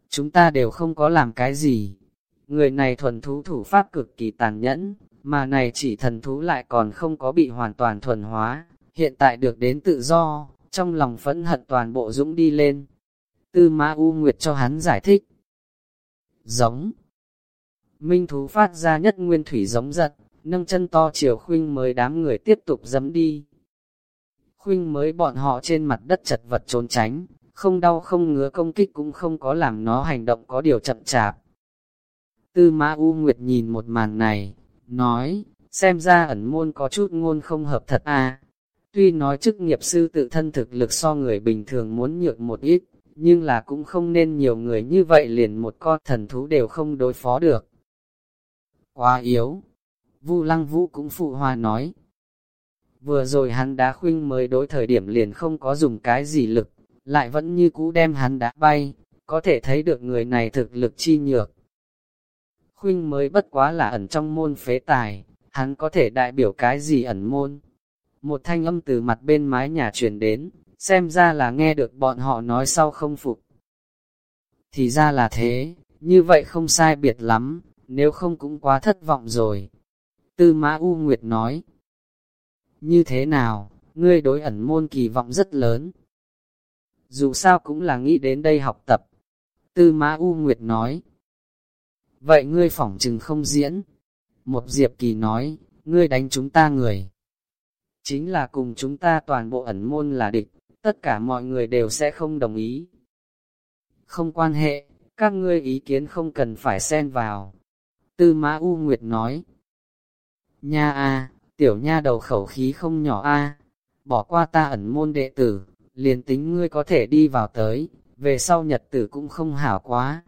Chúng ta đều không có làm cái gì. Người này thuần thú thủ pháp cực kỳ tàn nhẫn, mà này chỉ thần thú lại còn không có bị hoàn toàn thuần hóa, hiện tại được đến tự do, trong lòng phẫn hận toàn bộ dũng đi lên. Tư Ma U Nguyệt cho hắn giải thích. Giống. Minh thú phát ra nhất nguyên thủy giống giật, nâng chân to chiều khuynh mới đám người tiếp tục dấm đi. Khuynh mới bọn họ trên mặt đất chật vật trốn tránh, không đau không ngứa công kích cũng không có làm nó hành động có điều chậm chạp. Tư Ma U Nguyệt nhìn một màn này, nói, xem ra ẩn môn có chút ngôn không hợp thật à. Tuy nói chức nghiệp sư tự thân thực lực so người bình thường muốn nhượng một ít, nhưng là cũng không nên nhiều người như vậy liền một con thần thú đều không đối phó được. Quá yếu. Vu Lăng Vũ cũng phụ hoa nói. Vừa rồi hắn đá khuynh mới đối thời điểm liền không có dùng cái gì lực, lại vẫn như cũ đem hắn đá bay, có thể thấy được người này thực lực chi nhược. Khuynh mới bất quá là ẩn trong môn phế tài, hắn có thể đại biểu cái gì ẩn môn. Một thanh âm từ mặt bên mái nhà truyền đến, xem ra là nghe được bọn họ nói sau không phục. Thì ra là thế, như vậy không sai biệt lắm, nếu không cũng quá thất vọng rồi. Tư Mã U Nguyệt nói, như thế nào, ngươi đối ẩn môn kỳ vọng rất lớn. Dù sao cũng là nghĩ đến đây học tập. Tư Mã U Nguyệt nói, vậy ngươi phỏng chừng không diễn. Một Diệp Kỳ nói, ngươi đánh chúng ta người. Chính là cùng chúng ta toàn bộ ẩn môn là địch tất cả mọi người đều sẽ không đồng ý. Không quan hệ, các ngươi ý kiến không cần phải xen vào. Tư Mã U Nguyệt nói. Nha a, tiểu nha đầu khẩu khí không nhỏ a, bỏ qua ta ẩn môn đệ tử, liền tính ngươi có thể đi vào tới, về sau nhật tử cũng không hảo quá.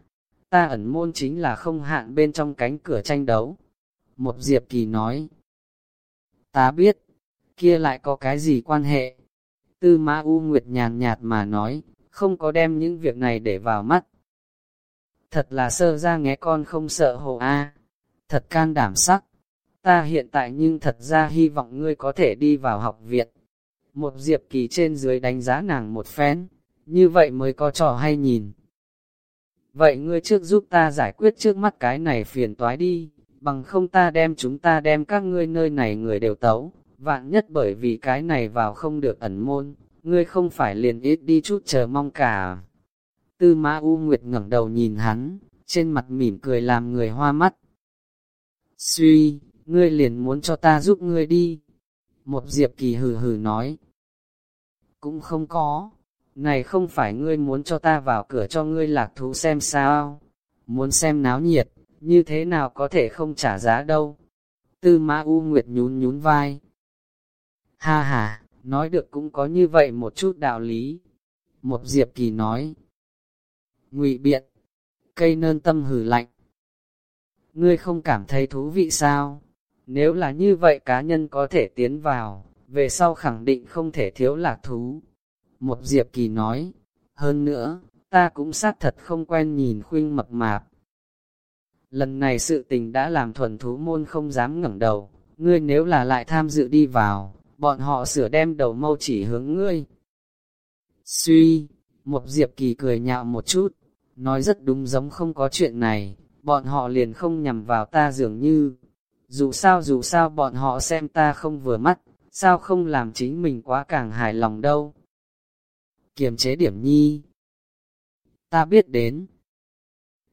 Ta ẩn môn chính là không hạn bên trong cánh cửa tranh đấu. Một Diệp Kỳ nói, ta biết, kia lại có cái gì quan hệ? Tư Mã U Nguyệt nhàn nhạt mà nói, không có đem những việc này để vào mắt. Thật là sơ ra nghe con không sợ hồ A, thật can đảm sắc. Ta hiện tại nhưng thật ra hy vọng ngươi có thể đi vào học viện. Một diệp kỳ trên dưới đánh giá nàng một phen, như vậy mới có trò hay nhìn. Vậy ngươi trước giúp ta giải quyết trước mắt cái này phiền toái đi, bằng không ta đem chúng ta đem các ngươi nơi này người đều tấu, vạn nhất bởi vì cái này vào không được ẩn môn, ngươi không phải liền ít đi chút chờ mong cả. Tư Mã U Nguyệt ngẩng đầu nhìn hắn, trên mặt mỉm cười làm người hoa mắt. Suy, ngươi liền muốn cho ta giúp ngươi đi. Một Diệp Kỳ hừ hừ nói. Cũng không có, này không phải ngươi muốn cho ta vào cửa cho ngươi lạc thú xem sao. Muốn xem náo nhiệt, như thế nào có thể không trả giá đâu. Tư ma U Nguyệt nhún nhún vai. Ha ha, nói được cũng có như vậy một chút đạo lý. Một Diệp Kỳ nói. Ngụy biện, cây nơn tâm hử lạnh. Ngươi không cảm thấy thú vị sao? Nếu là như vậy cá nhân có thể tiến vào, về sau khẳng định không thể thiếu lạc thú. Một Diệp Kỳ nói, hơn nữa, ta cũng xác thật không quen nhìn khuynh mập mạp. Lần này sự tình đã làm thuần thú môn không dám ngẩng đầu, ngươi nếu là lại tham dự đi vào, bọn họ sửa đem đầu mâu chỉ hướng ngươi. Suy, một Diệp Kỳ cười nhạo một chút, nói rất đúng giống không có chuyện này, bọn họ liền không nhằm vào ta dường như. Dù sao dù sao bọn họ xem ta không vừa mắt, sao không làm chính mình quá càng hài lòng đâu. Kiềm chế điểm nhi. Ta biết đến.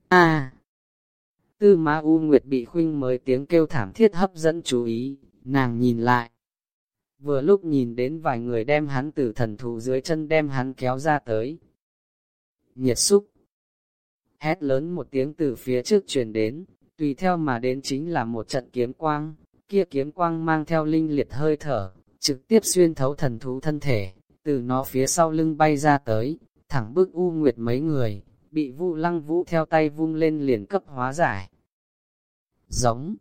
a Tư Ma U Nguyệt bị khuynh mới tiếng kêu thảm thiết hấp dẫn chú ý, nàng nhìn lại. Vừa lúc nhìn đến vài người đem hắn từ thần thù dưới chân đem hắn kéo ra tới. Nhiệt xúc. Hét lớn một tiếng từ phía trước truyền đến, tùy theo mà đến chính là một trận kiếm quang, kia kiếm quang mang theo linh liệt hơi thở, trực tiếp xuyên thấu thần thú thân thể, từ nó phía sau lưng bay ra tới, thẳng bước u nguyệt mấy người, bị vu lăng vũ theo tay vung lên liền cấp hóa giải. Giống.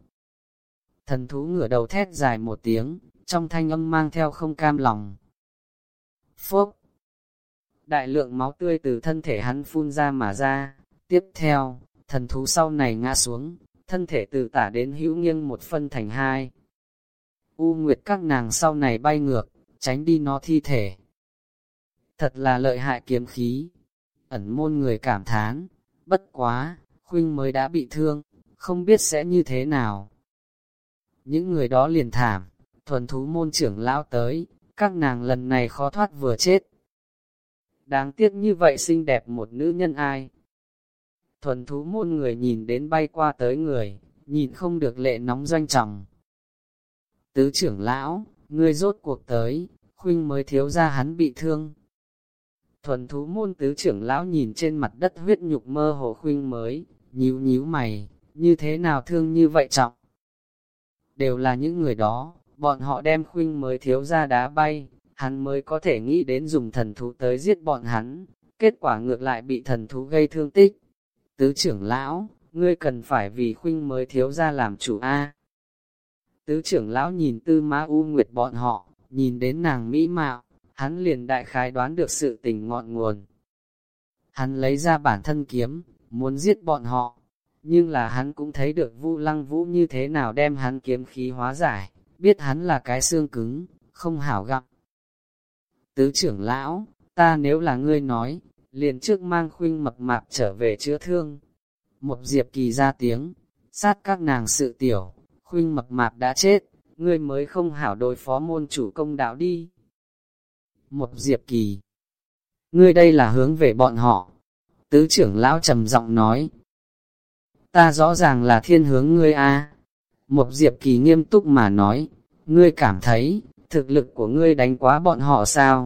Thần thú ngửa đầu thét dài một tiếng, trong thanh âm mang theo không cam lòng. phốc. Đại lượng máu tươi từ thân thể hắn phun ra mà ra, tiếp theo, thần thú sau này ngã xuống, thân thể từ tả đến hữu nghiêng một phân thành hai. U Nguyệt các nàng sau này bay ngược, tránh đi nó thi thể. Thật là lợi hại kiếm khí. Ẩn môn người cảm thán, bất quá, khuynh mới đã bị thương, không biết sẽ như thế nào. Những người đó liền thảm, thuần thú môn trưởng lão tới, các nàng lần này khó thoát vừa chết. Đáng tiếc như vậy xinh đẹp một nữ nhân ai. Thuần thú môn người nhìn đến bay qua tới người, nhìn không được lệ nóng doanh trọng. Tứ trưởng lão, người rốt cuộc tới, khuynh mới thiếu ra hắn bị thương. Thuần thú môn tứ trưởng lão nhìn trên mặt đất huyết nhục mơ hồ khuynh mới, nhíu nhíu mày, như thế nào thương như vậy trọng. Đều là những người đó, bọn họ đem khuynh mới thiếu ra đá bay, hắn mới có thể nghĩ đến dùng thần thú tới giết bọn hắn, kết quả ngược lại bị thần thú gây thương tích. Tứ trưởng lão, ngươi cần phải vì khuynh mới thiếu ra làm chủ A. Tứ trưởng lão nhìn tư ma u nguyệt bọn họ, nhìn đến nàng mỹ mạo, hắn liền đại khái đoán được sự tình ngọn nguồn. Hắn lấy ra bản thân kiếm, muốn giết bọn họ, nhưng là hắn cũng thấy được vu lăng vũ như thế nào đem hắn kiếm khí hóa giải, biết hắn là cái xương cứng, không hảo gặp. Tứ trưởng lão, ta nếu là ngươi nói, liền trước mang khuynh mập mạp trở về chữa thương. Một diệp kỳ ra tiếng, sát các nàng sự tiểu, khuynh mập mạp đã chết, ngươi mới không hảo đối phó môn chủ công đạo đi. Một diệp kỳ, ngươi đây là hướng về bọn họ. Tứ trưởng lão trầm giọng nói, ta rõ ràng là thiên hướng ngươi a. Một diệp kỳ nghiêm túc mà nói, ngươi cảm thấy, thực lực của ngươi đánh quá bọn họ sao?